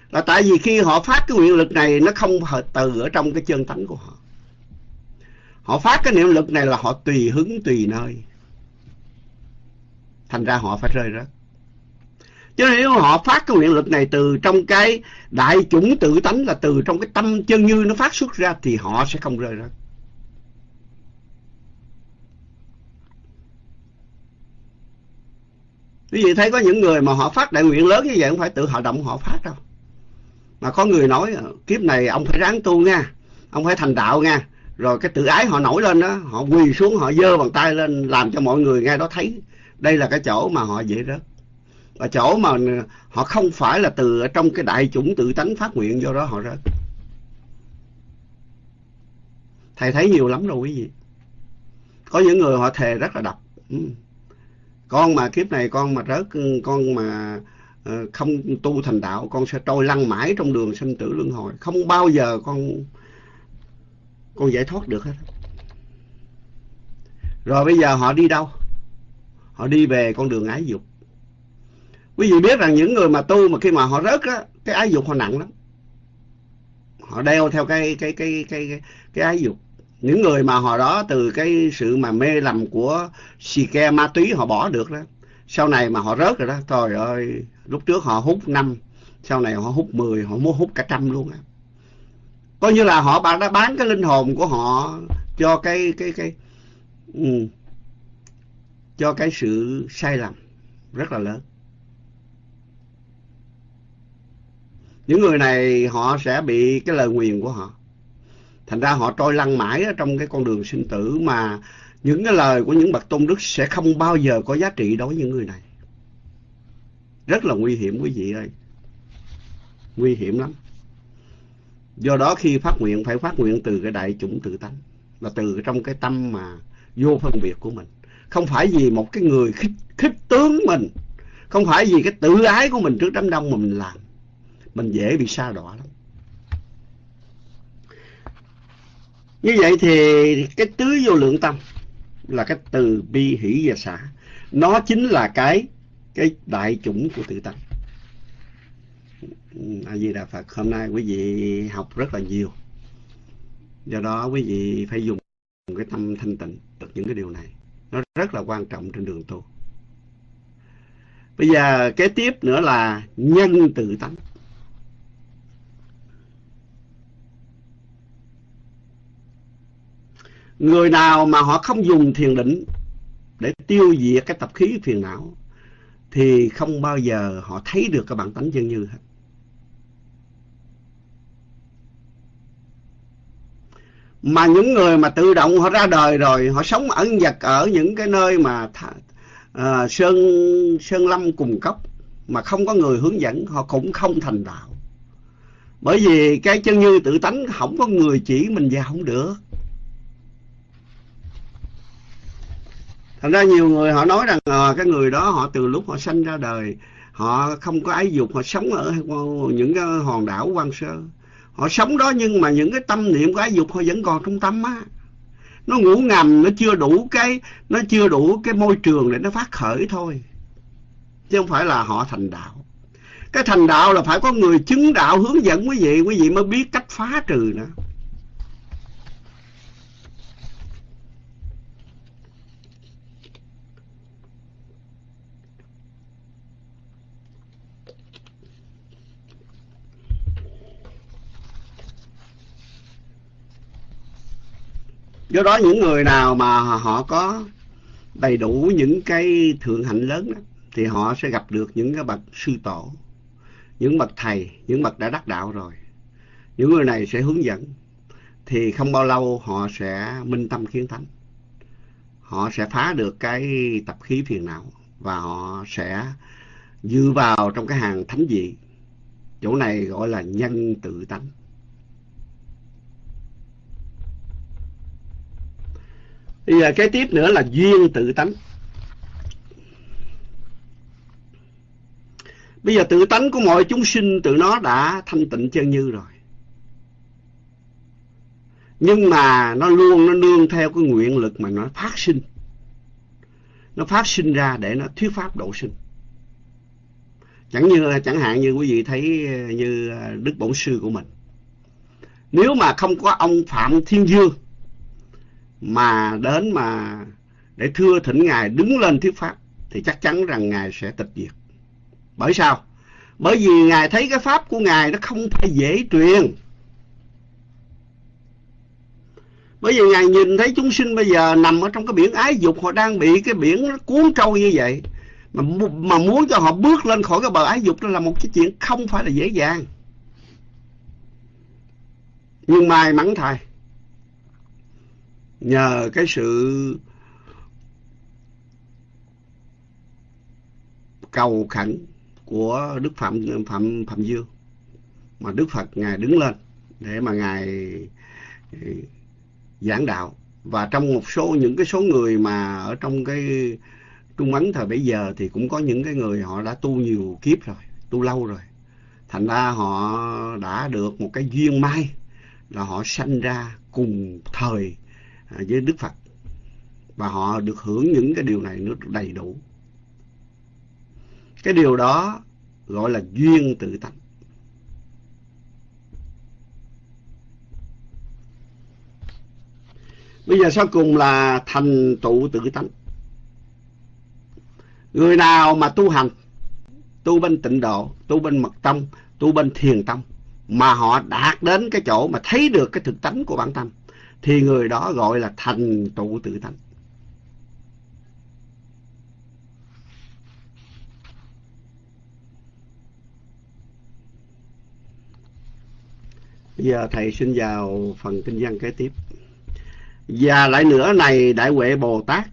Là tại vì khi họ phát cái nguyện lực này, nó không từ ở trong cái chân tánh của họ. Họ phát cái niệm lực này là họ tùy hứng, tùy nơi. Thành ra họ phải rơi rớt chứ nếu họ phát cái nguyện lực này từ trong cái đại chủng tự tánh là từ trong cái tâm chân như nó phát xuất ra thì họ sẽ không rơi ra quý vị thấy có những người mà họ phát đại nguyện lớn như vậy, không phải tự họ động họ phát đâu. Mà có người nói, kiếp này ông phải ráng tu nha, ông phải thành đạo nha. Rồi cái tự ái họ nổi lên đó, họ quỳ xuống, họ giơ bàn tay lên, làm cho mọi người nghe đó thấy. Đây là cái chỗ mà họ dễ rớt và chỗ mà họ không phải là từ trong cái đại chủng tự tánh phát nguyện do đó họ rớt thầy thấy nhiều lắm rồi quý vị. Có những người họ thề rất là độc. Ừ. Con mà kiếp này con mà rớt, con mà ờ, không tu thành đạo, con sẽ trôi lăn mãi trong đường sinh tử luân hồi. Không bao giờ con con giải thoát được hết. Rồi bây giờ họ đi đâu? Họ đi về con đường ái dục quý vị biết rằng những người mà tu mà khi mà họ rớt á cái ái dục họ nặng lắm. Họ đeo theo cái cái cái cái cái, cái ái dục. Những người mà họ đó từ cái sự mà mê lầm của xì ke ma túy họ bỏ được đó sau này mà họ rớt rồi đó trời ơi lúc trước họ hút năm sau này họ hút mười họ muốn hút cả trăm luôn á. Coi như là họ bạn đã bán cái linh hồn của họ cho cái cái cái um, cho cái sự sai lầm rất là lớn. Những người này họ sẽ bị cái lời nguyền của họ. Thành ra họ trôi lăn mãi ở trong cái con đường sinh tử mà những cái lời của những bậc tôn đức sẽ không bao giờ có giá trị đối với những người này. Rất là nguy hiểm quý vị ơi. Nguy hiểm lắm. Do đó khi phát nguyện phải phát nguyện từ cái đại chủng tự tánh là từ trong cái tâm mà vô phân biệt của mình. Không phải vì một cái người khích, khích tướng mình không phải vì cái tự ái của mình trước đám đông mà mình làm mình dễ bị sa đọa lắm. Như vậy thì cái tứ vô lượng tâm là cái từ bi hỷ và xả. Nó chính là cái cái đại chủng của tự tâm. A di đà phật, hôm nay quý vị học rất là nhiều. Do đó quý vị phải dùng cái tâm thanh tịnh được những cái điều này. Nó rất là quan trọng trên đường tu. Bây giờ kế tiếp nữa là nhân tự tánh người nào mà họ không dùng thiền định để tiêu diệt cái tập khí phiền não thì không bao giờ họ thấy được cái bản tánh chân như hết. Mà những người mà tự động họ ra đời rồi họ sống ẩn dật ở những cái nơi mà à, sơn sơn lâm cùng cốc mà không có người hướng dẫn họ cũng không thành đạo. Bởi vì cái chân như tự tánh không có người chỉ mình vào không được. Thành ra nhiều người họ nói rằng à, cái người đó họ từ lúc họ sanh ra đời họ không có ái dục họ sống ở những cái hòn đảo quan sơ. Họ sống đó nhưng mà những cái tâm niệm của ái dục họ vẫn còn trong tâm á. Nó ngủ ngầm nó chưa đủ cái nó chưa đủ cái môi trường để nó phát khởi thôi. Chứ không phải là họ thành đạo. Cái thành đạo là phải có người chứng đạo hướng dẫn quý vị quý vị mới biết cách phá trừ nữa do đó những người nào mà họ có đầy đủ những cái thượng hạnh lớn đó, thì họ sẽ gặp được những cái bậc sư tổ những bậc thầy những bậc đã đắc đạo rồi. Những người này sẽ hướng dẫn thì không bao lâu họ sẽ minh tâm kiến thánh. Họ sẽ phá được cái tập khí phiền não và họ sẽ dư vào trong cái hàng thánh vị. Chỗ này gọi là nhân tự tánh. Bây giờ cái tiếp nữa là duyên tự tánh. Bây giờ tự tánh của mọi chúng sinh tự nó đã thanh tịnh chân như rồi. Nhưng mà nó luôn, nó nương theo cái nguyện lực mà nó phát sinh. Nó phát sinh ra để nó thuyết pháp độ sinh. chẳng như, chẳng hạn như quý vị thấy ờ, như ờ, đức bổn sư của mình nếu mà không có ông phạm thiên dương mà đến mà để thưa thỉnh ngài đứng lên thuyết pháp, thì chắc chắn rằng ngài sẽ tịch diệt. Bởi sao? Bởi vì ngài thấy cái pháp của ngài nó không phải dễ truyền. Bởi vì ngài nhìn thấy chúng sinh bây giờ nằm ở trong cái biển ái dục, họ đang bị cái biển nó cuốn trôi như vậy, mà mà muốn cho họ bước lên khỏi cái bờ ái dục, đó là một cái chuyện không phải là dễ dàng. Nhưng may mắn thầy nhờ cái sự cầu khẩn của Đức Phạm Phạm Phạm Dương mà Đức Phật ngài đứng lên để mà ngài ừ, giảng đạo và trong một số những cái số người mà ở trong cái Trung Ấn thời bấy giờ thì cũng có những cái người họ đã tu nhiều kiếp rồi, tu lâu rồi. Thành ra họ đã được một cái duyên may là họ sanh ra cùng thời với Đức Phật và họ được hưởng những cái điều này nó đầy đủ. Cái điều đó gọi là duyên tự tánh. Bây giờ sau cùng là thành tựu tự tánh. Người nào mà tu hành, tu bên tịnh độ, tu bên mật tông, tu bên thiền tông, mà họ đạt đến cái chỗ mà thấy được cái thực tánh của bản tâm thì người đó gọi là thành tựu tự tánh. Bây giờ thầy xin vào phần kinh văn kế tiếp. Và lại nữa này Đại Huệ Bồ Tát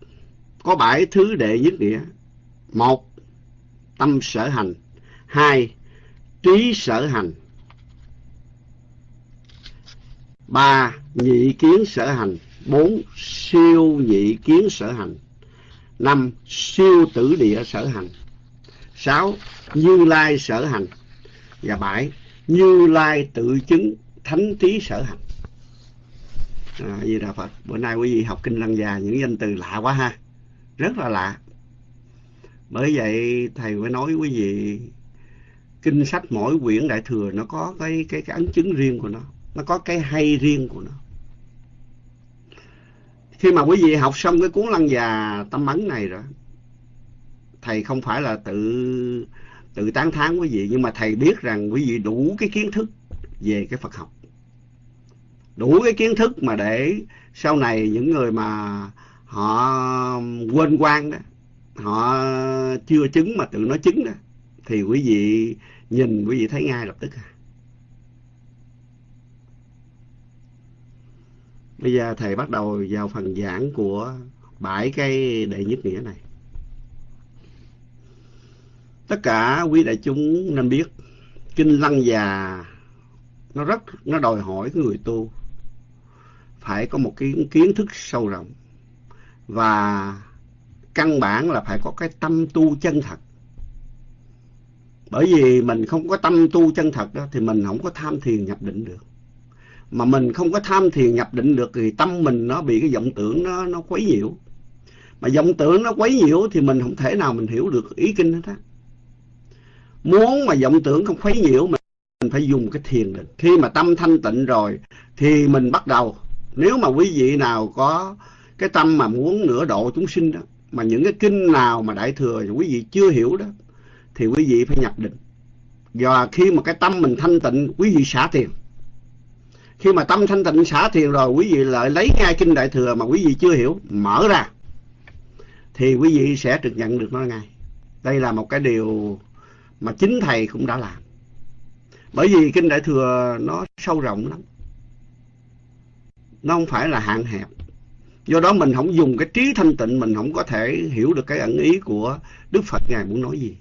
có bảy thứ đệ nhất nghĩa. Một, tâm sở hành. Hai, trí sở hành. Ba, nhị kiến sở hành. Bốn, siêu nhị kiến sở hành. Năm, siêu tử địa sở hành. Sáu, như lai sở hành. Và bảy, như lai tự chứng thánh trí sở hành à, như Đà Phật bữa nay quý vị học kinh lăng già những danh từ lạ quá ha rất là lạ bởi vậy thầy phải nói quý vị kinh sách mỗi quyển đại thừa nó có cái cái cái ấn chứng riêng của nó nó có cái hay riêng của nó khi mà quý vị học xong cái cuốn lăng già tâm ấn này rồi, thầy không phải là tự tự tán thán quý vị, nhưng mà thầy biết rằng quý vị đủ cái kiến thức về cái Phật học đủ cái kiến thức mà để sau này những người mà họ quên quan đó, họ chưa chứng mà tự nói chứng đó, thì quý vị nhìn quý vị thấy ngay lập tức à. Bây giờ thầy bắt đầu vào phần giảng của bảy cái đệ nhất nghĩa này. Tất cả quý đại chúng nên biết, kinh lăng già nó rất, nó đòi hỏi cái người tu phải có một cái kiến thức sâu rộng và căn bản là phải có cái tâm tu chân thật bởi vì mình không có tâm tu chân thật đó thì mình không có tham thiền nhập định được mà mình không có tham thiền nhập định được thì tâm mình nó bị cái vọng tưởng nó nó quấy nhiễu mà vọng tưởng nó quấy nhiễu thì mình không thể nào mình hiểu được ý kinh hết á muốn mà vọng tưởng không quấy nhiễu mình phải dùng cái thiền định khi mà tâm thanh tịnh rồi thì mình bắt đầu nếu mà quý vị nào có cái tâm mà muốn nửa độ chúng sinh đó, mà những cái kinh nào mà đại thừa quý vị chưa hiểu đó, thì quý vị phải nhập định. Và khi mà cái tâm mình thanh tịnh, quý vị xả thiền. Khi mà tâm thanh tịnh xả thiền rồi, quý vị lại lấy ngay kinh đại thừa mà quý vị chưa hiểu, mở ra, thì quý vị sẽ trực nhận được nó ngay. Đây là một cái điều mà chính thầy cũng đã làm. Bởi vì kinh đại thừa nó sâu rộng lắm nó không phải là hạn hẹp do đó mình không dùng cái trí thanh tịnh mình không có thể hiểu được cái ẩn ý của đức phật ngài muốn nói gì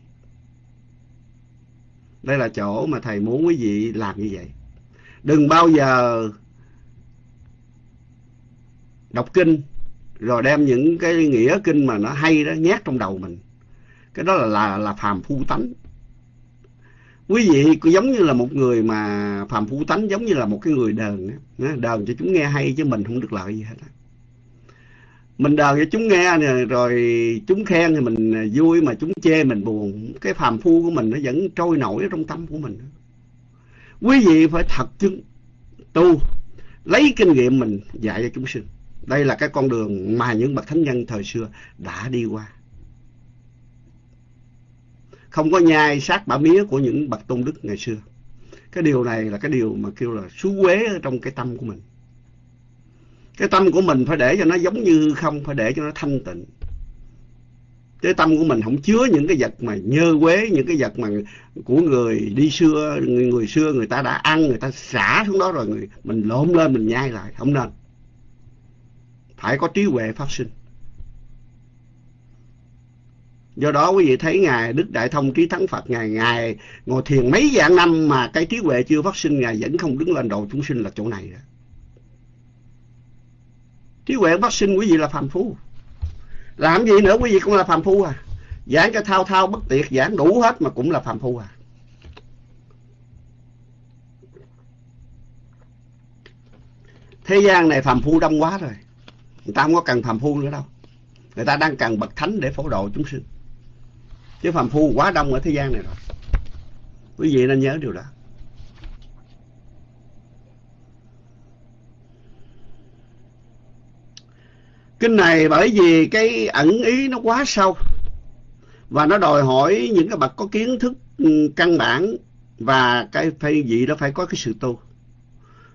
đây là chỗ mà thầy muốn quý vị làm như vậy đừng bao giờ đọc kinh rồi đem những cái nghĩa kinh mà nó hay đó nhét trong đầu mình. Cái đó là là, là phàm phu tánh. Quý vị cũng giống như là một người mà phàm phu tánh giống như là một cái người đờn đờn cho chúng nghe hay chứ mình không được lợi gì hết mình đờn cho chúng nghe rồi chúng khen thì mình vui mà chúng chê mình buồn. Cái phàm phu của mình nó vẫn trôi nổi trong tâm của mình quý vị phải thật chứng tu, lấy kinh nghiệm mình dạy cho chúng sinh. Đây là cái con đường mà những bậc thánh nhân thời xưa đã đi qua. Không có nhai sát bả mía của những bậc tôn đức ngày xưa. Cái điều này là cái điều mà kêu là xú quế ở trong cái tâm của mình. Cái tâm của mình phải để cho nó giống như không, phải để cho nó thanh tịnh cái tâm của mình không chứa những cái vật mà nhơ quế những cái vật mà của người đi xưa người, người xưa người ta đã ăn người ta xả xuống đó rồi người, mình lộn lên mình nhai lại không nên. Phải có trí huệ phát sinh. Do đó quý vị thấy ngài đức đại thông trí thắng phật ngài ngài ngồi thiền mấy vạn năm mà cái trí huệ chưa phát sinh ngài vẫn không đứng lên độ chúng sinh là chỗ này đó. Trí huệ phát sinh quý vị là phàm phu làm gì nữa, quý vị cũng là phàm phu à. Giảng cho thao thao bất tuyệt giảng đủ hết mà cũng là phàm phu à. Thế gian này phàm phu đông quá rồi. Người ta không có cần phàm phu nữa đâu. Người ta đang cần bậc thánh để phổ độ chúng sinh chứ phàm phu quá đông ở thế gian này rồi. Quý vị nên nhớ điều đó. Kinh này bởi vì cái ẩn ý nó quá sâu. Và nó đòi hỏi những cái bậc có kiến thức ừ, căn bản và cái phải gì đó phải có cái sự tu.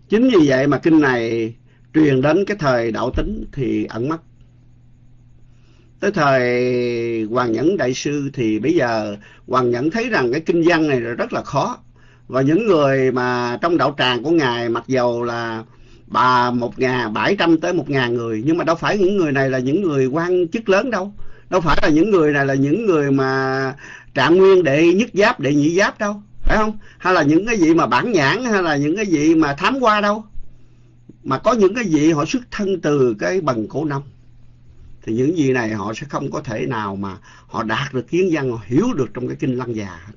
Chính vì vậy mà kinh này truyền đến cái thời đạo tính thì ẩn mất. Tới thời hoàng nhẫn đại sư thì bây giờ hoàng nhẫn thấy rằng cái kinh văn này rất là khó. Và những người mà trong đạo tràng của ngài mặc dầu là bà một ngàn bảy trăm tới một ngàn người. Nhưng mà đâu phải những người này là những người quan chức lớn đâu. Đâu phải là những người này là những người mà trạng nguyên đệ nhất giáp, đệ nhị giáp đâu. Phải không? Hay là những cái gì mà bản nhãn, hay là những cái gì mà thám qua đâu. Mà có những cái gì họ xuất thân từ cái bằng cổ nông. Thì những gì này họ sẽ không có thể nào mà họ đạt được kiến văn, họ hiểu được trong cái kinh lăng già hết.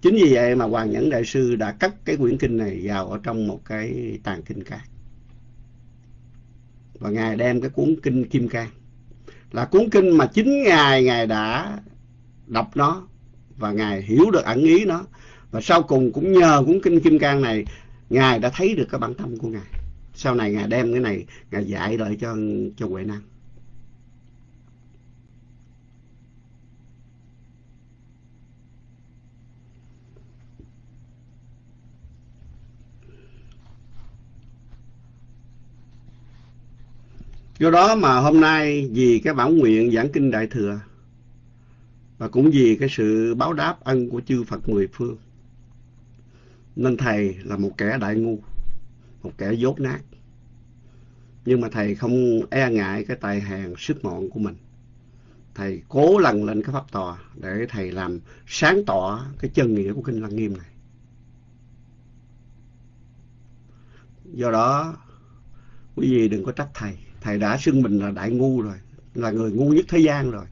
Chính vì vậy mà hoàng nhẫn đại sư đã cắt cái quyển kinh này vào ở trong một cái tàn kinh cát và ngài đem cái cuốn kinh kim cang. Là cuốn kinh mà chính ngài ngài đã đọc nó và ngài hiểu được ẩn ý nó. Và sau cùng cũng nhờ cuốn kinh kim cang này, ngài đã thấy được cái bản tâm của ngài. Sau này ngài đem cái này, ngài dạy lại cho cho huệ năng Do đó mà hôm nay vì cái bản nguyện giảng kinh Đại Thừa và cũng vì cái sự báo đáp ân của chư Phật mười phương nên Thầy là một kẻ đại ngu, một kẻ dốt nát. Nhưng mà Thầy không e ngại cái tài hèn sức mọn của mình. Thầy cố lần lên cái pháp tòa để Thầy làm sáng tỏ cái chân nghĩa của Kinh Lăng Nghiêm này. Do đó, quý vị đừng có trách Thầy thầy đã xưng mình là đại ngu rồi, là người ngu nhất thế gian rồi.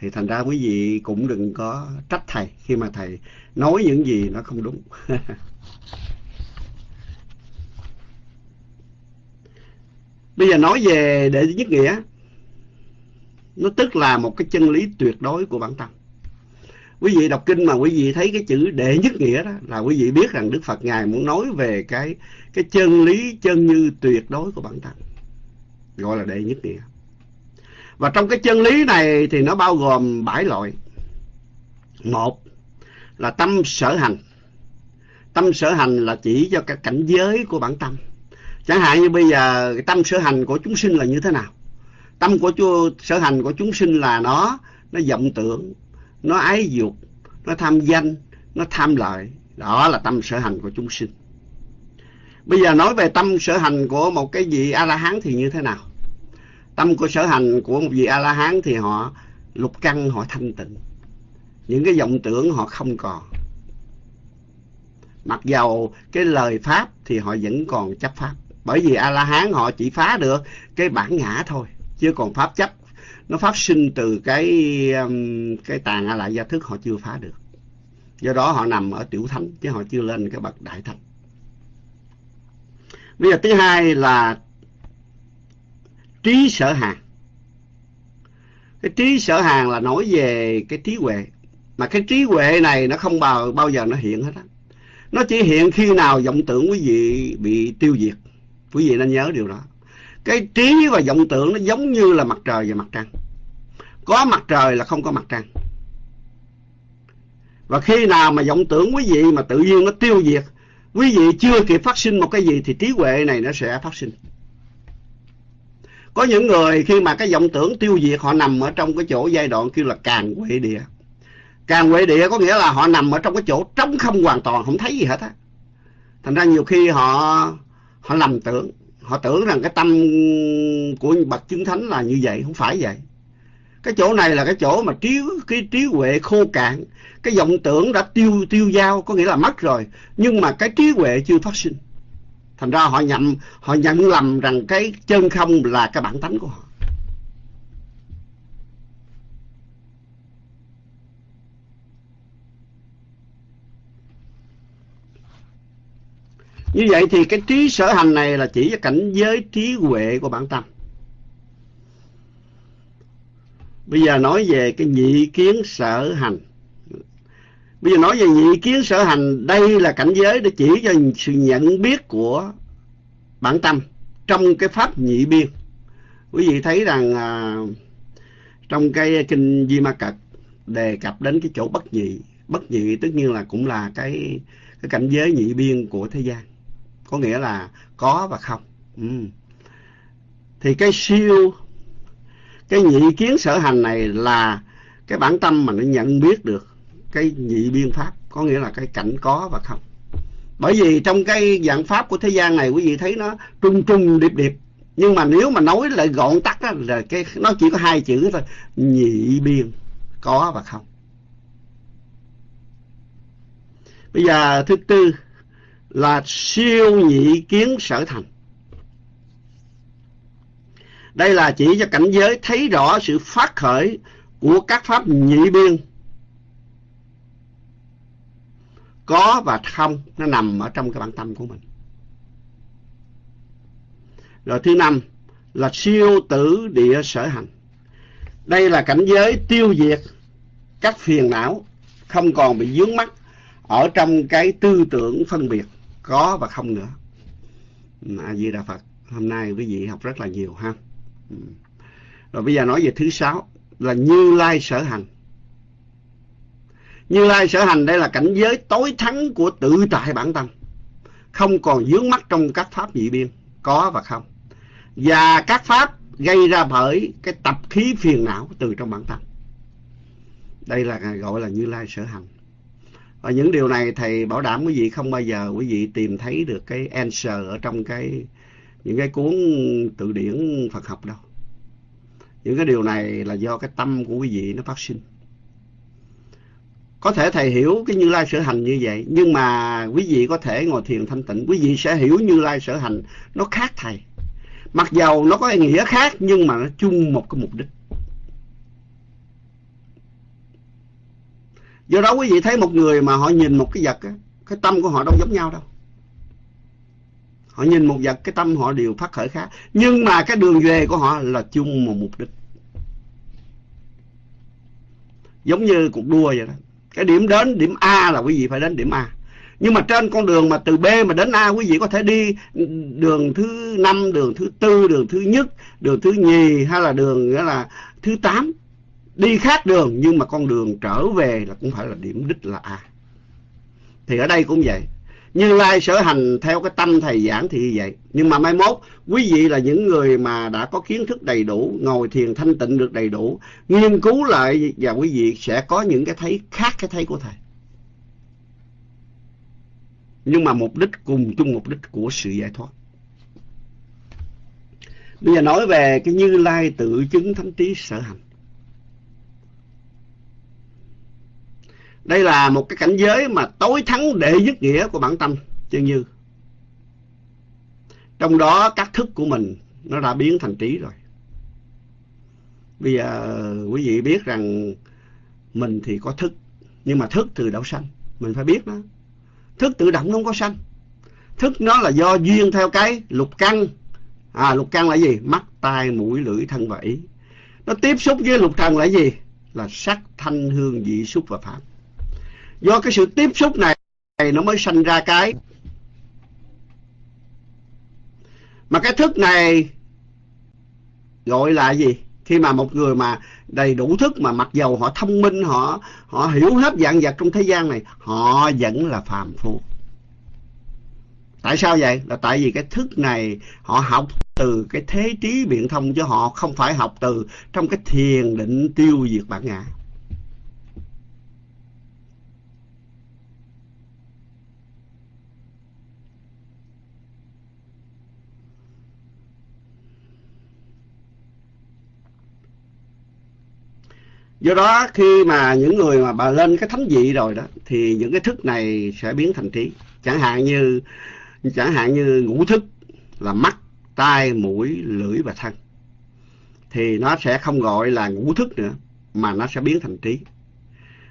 Thì thành ra quý vị cũng đừng có trách thầy khi mà thầy nói những gì nó không đúng. <laughs> Bây giờ nói về đệ nhất nghĩa. Nó tức là một cái chân lý tuyệt đối của bản tâm quý vị đọc kinh mà quý vị thấy cái chữ đệ nhất nghĩa đó, là quý vị biết rằng đức phật ngài muốn nói về cái cái chân lý, chân như tuyệt đối của bản tâm gọi là đệ nhất nghĩa và trong cái chân lý này thì nó bao gồm bảy loại. Một là tâm sở hành. Tâm sở hành là chỉ cho cái cảnh giới của bản tâm. Chẳng hạn như bây giờ cái tâm sở hành của chúng sinh là như thế nào? Tâm của chúa sở hành của chúng sinh là nó nó vọng tưởng, nó ái dục, nó tham danh, nó tham lợi. Đó là tâm sở hành của chúng sinh bây giờ nói về tâm sở hành của một cái vị a la hán thì như thế nào? Tâm của sở hành của một vị a la hán thì họ lục căn, họ thanh tịnh. Những cái vọng tưởng họ không còn. Mặc dầu cái lời pháp thì họ vẫn còn chấp pháp. Bởi vì a la hán họ chỉ phá được cái bản ngã thôi, chứ còn pháp chấp, nó phát sinh từ cái um, cái tàn a lại gia thức họ chưa phá được. Do đó họ nằm ở tiểu thánh, chứ họ chưa lên cái bậc đại thánh bây giờ thứ hai là trí sở hàng. Cái trí sở hàng là nói về cái trí huệ. Mà cái trí huệ này nó không bao bao giờ nó hiện hết á. Nó chỉ hiện khi nào vọng tưởng quý vị bị tiêu diệt. Quý vị nên nhớ điều đó. Cái trí và vọng tưởng nó giống như là mặt trời và mặt trăng. Có mặt trời là không có mặt trăng. Và khi nào mà vọng tưởng quý vị mà tự nhiên nó tiêu diệt quý vị chưa kịp phát sinh một cái gì thì trí huệ này nó sẽ phát sinh. Có những người khi mà cái vọng tưởng tiêu diệt họ nằm ở trong cái chỗ giai đoạn kêu là càng huệ địa. Càng huệ địa có nghĩa là họ nằm ở trong cái chỗ trống không hoàn toàn, không thấy gì hết á. Thành ra nhiều khi họ họ lầm tưởng. Họ tưởng rằng cái tâm của bậc chứng thánh là như vậy, không phải vậy cái chỗ này là cái chỗ mà trí, cái trí huệ khô cạn. Cái vọng tưởng đã tiêu tiêu dao, có nghĩa là mất rồi. Nhưng mà cái trí huệ chưa phát sinh. Thành ra họ nhầm họ nhận lầm rằng cái chân không là cái bản tánh của họ. Như vậy thì cái trí sở hành này là chỉ cho cảnh giới trí huệ của bản tâm. Bây giờ nói về cái nhị kiến sở hành. Bây giờ nói về nhị kiến sở hành đây là cảnh giới để chỉ cho sự nhận biết của bản tâm trong cái pháp nhị biên. Quý vị thấy rằng à, trong cái kinh di ma cật đề cập đến cái chỗ bất nhị. Bất nhị tất nhiên là cũng là cái cái cảnh giới nhị biên của thế gian. Có nghĩa là có và không. Ừ. thì cái siêu cái nhị kiến sở hành này là cái bản tâm mà nó nhận biết được cái nhị biên pháp có nghĩa là cái cảnh có và không. Bởi vì trong cái dạng pháp của thế gian này quý vị thấy nó trung trung điệp điệp. Nhưng mà nếu mà nói lại gọn tắt đó, là cái nó chỉ có hai chữ thôi nhị biên có và không. Bây giờ thứ tư là siêu nhị kiến sở thành đây là chỉ cho cảnh giới thấy rõ sự phát khởi của các pháp nhị biên. Có và không, nó nằm ở trong cái bản tâm của mình. Rồi thứ năm là siêu tử địa sở hành. Đây là cảnh giới tiêu diệt các phiền não, không còn bị dướng mắt ở trong cái tư tưởng phân biệt, có và không nữa. A di đà phật, hôm nay quý vị học rất là nhiều ha. Ừ. rồi bây giờ nói về thứ sáu, là như lai sở hành. Như lai sở hành đây là cảnh giới tối thắng của tự tại bản tâm không còn dướng mắt trong các pháp nhị biên, có và không. Và các pháp gây ra bởi cái tập khí phiền não từ trong bản tâm đây là gọi là như lai sở hành. Và những điều này thầy bảo đảm quý vị không bao giờ quý vị tìm thấy được cái answer ở trong cái những cái cuốn từ điển Phật học đâu. Những cái điều này là do cái tâm của quý vị nó phát sinh. Có thể thầy hiểu cái Như Lai sở hành như vậy, nhưng mà quý vị có thể ngồi thiền thanh tịnh, quý vị sẽ hiểu Như Lai sở hành nó khác thầy. Mặc dầu nó có ý nghĩa khác nhưng mà nó chung một cái mục đích. do đó quý vị thấy một người mà họ nhìn một cái vật á, cái tâm của họ đâu giống nhau đâu họ nhìn một vật, cái tâm họ đều phát khởi khác. Nhưng mà cái đường về của họ là chung một mục đích. Giống như cuộc đua vậy đó. Cái điểm đến, điểm A là quý vị phải đến điểm A. Nhưng mà trên con đường mà từ B mà đến A, quý vị có thể đi đường thứ năm, đường thứ tư, đường thứ nhất, đường thứ nhì, hay là đường, nghĩa là thứ tám. Đi khác đường, nhưng mà con đường trở về là cũng phải là điểm đích là A. Thì ở đây cũng vậy. Như Lai sở hành theo cái tâm thầy giảng thì như vậy. Nhưng mà mai mốt, quý vị là những người mà đã có kiến thức đầy đủ, ngồi thiền thanh tịnh được đầy đủ, nghiên cứu lại và quý vị sẽ có những cái thấy khác cái thấy của thầy. Nhưng mà mục đích cùng chung mục đích của sự giải thoát. Bây giờ nói về cái Như Lai tự chứng thánh trí sở hành. Đây là một cái cảnh giới mà tối thắng đệ nhất nghĩa của bản tâm chân như. Trong đó các thức của mình nó đã biến thành trí rồi. Bây giờ quý vị biết rằng mình thì có thức, nhưng mà thức từ đâu sanh? Mình phải biết nó Thức tự động không có sanh. thức nó là do duyên theo cái lục căn à lục căn là gì mắt tai mũi lưỡi thân và ý nó tiếp xúc với lục trần là gì là sắc thanh hương vị xúc và pháp do cái sự tiếp xúc này nó mới sanh ra cái. Mà cái thức này gọi là gì? Khi mà một người mà đầy đủ thức mà mặc dầu họ thông minh, họ họ hiểu hết dạng vật trong thế gian này, họ vẫn là phàm phu. Tại sao vậy? Là tại vì cái thức này họ học từ cái thế trí biện thông chứ họ không phải học từ trong cái thiền định tiêu diệt bản ngã. Do đó, khi mà những người mà bà lên cái thánh vị rồi đó, thì những cái thức này sẽ biến thành trí. Chẳng hạn như, chẳng hạn như ngũ thức là mắt, tai, mũi, lưỡi và thân. Thì nó sẽ không gọi là ngũ thức nữa, mà nó sẽ biến thành trí.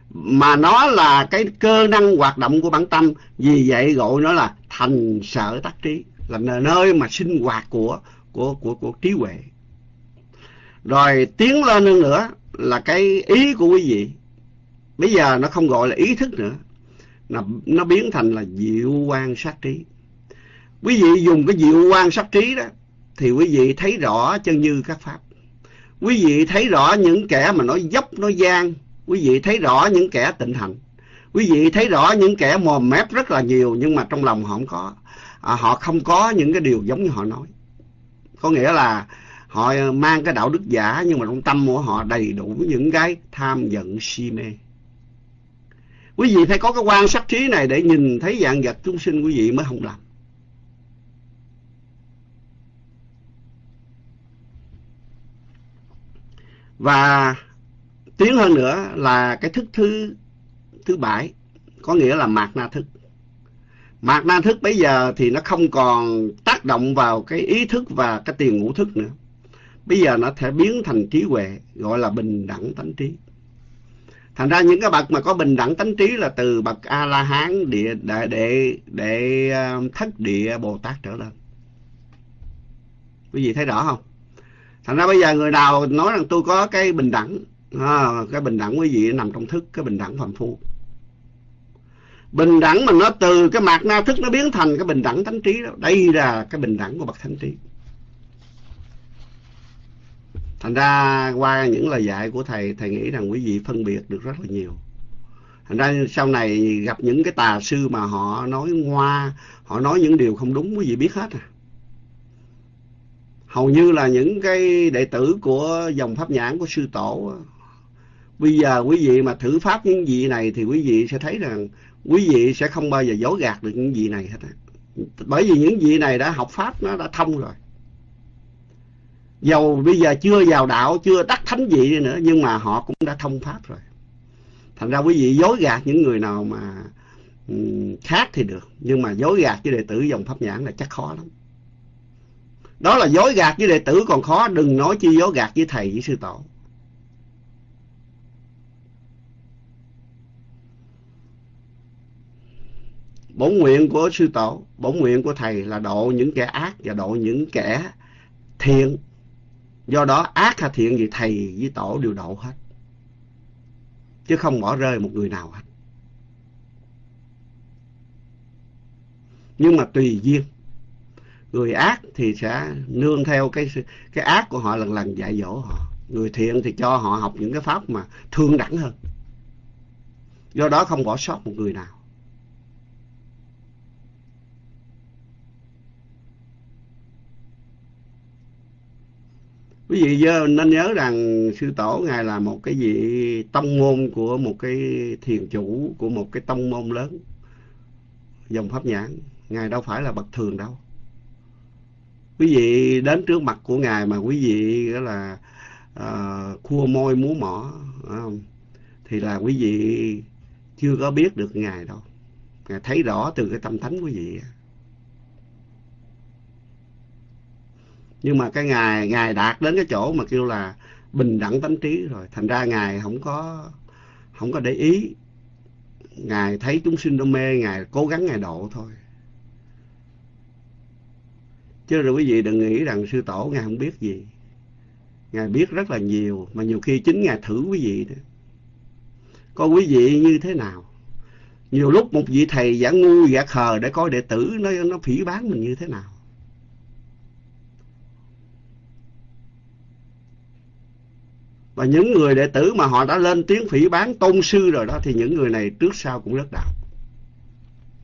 Mà nó là cái cơ năng hoạt động của bản tâm. Vì vậy gọi nó là thành sở tác trí, là nơi mà sinh hoạt của của của của trí huệ rồi tiến lên hơn nữa là cái ý của quý vị. Bây giờ nó không gọi là ý thức nữa. Nó, nó biến thành là diệu quan sát trí. Quý vị dùng cái diệu quan sát trí đó thì quý vị thấy rõ chân như các pháp. Quý vị thấy rõ những kẻ mà nói dốc nói gian. Quý vị thấy rõ những kẻ tịnh hành. Quý vị thấy rõ những kẻ mồm mép rất là nhiều nhưng mà trong lòng họ không có. À, họ không có những cái điều giống như họ nói. Có nghĩa là họ ờ, mang cái đạo đức giả, nhưng mà trong tâm của họ đầy đủ những cái tham giận si mê. Quý vị phải có cái quan sát trí này để nhìn thấy dạng vật chúng sinh quý vị mới không làm và tiến hơn nữa là cái thức thứ thứ bảy, có nghĩa là mạt na thức. Mạt na thức bây giờ thì nó không còn tác động vào cái ý thức và cái tiền ngũ thức nữa bây giờ nó thể biến thành trí huệ gọi là bình đẳng tánh trí. Thành ra những cái bậc mà có bình đẳng tánh trí là từ bậc a la hán địa đệ đệ đệ ờ, thất địa bồ tát trở lên. Quý vị thấy rõ không? Thành ra bây giờ người nào nói rằng tôi có cái bình đẳng à, cái bình đẳng quý vị nằm trong thức cái bình đẳng phàm phu. Bình đẳng mà nó từ cái mạt na thức nó biến thành cái bình đẳng tánh trí đó đây là cái bình đẳng của bậc thánh trí thành ra qua những lời dạy của thầy thầy nghĩ rằng quý vị phân biệt được rất là nhiều. Thành ra sau này gặp những cái tà sư mà họ nói ngoa, họ nói những điều không đúng, quý vị biết hết à. Hầu như là những cái đệ tử của dòng pháp nhãn, của sư tổ bây giờ quý vị mà thử pháp những vị này thì quý vị sẽ thấy rằng quý vị sẽ không bao giờ dối gạt được những vị này hết bởi vì những vị này đã học pháp, nó đã thông rồi dầu bây giờ chưa vào đạo, chưa đắc thánh vị nữa, nhưng mà họ cũng đã thông pháp rồi. Thành ra quý vị dối gạt những người nào mà ừ, khác thì được, nhưng mà dối gạt với đệ tử dòng pháp nhãn là chắc khó lắm. Đó là dối gạt với đệ tử còn khó, đừng nói chi dối gạt với thầy, với sư tổ. Bổn nguyện của sư tổ, bổn nguyện của thầy là độ những kẻ ác và độ những kẻ thiện do đó ác hay thiện gì thầy với tổ đều độ hết. Chứ không bỏ rơi một người nào hết. Nhưng mà tùy duyên. Người ác thì sẽ nương theo cái cái ác của họ lần lần dạy dỗ họ. Người thiện thì cho họ học những cái pháp mà thương đẳng hơn. Do đó không bỏ sót một người nào. Quý vị nên nhớ rằng sư tổ ngài là một cái vị tông môn của một cái thiền chủ của một cái tông môn lớn dòng pháp nhãn. Ngài đâu phải là bậc thường đâu. Quý vị đến trước mặt của ngài mà quý vị đó là uh, khua môi múa mỏ không? thì là quý vị chưa có biết được ngài đâu. Ngài thấy rõ từ cái tâm thánh quý vị nhưng mà cái ngài ngài đạt đến cái chỗ mà kêu là bình đẳng tánh trí rồi. Thành ra ngài không có không có để ý. Ngài thấy chúng sinh đam mê, ngài cố gắng, ngài độ thôi. Chứ rồi quý vị đừng nghĩ rằng sư tổ ngài không biết gì. Ngài biết rất là nhiều, mà nhiều khi chính ngài thử quý vị đó. Coi quý vị như thế nào? Nhiều lúc một vị thầy giả ngu giả khờ để coi đệ tử nó nó phỉ bán mình như thế nào? Và những người đệ tử mà họ đã lên tiếng phỉ bán tôn sư rồi đó, thì những người này trước sau cũng rất đạo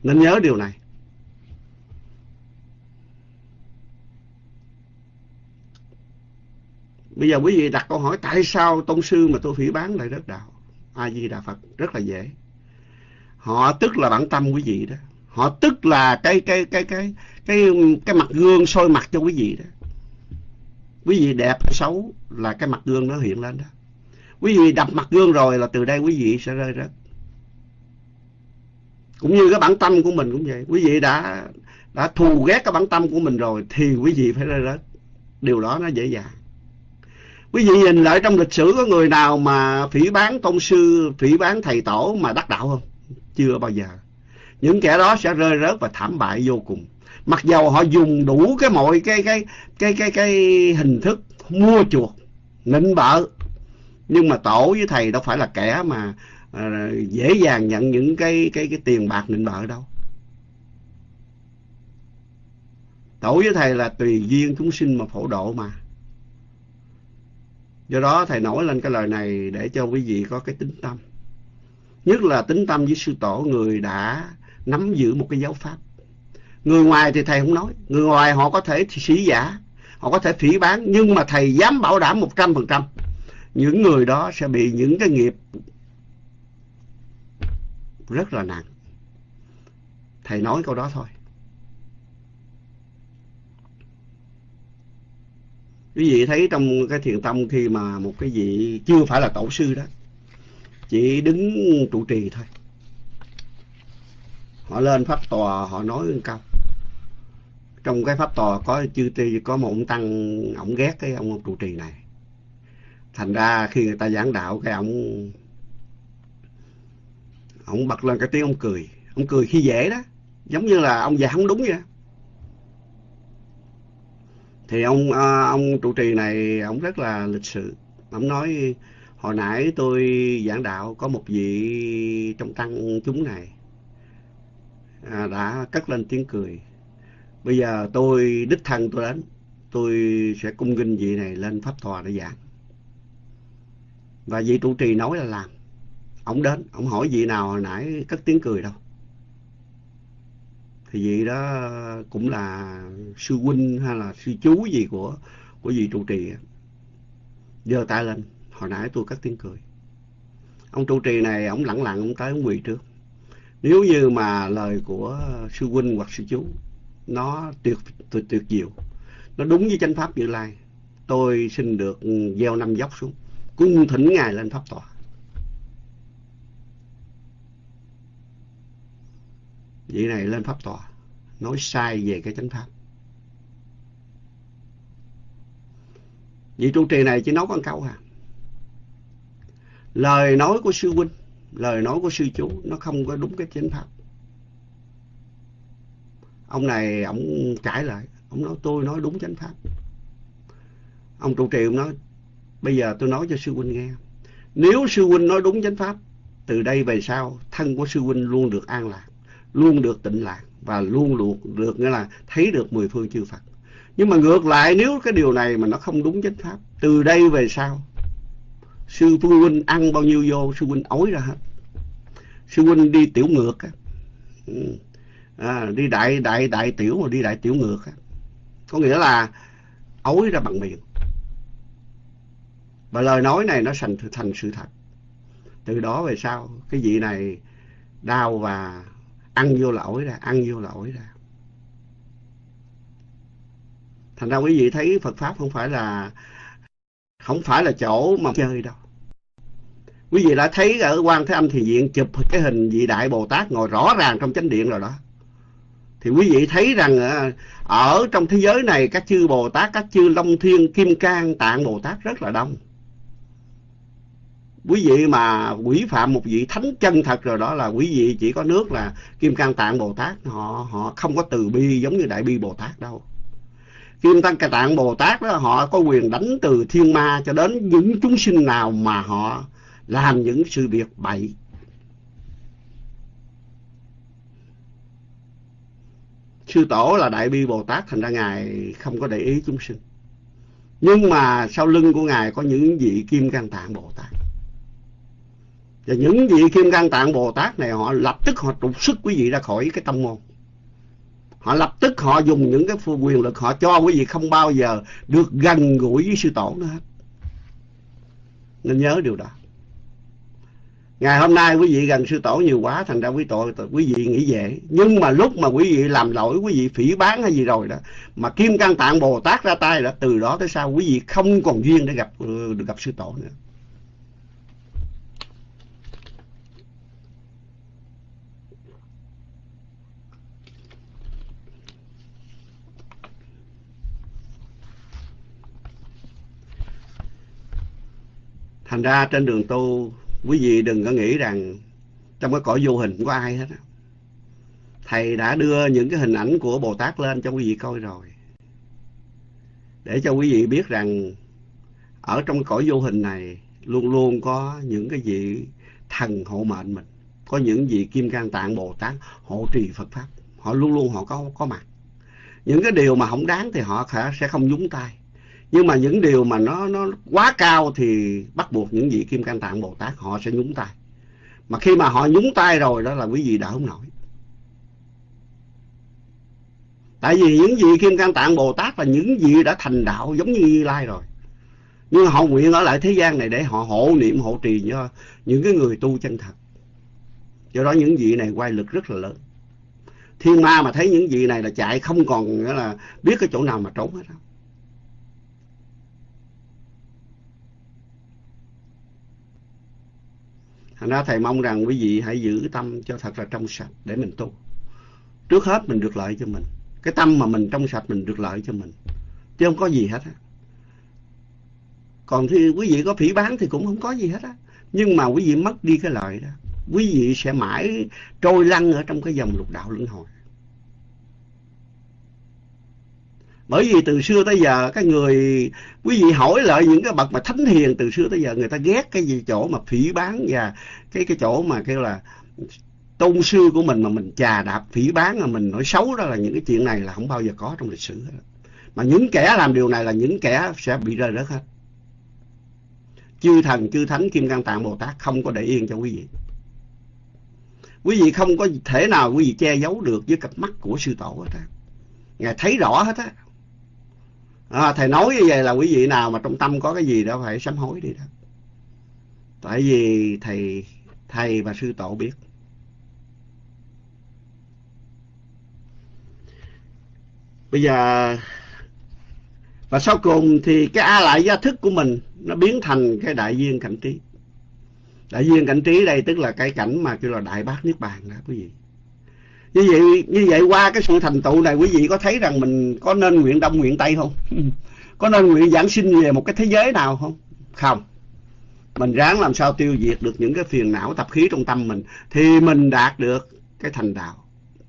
nên nhớ điều này. Bây giờ quý vị đặt câu hỏi, tại sao tôn sư mà tôi phỉ bán lại rất đạo a di đà phật, rất là dễ. Họ tức là bản tâm quý vị đó. Họ tức là cái cái cái cái cái cái mặt gương soi mặt cho quý vị đó quý vị đẹp hay xấu là cái mặt gương nó hiện lên đó. Quý vị đập mặt gương rồi là từ đây quý vị sẽ rơi rớt. Cũng như cái bản tâm của mình cũng vậy. Quý vị đã đã thù ghét cái bản tâm của mình rồi thì quý vị phải rơi rớt. Điều đó nó dễ dàng. Quý vị nhìn lại trong lịch sử có người nào mà phỉ bán tôn sư, phỉ bán thầy tổ mà đắc đạo không? Chưa bao giờ. Những kẻ đó sẽ rơi rớt và thảm bại vô cùng mặc dầu họ dùng đủ cái mọi cái cái cái cái cái hình thức mua chuộc nịnh bợ nhưng mà tổ với thầy đâu phải là kẻ mà à, dễ dàng nhận những cái cái cái tiền bạc nịnh bợ đâu. Tổ với thầy là tùy duyên chúng sinh mà phổ độ mà. Do đó thầy nói lên cái lời này để cho quý vị có cái tính tâm. Nhất là tính tâm với sư tổ người đã nắm giữ một cái giáo pháp người ngoài thì thầy không nói. Người ngoài họ có thể sĩ giả, họ có thể phỉ bán, nhưng mà thầy dám bảo đảm một trăm phần trăm. Những người đó sẽ bị những cái nghiệp rất là nặng. Thầy nói câu đó thôi. Quý vị thấy trong cái thiền tâm khi mà một cái vị chưa phải là tổ sư đó, chỉ đứng trụ trì thôi. Họ lên pháp tòa, họ nói một câu trong cái pháp tòa có chư tri có một ông tăng ổng ghét cái ông, trụ trì này. Thành ra khi người ta giảng đạo cái ông ông bật lên cái tiếng ông cười. Ông cười khi dễ đó giống như là ông già không đúng vậy. Thì ông à, ông trụ trì này ông rất là lịch sự. Ông nói hồi nãy tôi giảng đạo có một vị trong tăng chúng này à, đã cất lên tiếng cười bây giờ tôi đích thân tôi đến, tôi sẽ cung kinh vị này lên pháp tòa để giảng. Và vị trụ trì nói là làm. Ông đến, ông hỏi vị nào hồi nãy cất tiếng cười đâu. Thì vị đó cũng là sư huynh hay là sư chú gì của của vị trụ trì. Giơ tay lên, hồi nãy tôi cất tiếng cười. Ông trụ trì này, ông lẳng lặng ông tới ông quỳ trước. Nếu như mà lời của sư huynh hoặc sư chú nó tuyệt tuyệt, tuyệt diệu. Nó đúng với chánh pháp như lai. Tôi xin được gieo năm dốc xuống cung thỉnh ngài lên pháp tòa. Vị này lên pháp tòa nói sai về cái chánh pháp. Vị trụ trì này chỉ nói con câu à. Lời nói của sư huynh lời nói của sư chú nó không có đúng cái chánh pháp ông này ông cãi lại ông nói tôi nói đúng chánh pháp ông trụ trì ông nói bây giờ tôi nói cho sư huynh nghe nếu sư huynh nói đúng chánh pháp từ đây về sau thân của sư huynh luôn được an lạc luôn được tịnh lạc và luôn luôn được nghĩa là thấy được mười phương chư Phật. Nhưng mà ngược lại nếu cái điều này mà nó không đúng chánh pháp, từ đây về sau sư phụ huynh ăn bao nhiêu vô sư huynh ói ra hết. Sư huynh đi tiểu ngược á. Ừ. À, đi đại đại đại tiểu mà đi đại tiểu ngược á. Có nghĩa là ối ra bằng miệng. Và lời nói này nó thành thành sự thật. Từ đó về sau cái vị này đau và ăn vô là ổi ra ăn vô là ổi ra thành ra quý vị thấy Phật pháp không phải là không phải là chỗ mà chơi đâu quý vị đã thấy ở quan thế âm thì diện chụp cái hình vị đại bồ tát ngồi rõ ràng trong chánh điện rồi đó thì quý vị thấy rằng à, ở trong thế giới này, các chư bồ tát, các chư long thiên, kim cang, tạng bồ tát rất là đông. Quý vị mà quỷ phạm một vị thánh chân thật rồi đó là quý vị chỉ có nước là kim cang, tạng bồ tát. Họ họ không có từ bi giống như đại bi bồ tát đâu. Kim Tăng Ca Tạng Bồ Tát đó, họ có quyền đánh từ thiên ma cho đến những chúng sinh nào mà họ làm những sự việc bậy. Sư Tổ là Đại Bi Bồ Tát, thành ra Ngài không có để ý chúng sinh. Nhưng mà sau lưng của Ngài có những vị Kim Cang Tạng Bồ Tát. Và những vị Kim Cang Tạng Bồ Tát này, họ lập tức họ trục xuất quý vị ra khỏi cái tâm môn. Họ lập tức họ dùng những cái quyền lực, họ cho quý vị không bao giờ được gần gũi với sư tổ nữa hết. Nên nhớ điều đó. Ngày hôm nay quý vị gần sư tổ nhiều quá thành ra quý tội quý vị nghĩ dễ. Nhưng mà lúc mà quý vị làm lỗi quý vị phỉ bán hay gì rồi đó mà Kim Cang Tạng Bồ Tát ra tay là từ đó tới sau quý vị không còn duyên để gặp ừ, được gặp sư tổ nữa. Thành ra trên đường tu, quý vị đừng có nghĩ rằng trong cái cõi vô hình không có ai hết. Thầy đã đưa những cái hình ảnh của Bồ Tát lên cho quý vị coi rồi. Để cho quý vị biết rằng ở trong cõi vô hình này luôn luôn có những cái vị thần hộ mệnh mình. Có những vị Kim Cang Tạng Bồ Tát hộ trì Phật Pháp. Họ luôn luôn họ có có mặt. Những cái điều mà không đáng thì họ sẽ không nhúng tay nhưng mà những điều mà nó nó quá cao thì bắt buộc những vị kim cang tạng bồ tát họ sẽ nhúng tay. Mà khi mà họ nhúng tay rồi đó là quý vị đã không nổi. Tại vì những vị kim cang tạng bồ tát là những vị đã thành đạo giống như như lai rồi. Nhưng họ nguyện ở lại thế gian này để họ hộ niệm, hộ trì cho những cái người tu chân thật. Do đó những vị này quay lực rất là lớn. Thiên ma mà thấy những vị này là chạy không còn là biết cái chỗ nào mà trốn hết đâu. Thành ra Thầy mong rằng quý vị hãy giữ tâm cho thật là trong sạch để mình tu. Trước hết mình được lợi cho mình. Cái tâm mà mình trong sạch mình được lợi cho mình. Chứ không có gì hết á. Còn thì quý vị có phỉ bán thì cũng không có gì hết á. Nhưng mà quý vị mất đi cái lợi đó. Quý vị sẽ mãi trôi lăn ở trong cái dòng lục đạo luân hồi. Bởi vì từ xưa tới giờ, cái người, quý vị hỏi lại những cái bậc mà thánh hiền từ xưa tới giờ, người ta ghét cái gì, chỗ mà phỉ bán và cái cái chỗ mà kêu là tôn sư của mình mà mình chà đạp phỉ bán mà mình nói xấu đó là những cái chuyện này là không bao giờ có trong lịch sử hết. mà những kẻ làm điều này là những kẻ sẽ bị rơi rớt hết. Chư thần, chư thánh, kim cang tạng, bồ tát không có để yên cho quý vị. Quý vị không có thể nào quý vị che giấu được với cặp mắt của sư tổ hết á. Ngài thấy rõ hết á à, thầy nói như vậy là quý vị nào mà trong tâm có cái gì đó phải sám hối đi đó. Tại vì thầy thầy và sư tổ biết. Bây giờ và sau cùng thì cái a lại gia thức của mình nó biến thành cái đại duyên cảnh trí. Đại duyên cảnh trí đây tức là cái cảnh mà kêu là đại bác niết bàn đó quý vị như vậy như vậy qua cái sự thành tựu này, quý vị có thấy rằng mình có nên nguyện đông nguyện tây không? Có nên nguyện giảng sinh về một cái thế giới nào không? Không. Mình ráng làm sao tiêu diệt được những cái phiền não tập khí trong tâm mình thì mình đạt được cái thành đạo.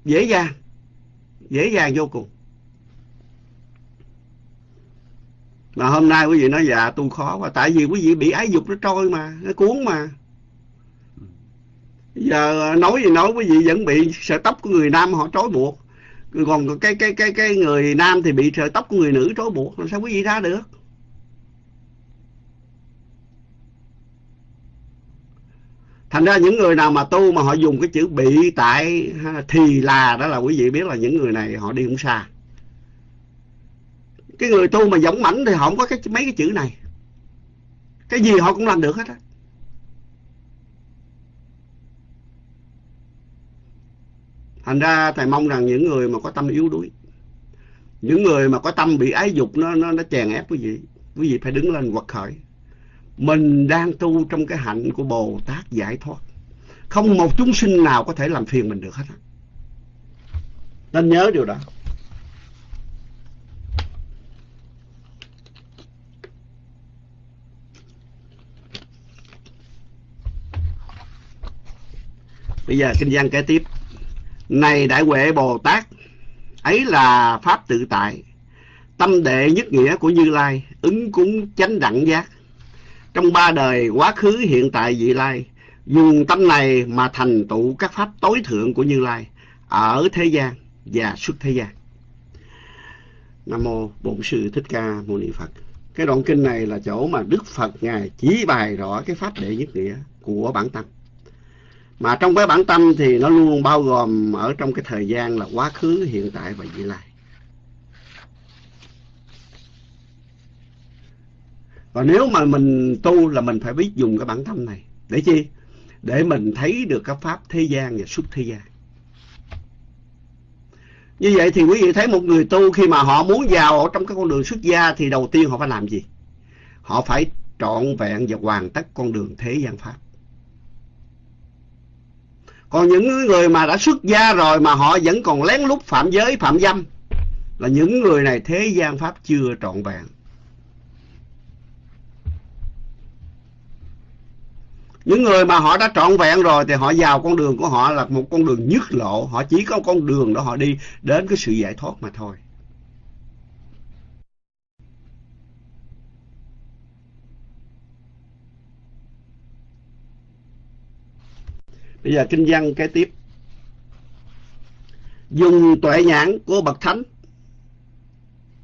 Dễ dàng. Dễ dàng vô cùng. Mà hôm nay quý vị nói dạ tu khó quá, tại vì quý vị bị ái dục, nó trôi mà, nó cuốn mà giờ nói gì nói, quý vị vẫn bị sợi tóc của người nam họ trói buộc. Còn cái cái cái cái người nam thì bị sợi tóc của người nữ trói buộc, làm sao quý vị ra được? Thành ra những người nào mà tu mà họ dùng cái chữ bị, tại thì là đó là quý vị biết là những người này họ đi không xa. Cái người tu mà giống mảnh thì họ không có cái, mấy cái chữ này. Cái gì họ cũng làm được hết á. Thành ra thầy mong rằng những người mà có tâm yếu đuối, những người mà có tâm bị ái dục nó nó nó chèn ép quý vị quý vị phải đứng lên quật khởi. Mình đang tu trong cái hạnh của bồ tát giải thoát. Không một chúng sinh nào có thể làm phiền mình được hết nên nhớ điều đó. Bây giờ kinh văn kế tiếp này đại huệ bồ tát ấy là pháp tự tại tâm đệ nhất nghĩa của Như Lai, ứng cúng chánh đẳng giác. Trong ba đời quá khứ hiện tại vị lai, dùng tâm này mà thành tựu các pháp tối thượng của Như Lai ở thế gian và xuất thế gian. Nam mô Bổn sư Thích Ca Mâu Ni Phật. Cái đoạn kinh này là chỗ mà Đức Phật ngài chỉ bày rõ cái pháp đệ nhất nghĩa của bản tâm. Mà trong cái bản tâm thì nó luôn bao gồm ở trong cái thời gian là quá khứ, hiện tại và vị lai. Và nếu mà mình tu là mình phải biết dùng cái bản tâm này. Để chi? Để mình thấy được các pháp thế gian và xuất thế gian. Như vậy thì quý vị thấy một người tu khi mà họ muốn vào ở trong cái con đường xuất gia thì đầu tiên họ phải làm gì? Họ phải trọn vẹn và hoàn tất con đường thế gian pháp. Còn những người mà đã xuất gia rồi mà họ vẫn còn lén lút phạm giới, phạm dâm là những người này thế gian pháp chưa trọn vẹn. Những người mà họ đã trọn vẹn rồi thì họ vào con đường của họ là một con đường nhất lộ. Họ chỉ có con đường đó họ đi đến cái sự giải thoát mà thôi. Bây giờ kinh văn kế tiếp. Dùng tuệ nhãn của Bậc Thánh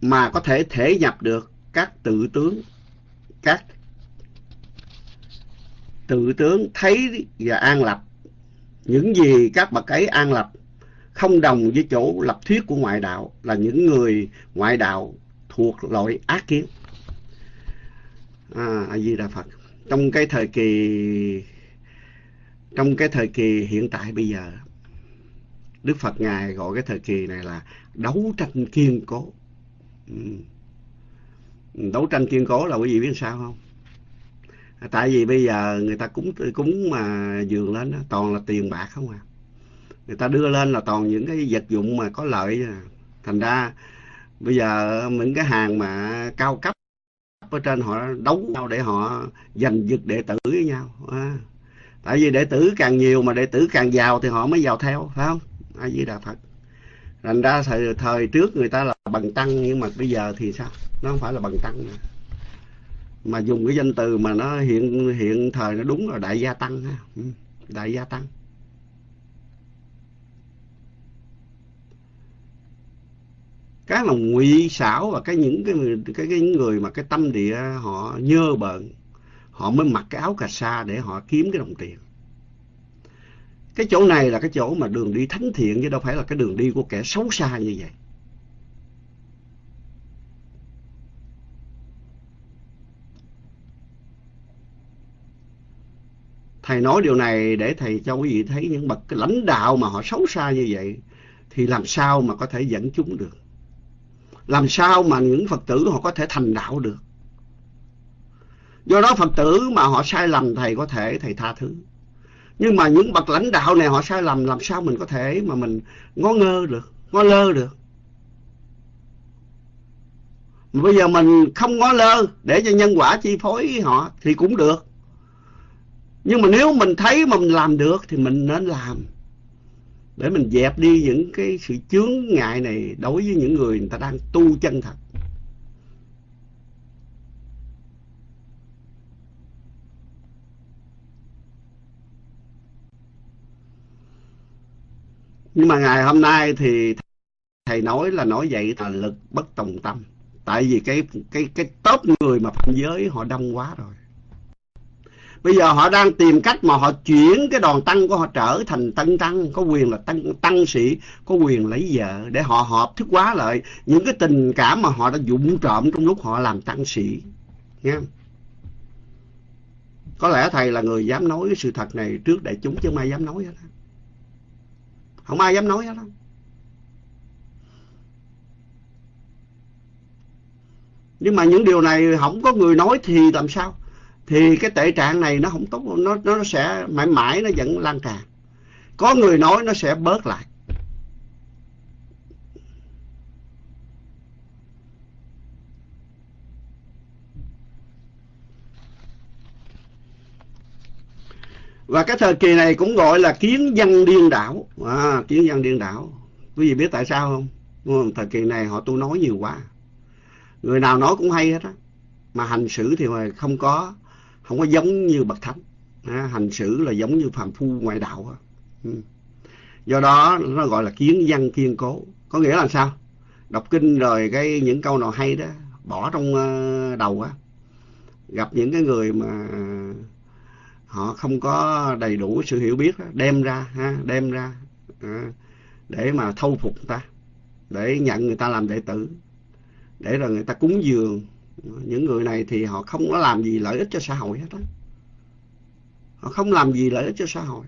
mà có thể thể nhập được các tự tướng, các tự tướng thấy và an lập. Những gì các bậc ấy an lập không đồng với chỗ lập thuyết của ngoại đạo là những người ngoại đạo thuộc loại ác kiến. À, a di đà phật. Trong cái thời kỳ trong cái thời kỳ hiện tại bây giờ đức phật ngài gọi cái thời kỳ này là đấu tranh kiên cố. Ừ. Đấu tranh kiên cố là quý vị biết sao không? Tại vì bây giờ người ta cúng cúng mà dường lên đó, toàn là tiền bạc không à. Người ta đưa lên là toàn những cái vật dụng mà có lợi à. thành ra bây giờ những cái hàng mà cao cấp ở trên họ đấu nhau để họ giành giật đệ tử với nhau à tại vì đệ tử càng nhiều mà đệ tử càng giàu thì họ mới giàu theo phải không? A di đà phật. Thành ra thời, thời trước người ta là bằng tăng nhưng mà bây giờ thì sao? Nó không phải là bằng tăng nữa. Mà dùng cái danh từ mà nó hiện hiện thời nó đúng là đại gia tăng ha. Ừ, đại gia tăng. Cái mà ngụy xảo và cái những cái cái cái người mà cái tâm địa họ nhơ bợn họ mới mặc cái áo cà sa để họ kiếm cái đồng tiền cái chỗ này là cái chỗ mà đường đi thánh thiện, chứ đâu phải là cái đường đi của kẻ xấu xa như vậy Thầy nói điều này để thầy cho quý vị thấy những bậc lãnh đạo mà họ xấu xa như vậy, thì làm sao mà có thể dẫn chúng được. Làm sao mà những Phật tử họ có thể thành đạo được. Do đó Phật tử mà họ sai lầm thầy có thể thầy tha thứ. Nhưng mà những bậc lãnh đạo này họ sai lầm làm sao mình có thể mà mình ngó ngơ được, ngó lơ được. Mà bây giờ mình không ngó lơ để cho nhân quả chi phối họ thì cũng được. Nhưng mà nếu mình thấy mà mình làm được thì mình nên làm. Để mình dẹp đi những cái sự chướng ngại này đối với những người người ta đang tu chân thật. Nhưng mà ngày hôm nay thì thầy nói là nói vậy là lực bất tòng tâm. Tại vì cái cái cái top người mà phạm giới họ đông quá rồi. Bây giờ họ đang tìm cách mà họ chuyển cái đoàn tăng của họ trở thành tân tăng, có quyền là tăng, tăng sĩ, có quyền lấy vợ để họ hợp thức hóa lại những cái tình cảm mà họ đã dụng trộm trong lúc họ làm tăng sĩ. nha Có lẽ thầy là người dám nói cái sự thật này trước đại chúng chứ không ai dám nói hết. Không ai dám nói hết. Nhưng mà những điều này không có người nói thì làm sao? thì cái tệ trạng này nó không tốt, nó nó sẽ mãi mãi nó vẫn lan tràn có người nói nó sẽ bớt lại và cái thời kỳ này cũng gọi là kiến dân điên đảo. À, kiến dân điên đảo. Quý vị biết tại sao không? Ừ, thời kỳ này họ tu nói nhiều quá. Người nào nói cũng hay hết á. Mà hành xử thì không có không có giống như bậc thánh. À, hành xử là giống như phàm phu ngoại đạo á. Ừ. do đó nó gọi là kiến dân kiên cố. Có nghĩa là sao? Đọc kinh rồi cái những câu nào hay đó bỏ trong ờ, đầu á. Gặp những cái người mà họ không có đầy đủ sự hiểu biết đó, đem ra ha đem ra à, để mà thâu phục người ta để nhận người ta làm đệ tử để rồi người ta cúng dường. Những người này thì họ không có làm gì lợi ích cho xã hội hết á. Họ không làm gì lợi ích cho xã hội.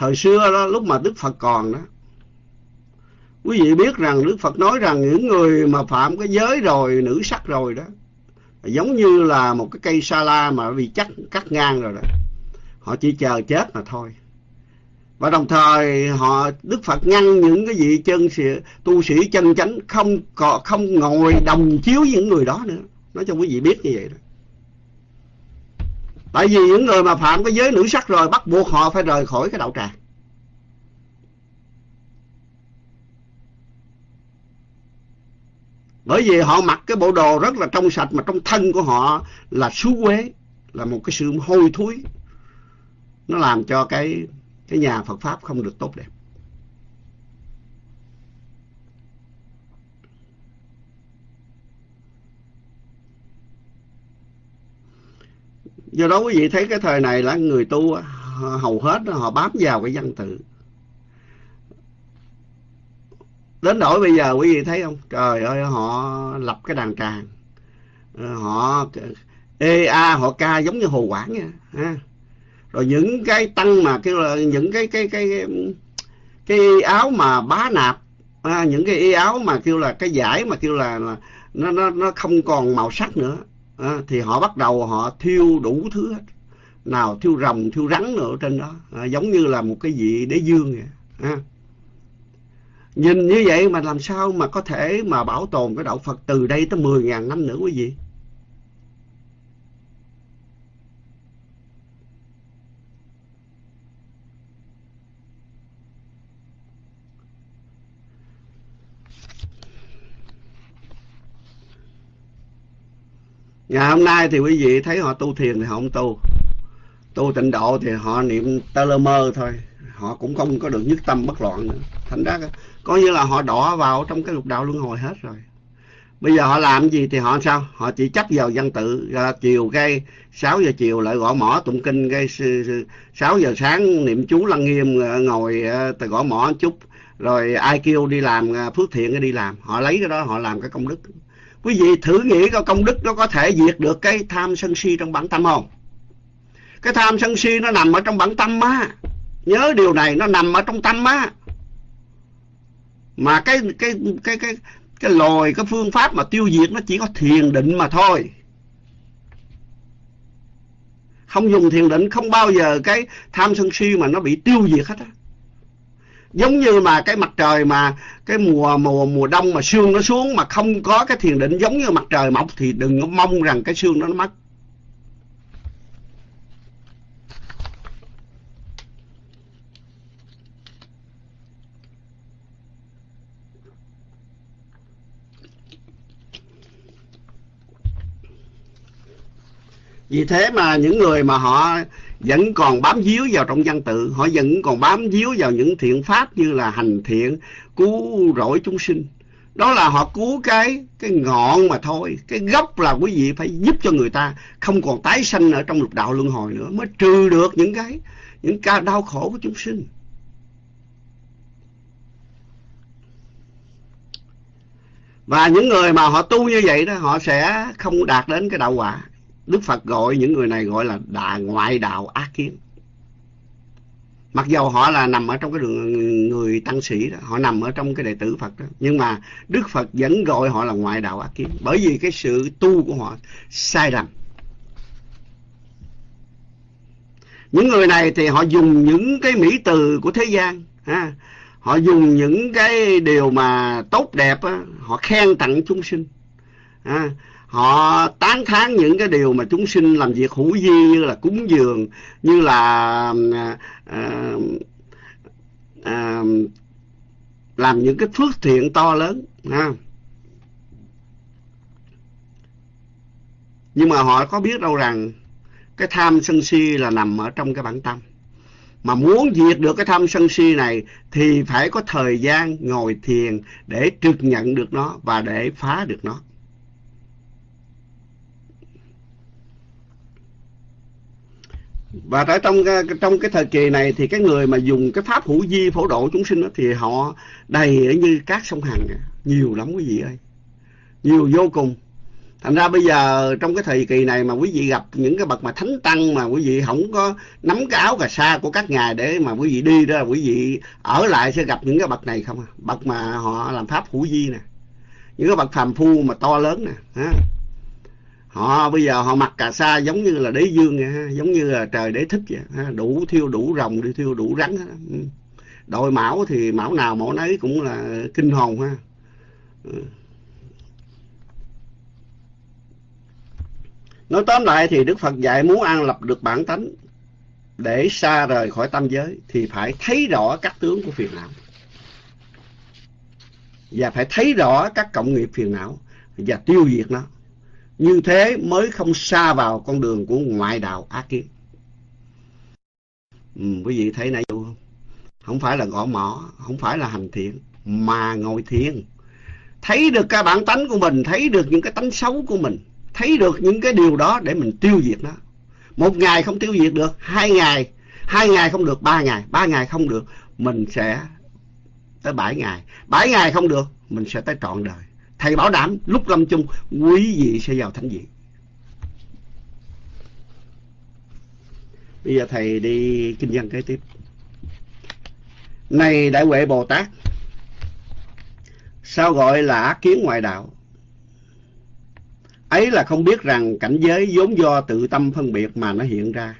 Thời xưa đó lúc mà đức phật còn đó quý vị biết rằng đức phật nói rằng những người mà phạm cái giới rồi nữ sắc rồi đó giống như là một cái cây sa la mà bị cắt cắt ngang rồi đó họ chỉ chờ chết mà thôi. Và đồng thời họ đức phật ngăn những cái vị chân sĩ, tu sĩ chân chánh không không ngồi đồng chiếu với những người đó nữa. Nói cho quý vị biết như vậy đó tại vì những người mà phạm cái giới nữ sắc rồi, bắt buộc họ phải rời khỏi cái đạo tràng. Bởi vì họ mặc cái bộ đồ rất là trong sạch, mà trong thân của họ là xú quế, là một cái sự hôi thối. Nó làm cho cái cái nhà Phật pháp không được tốt đẹp. Do đó quý vị thấy cái thời này là người tu à, hầu hết họ bám vào cái văn tự. Đến nỗi bây giờ quý vị thấy không? Trời ơi họ lập cái đàn tràng ờ, họ ê a họ ca giống như hồ quảng nha ha. Rồi những cái tăng mà kêu là những cái cái cái cái, cái áo mà bá nạp à, những cái y áo mà kêu là cái giải mà kêu là, là nó nó nó không còn màu sắc nữa à, thì họ bắt đầu họ thiêu đủ thứ hết. Nào thiêu rồng thiêu rắn nữa trên đó. À, giống như là một cái vị đế dương vậy. À. nhìn như vậy mà làm sao mà có thể mà bảo tồn cái đạo Phật từ đây tới 10.000 năm nữa quý vị? Ngày hôm nay thì quý vị thấy họ tu thiền thì họ không tu. Tu tịnh độ thì họ niệm tơ lơ mơ thôi. Họ cũng không có được nhất tâm bất loạn nữa. Thành ra coi như là họ đỏ vào trong cái lục đạo luân hồi hết rồi. Bây giờ họ làm gì thì họ sao? Họ chỉ chấp vào văn tự à, chiều gây 6 giờ chiều lại gõ mỏ tụng kinh gây 6 giờ sáng niệm chú lăng nghiêm ờ, ngồi ờ, từ gõ mỏ chút. Rồi ai kêu đi làm ờ, phước thiện đi làm. Họ lấy cái đó họ làm cái công đức quý vị thử nghĩ coi công đức nó có thể diệt được cái tham sân si trong bản tâm không? Cái tham sân si nó nằm ở trong bản tâm á. Nhớ điều này, nó nằm ở trong tâm á. Mà cái cái cái cái cái lòi cái phương pháp mà tiêu diệt nó chỉ có thiền định mà thôi. Không dùng thiền định, không bao giờ cái tham sân si mà nó bị tiêu diệt hết á giống như mà cái mặt trời mà, cái mùa mùa mùa đông mà sương nó xuống mà không có cái thiền định giống như mặt trời mọc thì đừng có mong rằng cái sương nó mất. Vì thế mà những người mà họ vẫn còn bám víu vào trong văn tự, họ vẫn còn bám víu vào những thiện pháp như là hành thiện, cứu rỗi chúng sinh. Đó là họ cứu cái cái ngọn mà thôi, cái gốc là quý vị phải giúp cho người ta, không còn tái sanh ở trong lục đạo luân hồi nữa, mới trừ được những cái, những ca đau khổ của chúng sinh. Và những người mà họ tu như vậy đó, họ sẽ không đạt đến cái đạo quả. Đức Phật gọi những người này gọi là đại ngoại đạo ác kiến. Mặc dầu họ là nằm ở trong cái đường người tăng sĩ đó, họ nằm ở trong cái đệ tử Phật đó, nhưng mà Đức Phật vẫn gọi họ là ngoại đạo ác kiến, bởi vì cái sự tu của họ sai lầm. Những người này thì họ dùng những cái mỹ từ của thế gian, ha, họ dùng những cái điều mà tốt đẹp, á, họ khen tặng chúng sinh. Ha, họ tán thán những cái điều mà chúng sinh làm việc hữu vi như là cúng dường như là à, à, à, làm những cái phước thiện to lớn ha. nhưng mà họ có biết đâu rằng cái tham sân si là nằm ở trong cái bản tâm mà muốn diệt được cái tham sân si này thì phải có thời gian ngồi thiền để trực nhận được nó và để phá được nó và ở trong trong cái thời kỳ này thì cái người mà dùng cái pháp hữu di phổ độ chúng sinh đó, thì họ đầy như các sông Hằng à. nhiều lắm quý vị ơi. Nhiều vô cùng. Thành ra bây giờ trong cái thời kỳ này mà quý vị gặp những cái bậc mà thánh tăng mà quý vị không có nắm cái áo cà sa của các ngài để mà quý vị đi đó quý vị ở lại sẽ gặp những cái bậc này không à? Bậc mà họ làm pháp hữu di nè. Những cái bậc phàm phu mà to lớn nè ha họ bây giờ họ mặc cà sa giống như là đế dương vậy, ha? giống như là trời đế thích vậy ha? đủ thiêu đủ rồng đi thiêu đủ rắn ừ. đội mão thì mão nào mão nấy cũng là kinh hồn ha ừ. nói tóm lại thì đức phật dạy muốn an lập được bản tánh để xa rời khỏi tam giới thì phải thấy rõ các tướng của phiền não và phải thấy rõ các cộng nghiệp phiền não và tiêu diệt nó như thế mới không xa vào con đường của ngoại đạo ác kiến. Ừ, quý vị thấy này không? Không phải là gõ mỏ, không phải là hành thiện, mà ngồi thiền. Thấy được cái bản tánh của mình, thấy được những cái tánh xấu của mình, thấy được những cái điều đó để mình tiêu diệt nó. Một ngày không tiêu diệt được, hai ngày, hai ngày không được, ba ngày, ba ngày không được, mình sẽ tới bảy ngày. Bảy ngày không được, mình sẽ tới trọn đời thầy bảo đảm lúc lâm chung quý vị sẽ vào thánh viện. bây giờ thầy đi kinh văn kế tiếp. Này đại huệ bồ tát sao gọi là ác kiến ngoại đạo? Ấy là không biết rằng cảnh giới vốn do tự tâm phân biệt mà nó hiện ra.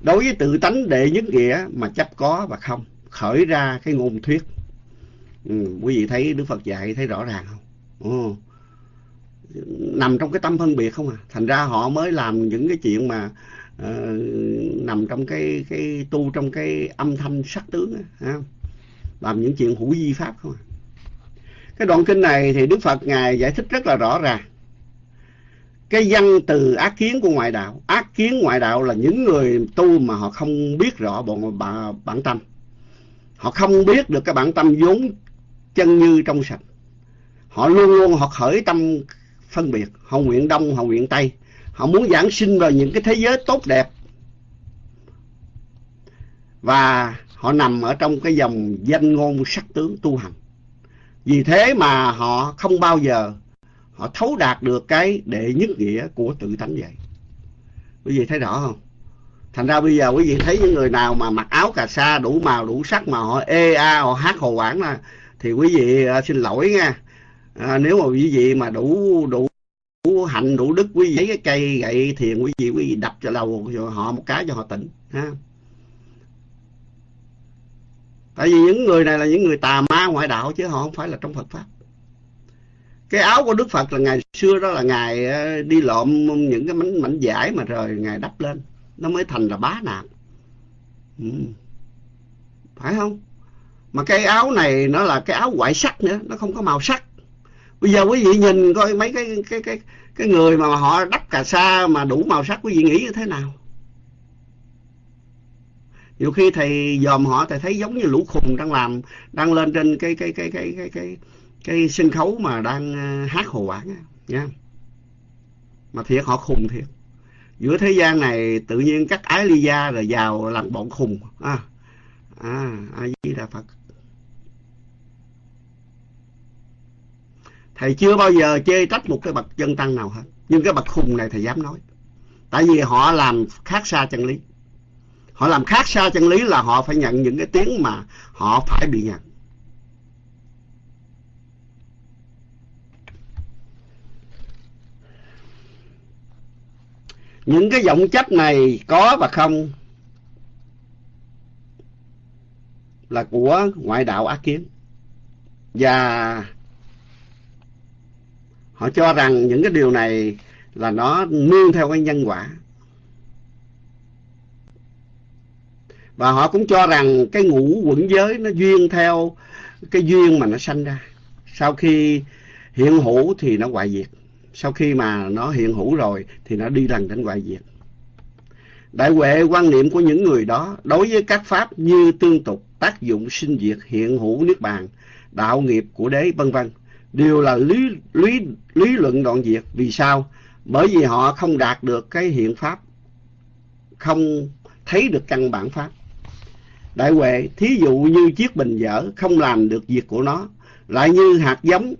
Đối với tự tánh đệ nhất nghĩa mà chấp có và không khởi ra cái ngôn thuyết. Ừ, quý vị thấy đức phật dạy thấy rõ ràng không? Ừ. nằm trong cái tâm phân biệt không à? Thành ra họ mới làm những cái chuyện mà uh, nằm trong cái cái tu trong cái âm thanh sắc tướng á làm những chuyện hữu vi pháp không à? Cái đoạn kinh này thì đức phật ngài giải thích rất là rõ ràng. Cái văn từ ác kiến của ngoại đạo. Ác kiến ngoại đạo là những người tu mà họ không biết rõ bọn bản, bản tâm. Họ không biết được cái bản tâm vốn chân như trong sạch họ luôn luôn họ khởi tâm phân biệt họ nguyện đông họ nguyện tây. Họ muốn giảng sinh vào những cái thế giới tốt đẹp. Và họ nằm ở trong cái dòng danh ngôn sắc tướng tu hành. Vì thế mà họ không bao giờ họ thấu đạt được cái đệ nhất nghĩa của tự tánh vậy. Quý vị thấy rõ không? Thành ra bây giờ quý vị thấy những người nào mà mặc áo cà sa đủ màu, đủ sắc mà họ ê a, họ hát hồ quảng là, thì quý vị à, xin lỗi nha à, nếu mà quý vị mà đủ đủ đủ hạnh đủ đức quý vị lấy cái cây gậy thiền quý vị quý vị đập cho đầu họ một cái cho họ tỉnh ha. Tại vì những người này là những người tà ma ngoại đạo chứ họ không phải là trong Phật pháp. Cái áo của Đức Phật là ngày xưa đó là ngài ờ, đi lộm những cái mảnh mảnh giải mà rồi ngài đắp lên. Nó mới thành là bá nạp ừ. phải không? Mà cái áo này nó là cái áo ngoại sắc nữa nó không có màu sắc bây giờ quý vị nhìn coi mấy cái cái cái cái người mà họ đắp cà sa mà đủ màu sắc, quý vị nghĩ như thế nào? Nhiều khi thầy dòm họ, thầy thấy giống như lũ khùng đang làm, đang lên trên cái cái cái cái cái cái cái sân khấu mà đang ờ, hát hồ quảng nha mà thiệt họ khùng thiệt. Giữa thế gian này tự nhiên các ái ly gia rồi vào làm bọn khùng à. À a di đà phật. Thầy chưa bao giờ chê trách một cái bậc chân tăng nào hết. Nhưng cái bậc khùng này thầy dám nói. Tại vì họ làm khác xa chân lý. Họ làm khác xa chân lý là họ phải nhận những cái tiếng mà họ phải bị nhận những cái vọng chấp này có và không là của ngoại đạo ác kiến. Và họ cho rằng những cái điều này là nó nương theo cái nhân quả. Và họ cũng cho rằng cái ngũ quẩn giới nó duyên theo cái duyên mà nó sanh ra. Sau khi hiện hữu thì nó hoại diệt. Sau khi mà nó hiện hữu rồi thì nó đi lần đến hoại diệt. Đại huệ quan niệm của những người đó, đối với các pháp như tương tục, tác dụng sinh diệt, hiện hữu niết bàn, đạo nghiệp của đế, vân vân đều là lý lý lý luận đoạn diệt vì sao? Bởi vì họ không đạt được cái hiện pháp, không thấy được căn bản pháp. Đại huệ, thí dụ như chiếc bình dở không làm được việc của nó, lại như hạt giống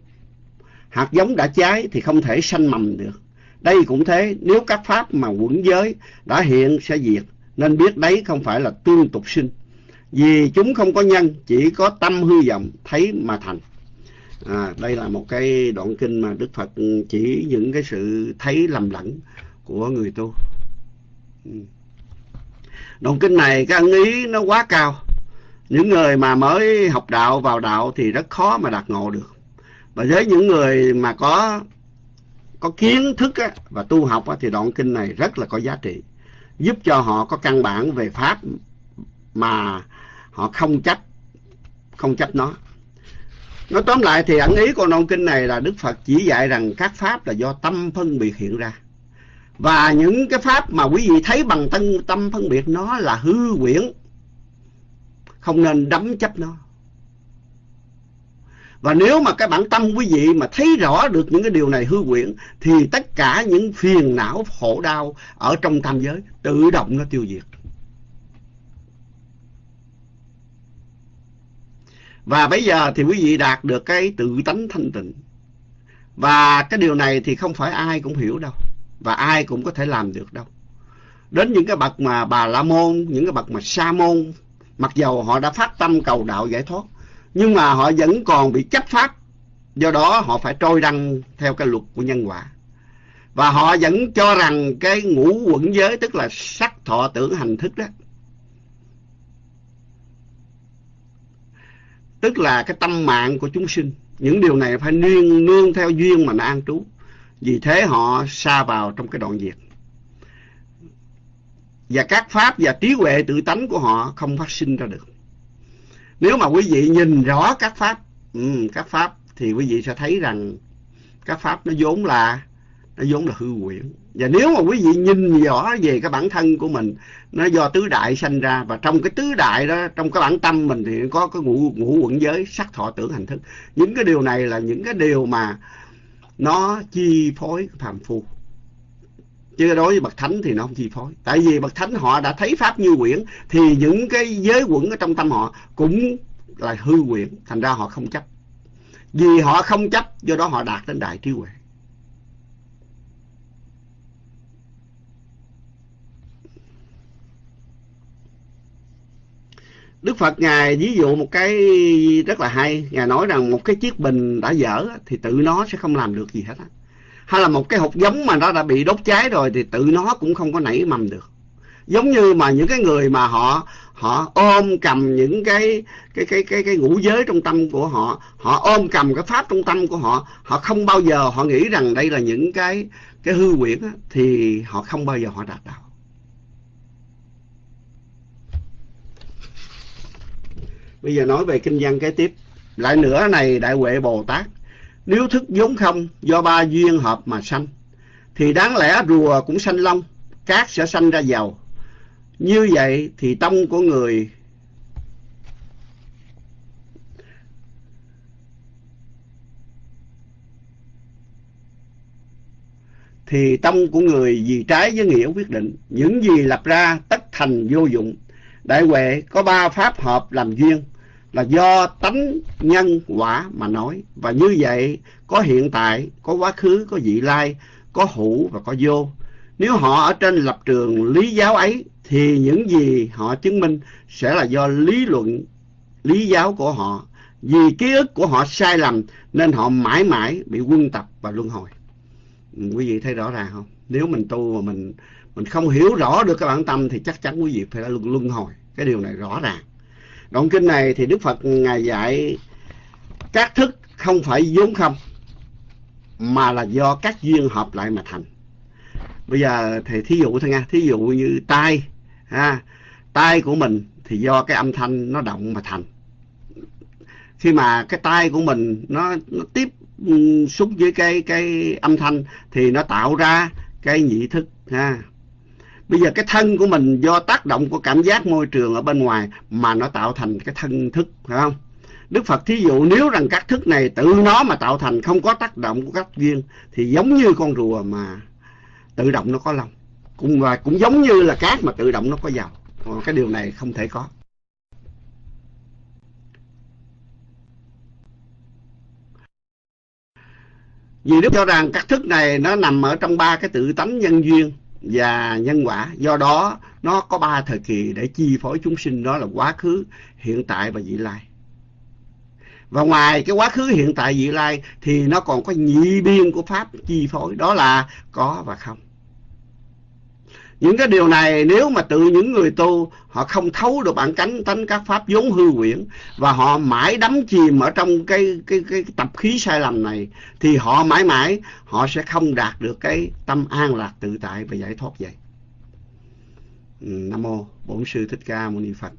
hạt giống đã cháy thì không thể sanh mầm được. Đây cũng thế, nếu các pháp mà quẩn giới đã hiện sẽ diệt, nên biết đấy không phải là tương tục sinh. Vì chúng không có nhân, chỉ có tâm hư vọng, thấy mà thành à, đây là một cái đoạn kinh mà đức phật chỉ những cái sự thấy lầm lẫn của người tu. Ừ. Đoạn kinh này cái ân ý nó quá cao. Những người mà mới học đạo vào đạo thì rất khó mà đạt ngộ được. Và với những người mà có có kiến thức á, và tu học á, thì đoạn kinh này rất là có giá trị. Giúp cho họ có căn bản về pháp mà họ không chấp không chấp nó nói tóm lại thì ẩn ý của non kinh này là đức phật chỉ dạy rằng các pháp là do tâm phân biệt hiện ra. Và những cái pháp mà quý vị thấy bằng tâm, tâm phân biệt nó là hư quyển không nên đắm chấp nó. Và nếu mà cái bản tâm quý vị mà thấy rõ được những cái điều này hư quyển thì tất cả những phiền não khổ đau ở trong tam giới tự động nó tiêu diệt. Và bây giờ thì quý vị đạt được cái tự tánh thanh tịnh. Và cái điều này thì không phải ai cũng hiểu đâu, và ai cũng có thể làm được đâu. Đến những cái bậc mà bà la môn, những cái bậc mà sa môn, mặc dầu họ đã phát tâm cầu đạo giải thoát, nhưng mà họ vẫn còn bị chấp pháp. Do đó họ phải trôi đăng theo cái luật của nhân quả. Và họ vẫn cho rằng cái ngũ quẩn giới, tức là sắc, thọ tưởng hành, thức đó tức là cái tâm mạng của chúng sinh. Những điều này phải nương nương theo duyên mà nó an trú. Vì thế họ xa vào trong cái đoạn diệt. Và các pháp và trí huệ tự tánh của họ không phát sinh ra được. Nếu mà quý vị nhìn rõ các pháp ừ, các pháp thì quý vị sẽ thấy rằng các pháp nó vốn là nó vốn là hư quyển và nếu mà quý vị nhìn rõ về cái bản thân của mình, nó do tứ đại sanh ra, và trong cái tứ đại đó, trong cái bản tâm mình thì có cái ngũ ngũ quẩn giới, sắc, thọ, tưởng, hành thức. Những cái điều này là những cái điều mà nó chi phối phàm phu. Chứ đối với bậc thánh thì nó không chi phối. Tại vì bậc thánh họ đã thấy pháp như quyển, thì những cái giới quẩn ở trong tâm họ cũng là hư quyển, thành ra họ không chấp. Vì họ không chấp, do đó họ đạt đến đại trí huệ. Đức Phật Ngài ví dụ một cái rất là hay. Ngài nói rằng một cái chiếc bình đã dở Thì tự nó sẽ không làm được gì hết hay là một cái hột giống mà nó đã bị đốt cháy rồi thì tự nó cũng không có nảy mầm được. Giống như mà những cái người mà họ họ ôm cầm những cái cái cái cái cái ngũ giới trong tâm của họ họ ôm cầm cái pháp trong tâm của họ họ không bao giờ họ nghĩ rằng đây là những cái cái hư quyển thì họ không bao giờ họ đạt đạo bây giờ nói về kinh văn kế tiếp lại nữa này đại huệ bồ tát nếu thức vốn không do ba duyên hợp mà sanh, thì đáng lẽ rùa cũng sanh lông, cát sẽ sanh ra dầu. Như vậy thì tông của người thì tông của người vì trái với nghĩa quyết định. Những gì lập ra tất thành vô dụng. Đại huệ có ba pháp hợp làm duyên là do tánh nhân quả mà nói. Và như vậy, có hiện tại, có quá khứ, có vị lai, có hữu và có vô. Nếu họ ở trên lập trường lý giáo ấy, thì những gì họ chứng minh sẽ là do lý luận, lý giáo của họ. Vì ký ức của họ sai lầm, nên họ mãi mãi bị quân tập và luân hồi. Ừ, quý vị thấy rõ ràng không? Nếu mình tu mà mình mình không hiểu rõ được cái bản tâm, thì chắc chắn quý vị phải luân luân hồi. Cái điều này rõ ràng đoạn kinh này thì đức phật ngài dạy các thức không phải vốn không mà là do các duyên hợp lại mà thành. Bây giờ thì thí dụ thôi nha thí dụ như tai ha tai của mình thì do cái âm thanh nó động mà thành. Khi mà cái tai của mình nó, nó tiếp ừ, xúc với cái cái âm thanh thì nó tạo ra cái nhị thức ha bây giờ cái thân của mình do tác động của cảm giác môi trường ở bên ngoài mà nó tạo thành cái thân thức, phải không? Đức Phật thí dụ nếu rằng các thức này tự nó mà tạo thành không có tác động của các duyên thì giống như con rùa mà tự động nó có lòng. Cũng và cũng giống như là cát mà tự động nó có dầu cái điều này không thể có. Vì đức cho rằng các thức này nó nằm ở trong ba cái tự tánh nhân duyên và nhân quả. Do đó, nó có ba thời kỳ để chi phối chúng sinh. Đó là quá khứ, hiện tại và vị lai. Và ngoài cái quá khứ, hiện tại, vị lai thì nó còn có nhị biên của pháp chi phối. Đó là có và không những cái điều này nếu mà tự những người tu, họ không thấu được bản cánh tánh các pháp vốn hư quyển và họ mãi đắm chìm ở trong cái cái cái tập khí sai lầm này, thì họ mãi mãi, họ sẽ không đạt được cái tâm an lạc tự tại và giải thoát vậy. Ừ, Nam mô Bổn sư Thích Ca Mâu Ni Phật.